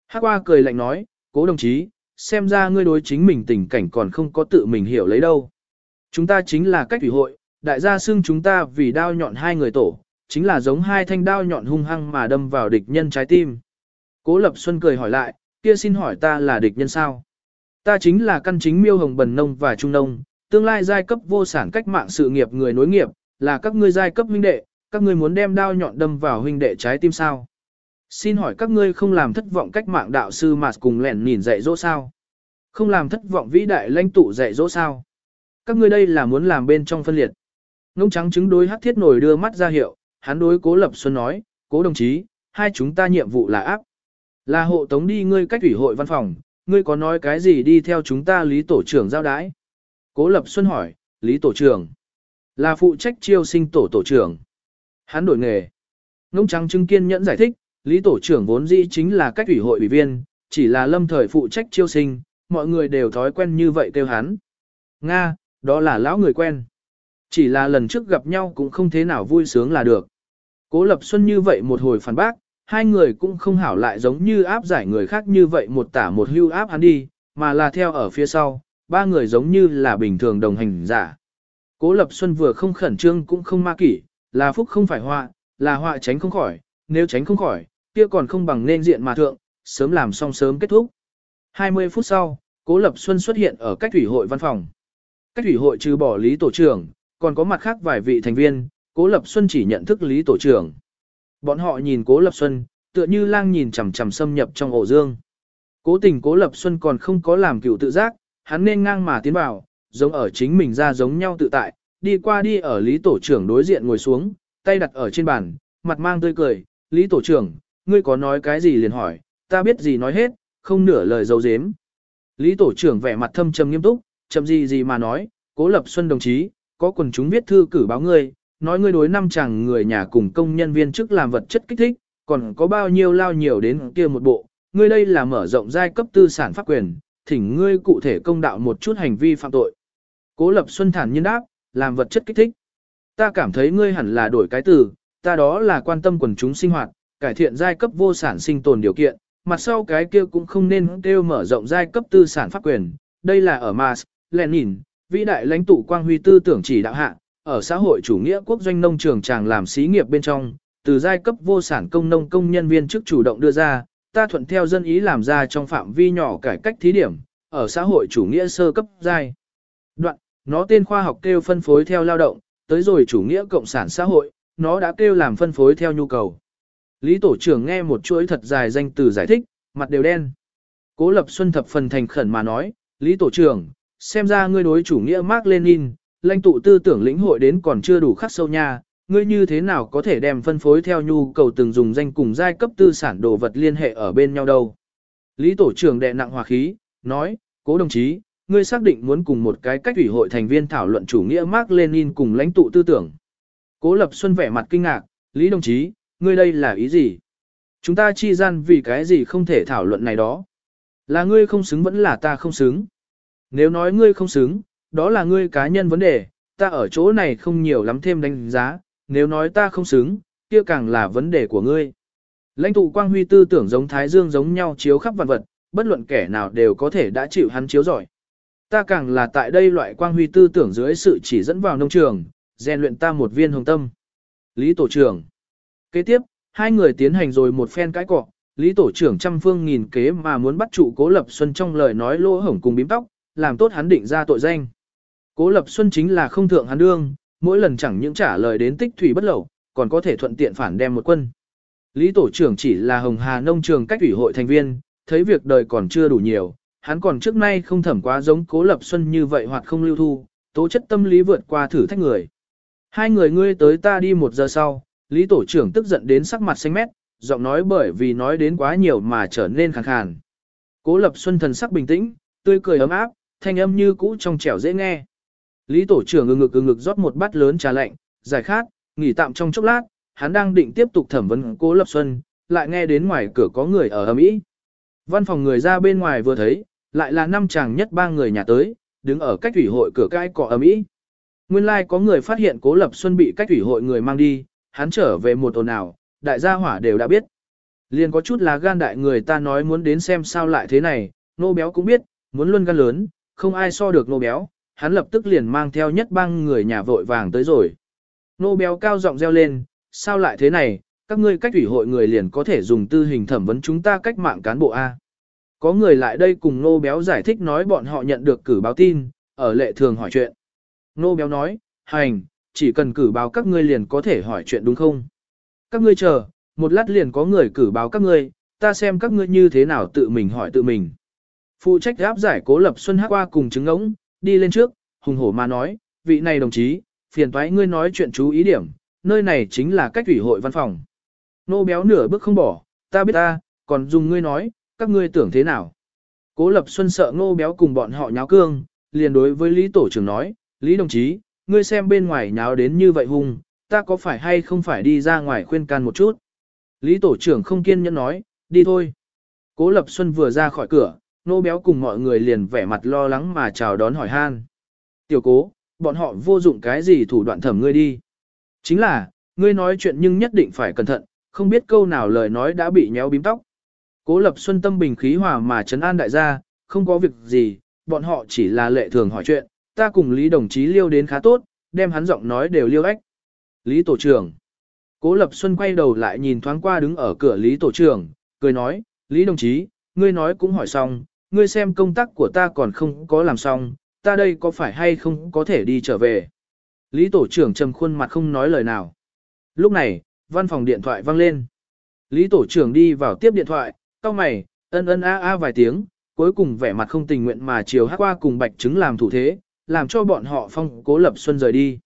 Speaker 1: Hắc qua cười lạnh nói, cố đồng chí, xem ra ngươi đối chính mình tình cảnh còn không có tự mình hiểu lấy đâu. Chúng ta chính là cách thủy hội, đại gia xưng chúng ta vì đao nhọn hai người tổ, chính là giống hai thanh đao nhọn hung hăng mà đâm vào địch nhân trái tim. Cố Lập Xuân cười hỏi lại, kia xin hỏi ta là địch nhân sao? Ta chính là căn chính miêu hồng bần nông và trung nông, tương lai giai cấp vô sản cách mạng sự nghiệp người nối nghiệp, là các ngươi giai cấp huynh đệ, các ngươi muốn đem đao nhọn đâm vào huynh đệ trái tim sao? Xin hỏi các ngươi không làm thất vọng cách mạng đạo sư mà cùng lẻn nhìn dạy dỗ sao? Không làm thất vọng vĩ đại lãnh tụ dạy dỗ sao? Các ngươi đây là muốn làm bên trong phân liệt. Ngông trắng chứng đối hắc thiết nổi đưa mắt ra hiệu, hắn đối cố lập xuân nói, cố đồng chí, hai chúng ta nhiệm vụ là áp. Là hộ tống đi ngươi cách ủy hội văn phòng, ngươi có nói cái gì đi theo chúng ta lý tổ trưởng giao đái? Cố lập xuân hỏi, lý tổ trưởng, là phụ trách chiêu sinh tổ tổ trưởng. Hắn đổi nghề. Ngông trắng chứng kiên nhẫn giải thích, lý tổ trưởng vốn dĩ chính là cách ủy hội ủy viên, chỉ là lâm thời phụ trách chiêu sinh, mọi người đều thói quen như vậy kêu hắn. Nga, đó là lão người quen. Chỉ là lần trước gặp nhau cũng không thế nào vui sướng là được. Cố Lập Xuân như vậy một hồi phản bác, hai người cũng không hảo lại giống như áp giải người khác như vậy một tả một hưu áp hắn đi, mà là theo ở phía sau, ba người giống như là bình thường đồng hành giả. Cố Lập Xuân vừa không khẩn trương cũng không ma kỷ, là phúc không phải họa, là họa tránh không khỏi, nếu tránh không khỏi, kia còn không bằng nên diện mà thượng, sớm làm xong sớm kết thúc. 20 phút sau, Cố Lập Xuân xuất hiện ở cách thủy hội văn phòng. Cách thủy hội trừ bỏ lý tổ trưởng, còn có mặt khác vài vị thành viên, Cố Lập Xuân chỉ nhận thức lý tổ trưởng. Bọn họ nhìn Cố Lập Xuân, tựa như lang nhìn chằm chằm xâm nhập trong ổ dương. Cố tình Cố Lập Xuân còn không có làm cựu tự giác, hắn nên ngang mà tiến vào, giống ở chính mình ra giống nhau tự tại, đi qua đi ở lý tổ trưởng đối diện ngồi xuống, tay đặt ở trên bàn, mặt mang tươi cười, lý tổ trưởng, ngươi có nói cái gì liền hỏi, ta biết gì nói hết, không nửa lời dấu dếm. Lý tổ trưởng vẻ mặt thâm trầm nghiêm túc, chậm gì gì mà nói, cố lập xuân đồng chí, có quần chúng viết thư cử báo ngươi, nói ngươi đối năm chàng người nhà cùng công nhân viên chức làm vật chất kích thích, còn có bao nhiêu lao nhiều đến kia một bộ, ngươi đây là mở rộng giai cấp tư sản pháp quyền, thỉnh ngươi cụ thể công đạo một chút hành vi phạm tội. Cố Lập Xuân thản nhiên đáp, làm vật chất kích thích. Ta cảm thấy ngươi hẳn là đổi cái từ, ta đó là quan tâm quần chúng sinh hoạt, cải thiện giai cấp vô sản sinh tồn điều kiện, mặt sau cái kia cũng không nên kêu mở rộng giai cấp tư sản pháp quyền, đây là ở Mars, Lenin, vĩ đại lãnh tụ quang huy tư tưởng chỉ đạo hạ, ở xã hội chủ nghĩa quốc doanh nông trường chàng làm xí nghiệp bên trong, từ giai cấp vô sản công nông công nhân viên chức chủ động đưa ra, ta thuận theo dân ý làm ra trong phạm vi nhỏ cải cách thí điểm, ở xã hội chủ nghĩa sơ cấp giai. Đoạn, nó tên khoa học kêu phân phối theo lao động, tới rồi chủ nghĩa cộng sản xã hội, nó đã kêu làm phân phối theo nhu cầu. Lý tổ trưởng nghe một chuỗi thật dài danh từ giải thích, mặt đều đen. Cố Lập Xuân thập phần thành khẩn mà nói, Lý tổ trưởng, xem ra ngươi đối chủ nghĩa Mark Lenin, lãnh tụ tư tưởng lĩnh hội đến còn chưa đủ khắc sâu nha, ngươi như thế nào có thể đem phân phối theo nhu cầu từng dùng danh cùng giai cấp tư sản đồ vật liên hệ ở bên nhau đâu. Lý tổ trưởng đệ nặng hòa khí, nói, cố đồng chí, ngươi xác định muốn cùng một cái cách ủy hội thành viên thảo luận chủ nghĩa Mark Lenin cùng lãnh tụ tư tưởng. Cố Lập Xuân vẻ mặt kinh ngạc, Lý đồng chí, ngươi đây là ý gì? Chúng ta chi gian vì cái gì không thể thảo luận này đó? Là ngươi không xứng vẫn là ta không xứng. Nếu nói ngươi không xứng, đó là ngươi cá nhân vấn đề, ta ở chỗ này không nhiều lắm thêm đánh giá, nếu nói ta không xứng, kia càng là vấn đề của ngươi. Lãnh tụ quang huy tư tưởng giống thái dương giống nhau chiếu khắp vạn vật, bất luận kẻ nào đều có thể đã chịu hắn chiếu giỏi. Ta càng là tại đây loại quang huy tư tưởng dưới sự chỉ dẫn vào nông trường, rèn luyện ta một viên hồng tâm. Lý tổ trưởng. Kế tiếp, hai người tiến hành rồi một phen cãi cọ, Lý tổ trưởng trăm phương nghìn kế mà muốn bắt trụ Cố Lập Xuân trong lời nói lỗ hổng cùng bím tóc, làm tốt hắn định ra tội danh. Cố Lập Xuân chính là không thượng hắn đương, mỗi lần chẳng những trả lời đến tích thủy bất lậu, còn có thể thuận tiện phản đem một quân. Lý tổ trưởng chỉ là Hồng Hà nông trường cách ủy hội thành viên, thấy việc đời còn chưa đủ nhiều, hắn còn trước nay không thẩm quá giống Cố Lập Xuân như vậy hoặc không lưu thu, tố chất tâm lý vượt qua thử thách người. Hai người ngươi tới ta đi một giờ sau, Lý Tổ trưởng tức giận đến sắc mặt xanh mét, giọng nói bởi vì nói đến quá nhiều mà trở nên khàn khàn. Cố Lập Xuân thần sắc bình tĩnh, tươi cười ấm áp, thanh âm như cũ trong trẻo dễ nghe. Lý Tổ trưởng ngực ngực ngực rót một bát lớn trà lạnh, giải khát, nghỉ tạm trong chốc lát, hắn đang định tiếp tục thẩm vấn Cố Lập Xuân, lại nghe đến ngoài cửa có người ở ầm ĩ. Văn phòng người ra bên ngoài vừa thấy, lại là năm chàng nhất ba người nhà tới, đứng ở cách thủy hội cửa cãi cỏ ầm ĩ. Nguyên lai like có người phát hiện Cố Lập Xuân bị cách thủy hội người mang đi, hắn trở về một ồn nào, đại gia hỏa đều đã biết. Liền có chút là gan đại người ta nói muốn đến xem sao lại thế này, nô béo cũng biết, muốn luân gan lớn, không ai so được nô béo, hắn lập tức liền mang theo nhất bang người nhà vội vàng tới rồi. Nô béo cao giọng reo lên, sao lại thế này, các ngươi cách ủy hội người liền có thể dùng tư hình thẩm vấn chúng ta cách mạng cán bộ A. Có người lại đây cùng nô béo giải thích nói bọn họ nhận được cử báo tin, ở lệ thường hỏi chuyện. Nô béo nói, hành, chỉ cần cử báo các ngươi liền có thể hỏi chuyện đúng không? Các ngươi chờ, một lát liền có người cử báo các ngươi, ta xem các ngươi như thế nào tự mình hỏi tự mình. Phụ trách áp giải cố lập xuân hắc qua cùng chứng ngỗng, đi lên trước, hùng hổ mà nói, vị này đồng chí, phiền toái ngươi nói chuyện chú ý điểm, nơi này chính là cách ủy hội văn phòng. Nô béo nửa bước không bỏ, ta biết ta, còn dùng ngươi nói, các ngươi tưởng thế nào. Cố lập xuân sợ nô béo cùng bọn họ nháo cương, liền đối với Lý Tổ trưởng nói, Lý đồng chí, ngươi xem bên ngoài nháo đến như vậy hung, ta có phải hay không phải đi ra ngoài khuyên can một chút. Lý Tổ trưởng không kiên nhẫn nói, đi thôi. Cố Lập Xuân vừa ra khỏi cửa, nô béo cùng mọi người liền vẻ mặt lo lắng mà chào đón hỏi han. Tiểu cố, bọn họ vô dụng cái gì thủ đoạn thẩm ngươi đi. Chính là, ngươi nói chuyện nhưng nhất định phải cẩn thận, không biết câu nào lời nói đã bị nhéo bím tóc. Cố Lập Xuân tâm bình khí hòa mà trấn an đại gia, không có việc gì, bọn họ chỉ là lệ thường hỏi chuyện, ta cùng Lý đồng chí liêu đến khá tốt, đem hắn giọng nói đều liêu ếch. Lý Tổ trưởng. Cố Lập Xuân quay đầu lại nhìn thoáng qua đứng ở cửa Lý Tổ trưởng, cười nói, Lý đồng chí, ngươi nói cũng hỏi xong, ngươi xem công tác của ta còn không có làm xong, ta đây có phải hay không có thể đi trở về. Lý Tổ trưởng trầm khuôn mặt không nói lời nào. Lúc này, văn phòng điện thoại vang lên. Lý Tổ trưởng đi vào tiếp điện thoại, Cao mày, ân ân a a vài tiếng, cuối cùng vẻ mặt không tình nguyện mà chiều hát qua cùng bạch trứng làm thủ thế, làm cho bọn họ phong cố lập xuân rời đi.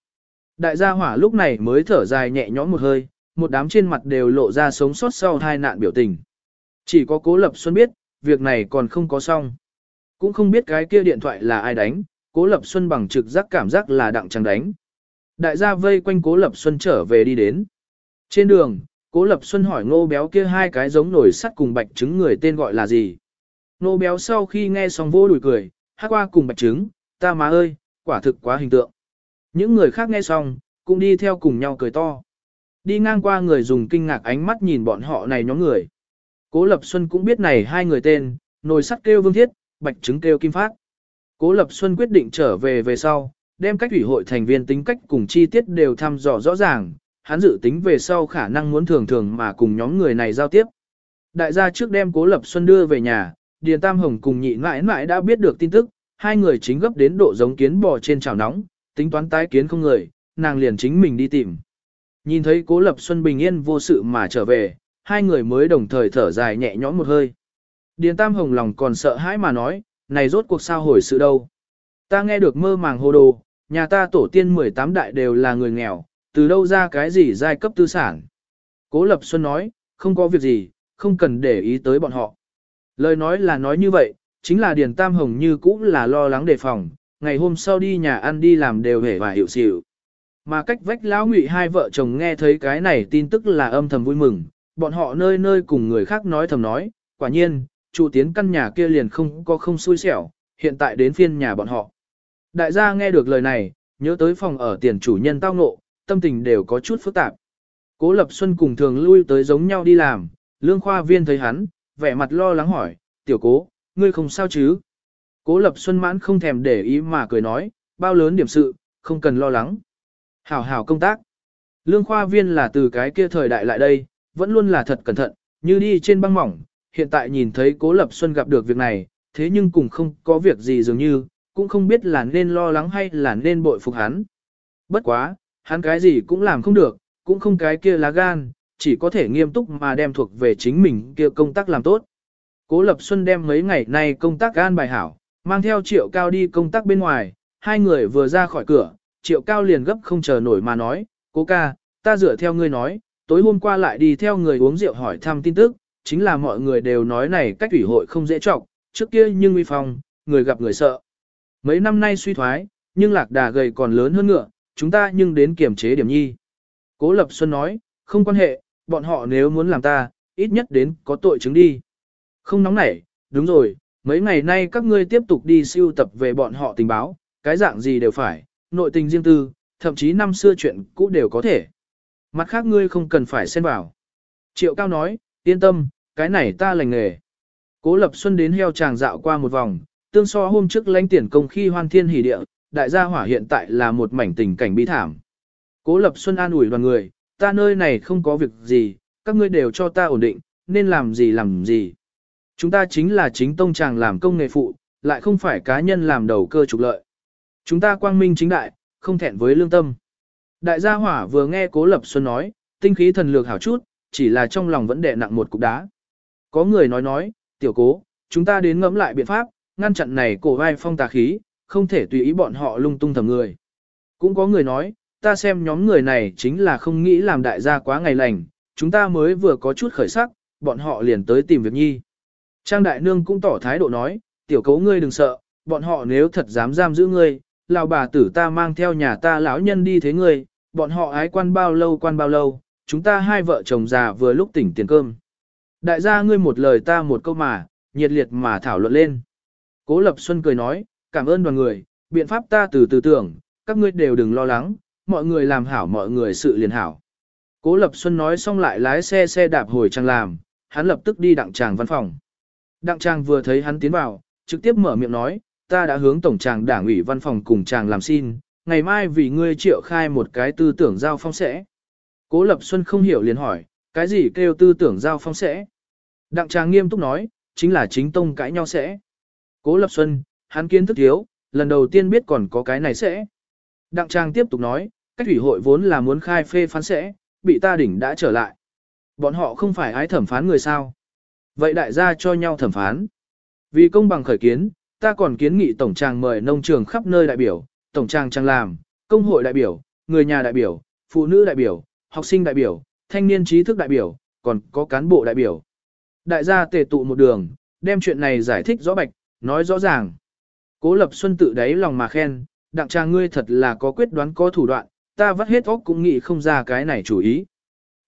Speaker 1: Đại gia hỏa lúc này mới thở dài nhẹ nhõm một hơi, một đám trên mặt đều lộ ra sống sót sau hai nạn biểu tình. Chỉ có cố lập xuân biết, việc này còn không có xong. Cũng không biết cái kia điện thoại là ai đánh, cố lập xuân bằng trực giác cảm giác là đặng chẳng đánh. Đại gia vây quanh cố lập xuân trở về đi đến. Trên đường, cố lập xuân hỏi ngô béo kia hai cái giống nổi sắt cùng bạch trứng người tên gọi là gì. Ngô béo sau khi nghe xong vô đùi cười, hát qua cùng bạch trứng, ta má ơi, quả thực quá hình tượng. Những người khác nghe xong, cũng đi theo cùng nhau cười to. Đi ngang qua người dùng kinh ngạc ánh mắt nhìn bọn họ này nhóm người. Cố Lập Xuân cũng biết này hai người tên, nồi sắt kêu Vương Thiết, bạch trứng kêu Kim Phát. Cố Lập Xuân quyết định trở về về sau, đem cách ủy hội thành viên tính cách cùng chi tiết đều thăm dò rõ ràng, hắn dự tính về sau khả năng muốn thường thường mà cùng nhóm người này giao tiếp. Đại gia trước đem Cố Lập Xuân đưa về nhà, Điền Tam Hồng cùng nhị mãi mãi đã biết được tin tức, hai người chính gấp đến độ giống kiến bò trên chảo nóng, tính toán tái kiến không người, nàng liền chính mình đi tìm. Nhìn thấy Cố Lập Xuân bình yên vô sự mà trở về, hai người mới đồng thời thở dài nhẹ nhõm một hơi. Điền Tam Hồng lòng còn sợ hãi mà nói, này rốt cuộc sao hồi sự đâu. Ta nghe được mơ màng hồ đồ, nhà ta tổ tiên 18 đại đều là người nghèo, từ đâu ra cái gì giai cấp tư sản. Cố Lập Xuân nói, không có việc gì, không cần để ý tới bọn họ. Lời nói là nói như vậy, chính là Điền Tam Hồng như cũ là lo lắng đề phòng, ngày hôm sau đi nhà ăn đi làm đều hề và hiệu xỉu. Mà cách vách lão ngụy hai vợ chồng nghe thấy cái này tin tức là âm thầm vui mừng, bọn họ nơi nơi cùng người khác nói thầm nói, quả nhiên, chủ tiến căn nhà kia liền không có không xui xẻo, hiện tại đến phiên nhà bọn họ. Đại gia nghe được lời này, nhớ tới phòng ở tiền chủ nhân tao ngộ, tâm tình đều có chút phức tạp. Cố Lập Xuân cùng thường lui tới giống nhau đi làm, lương khoa viên thấy hắn, vẻ mặt lo lắng hỏi, tiểu cố, ngươi không sao chứ? Cố Lập Xuân mãn không thèm để ý mà cười nói, bao lớn điểm sự, không cần lo lắng. Hảo hảo công tác. Lương khoa viên là từ cái kia thời đại lại đây, vẫn luôn là thật cẩn thận, như đi trên băng mỏng, hiện tại nhìn thấy Cố Lập Xuân gặp được việc này, thế nhưng cũng không có việc gì dường như, cũng không biết là nên lo lắng hay là nên bội phục hắn. Bất quá, hắn cái gì cũng làm không được, cũng không cái kia lá gan, chỉ có thể nghiêm túc mà đem thuộc về chính mình kia công tác làm tốt. Cố Lập Xuân đem mấy ngày nay công tác gan bài hảo, mang theo triệu cao đi công tác bên ngoài, hai người vừa ra khỏi cửa, triệu cao liền gấp không chờ nổi mà nói, cố ca, ta dựa theo ngươi nói, tối hôm qua lại đi theo người uống rượu hỏi thăm tin tức, chính là mọi người đều nói này cách ủy hội không dễ trọng, trước kia nhưng uy phong, người gặp người sợ. Mấy năm nay suy thoái, nhưng lạc đà gầy còn lớn hơn ngựa, chúng ta nhưng đến kiểm chế điểm nhi. Cố Lập Xuân nói, không quan hệ, bọn họ nếu muốn làm ta, ít nhất đến có tội chứng đi. Không nóng nảy, đúng rồi, mấy ngày nay các ngươi tiếp tục đi siêu tập về bọn họ tình báo, cái dạng gì đều phải, nội tình riêng tư, thậm chí năm xưa chuyện cũ đều có thể. Mặt khác ngươi không cần phải xen vào. Triệu Cao nói, yên tâm, cái này ta lành nghề. Cố Lập Xuân đến heo tràng dạo qua một vòng, tương so hôm trước lãnh tiền công khi hoan thiên hỉ địa, đại gia hỏa hiện tại là một mảnh tình cảnh bi thảm. Cố Lập Xuân an ủi đoàn người, ta nơi này không có việc gì, các ngươi đều cho ta ổn định, nên làm gì làm gì. Chúng ta chính là chính tông chàng làm công nghề phụ, lại không phải cá nhân làm đầu cơ trục lợi. Chúng ta quang minh chính đại, không thẹn với lương tâm. Đại gia hỏa vừa nghe Cố Lập Xuân nói, tinh khí thần lược hảo chút, chỉ là trong lòng vẫn đè nặng một cục đá. Có người nói nói, tiểu cố, chúng ta đến ngẫm lại biện pháp, ngăn chặn này cổ vai phong tà khí, không thể tùy ý bọn họ lung tung thầm người. Cũng có người nói, ta xem nhóm người này chính là không nghĩ làm đại gia quá ngày lành, chúng ta mới vừa có chút khởi sắc, bọn họ liền tới tìm việc nhi. Trang đại nương cũng tỏ thái độ nói, tiểu cấu ngươi đừng sợ, bọn họ nếu thật dám giam giữ ngươi, lão bà tử ta mang theo nhà ta lão nhân đi thế ngươi, bọn họ ái quan bao lâu quan bao lâu, chúng ta hai vợ chồng già vừa lúc tỉnh tiền cơm. Đại gia ngươi một lời ta một câu mà, nhiệt liệt mà thảo luận lên. Cố Lập Xuân cười nói, cảm ơn đoàn người, biện pháp ta từ từ tưởng, các ngươi đều đừng lo lắng, mọi người làm hảo mọi người sự liền hảo. Cố Lập Xuân nói xong lại lái xe xe đạp hồi trang làm, hắn lập tức đi đặng tràng văn phòng. Đặng tràng vừa thấy hắn tiến vào, trực tiếp mở miệng nói, ta đã hướng tổng tràng đảng ủy văn phòng cùng tràng làm xin, ngày mai vì ngươi triệu khai một cái tư tưởng giao phong sẽ. Cố Lập Xuân không hiểu liền hỏi, cái gì kêu tư tưởng giao phong sẽ? Đặng tràng nghiêm túc nói, chính là chính tông cãi nhau sẽ. Cố Lập Xuân, hắn kiến thức thiếu, lần đầu tiên biết còn có cái này sẽ. Đặng Trang tiếp tục nói, cách ủy hội vốn là muốn khai phê phán sẽ, bị ta đỉnh đã trở lại. Bọn họ không phải ái thẩm phán người sao. Vậy đại gia cho nhau thẩm phán. Vì công bằng khởi kiến, ta còn kiến nghị tổng tràng mời nông trường khắp nơi đại biểu, tổng tràng trang làm, công hội đại biểu, người nhà đại biểu, phụ nữ đại biểu, học sinh đại biểu, thanh niên trí thức đại biểu, còn có cán bộ đại biểu. Đại gia tề tụ một đường, đem chuyện này giải thích rõ bạch, nói rõ ràng. Cố Lập Xuân tự đáy lòng mà khen, đặng cha ngươi thật là có quyết đoán có thủ đoạn, ta vắt hết óc cũng nghĩ không ra cái này chủ ý.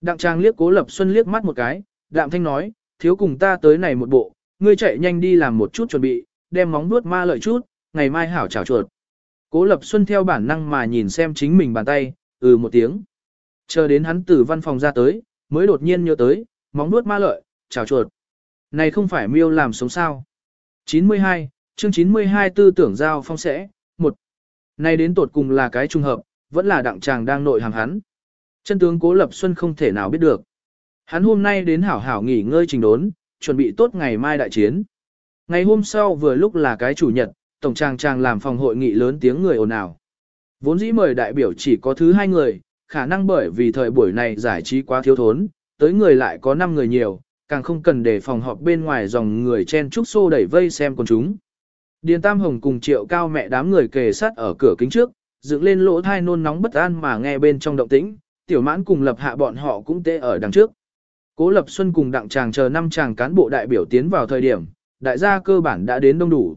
Speaker 1: Đặng trang liếc Cố Lập Xuân liếc mắt một cái, đạm thanh nói, thiếu cùng ta tới này một bộ, ngươi chạy nhanh đi làm một chút chuẩn bị, đem móng vuốt ma lợi chút, ngày mai hảo chảo chuột. Cố Lập Xuân theo bản năng mà nhìn xem chính mình bàn tay, ừ một tiếng. Chờ đến hắn từ văn phòng ra tới, mới đột nhiên nhớ tới, móng vuốt ma lợi, chảo chuột. Này không phải miêu làm sống sao. 92, chương 92 tư tưởng giao phong sẽ, một Này đến tột cùng là cái trung hợp, vẫn là đặng chàng đang nội hàng hắn. Chân tướng Cố Lập Xuân không thể nào biết được. Hắn hôm nay đến hảo hảo nghỉ ngơi trình đốn, chuẩn bị tốt ngày mai đại chiến. Ngày hôm sau vừa lúc là cái chủ nhật, tổng chàng tràng làm phòng hội nghị lớn tiếng người ồn ào. Vốn dĩ mời đại biểu chỉ có thứ hai người, khả năng bởi vì thời buổi này giải trí quá thiếu thốn, tới người lại có 5 người nhiều, càng không cần để phòng họp bên ngoài dòng người chen trúc xô đẩy vây xem con chúng. Điền Tam Hồng cùng triệu cao mẹ đám người kề sát ở cửa kính trước, dựng lên lỗ thai nôn nóng bất an mà nghe bên trong động tĩnh, tiểu mãn cùng lập hạ bọn họ cũng tê ở đằng trước. Cố Lập Xuân cùng đặng chàng chờ năm chàng cán bộ đại biểu tiến vào thời điểm, đại gia cơ bản đã đến đông đủ.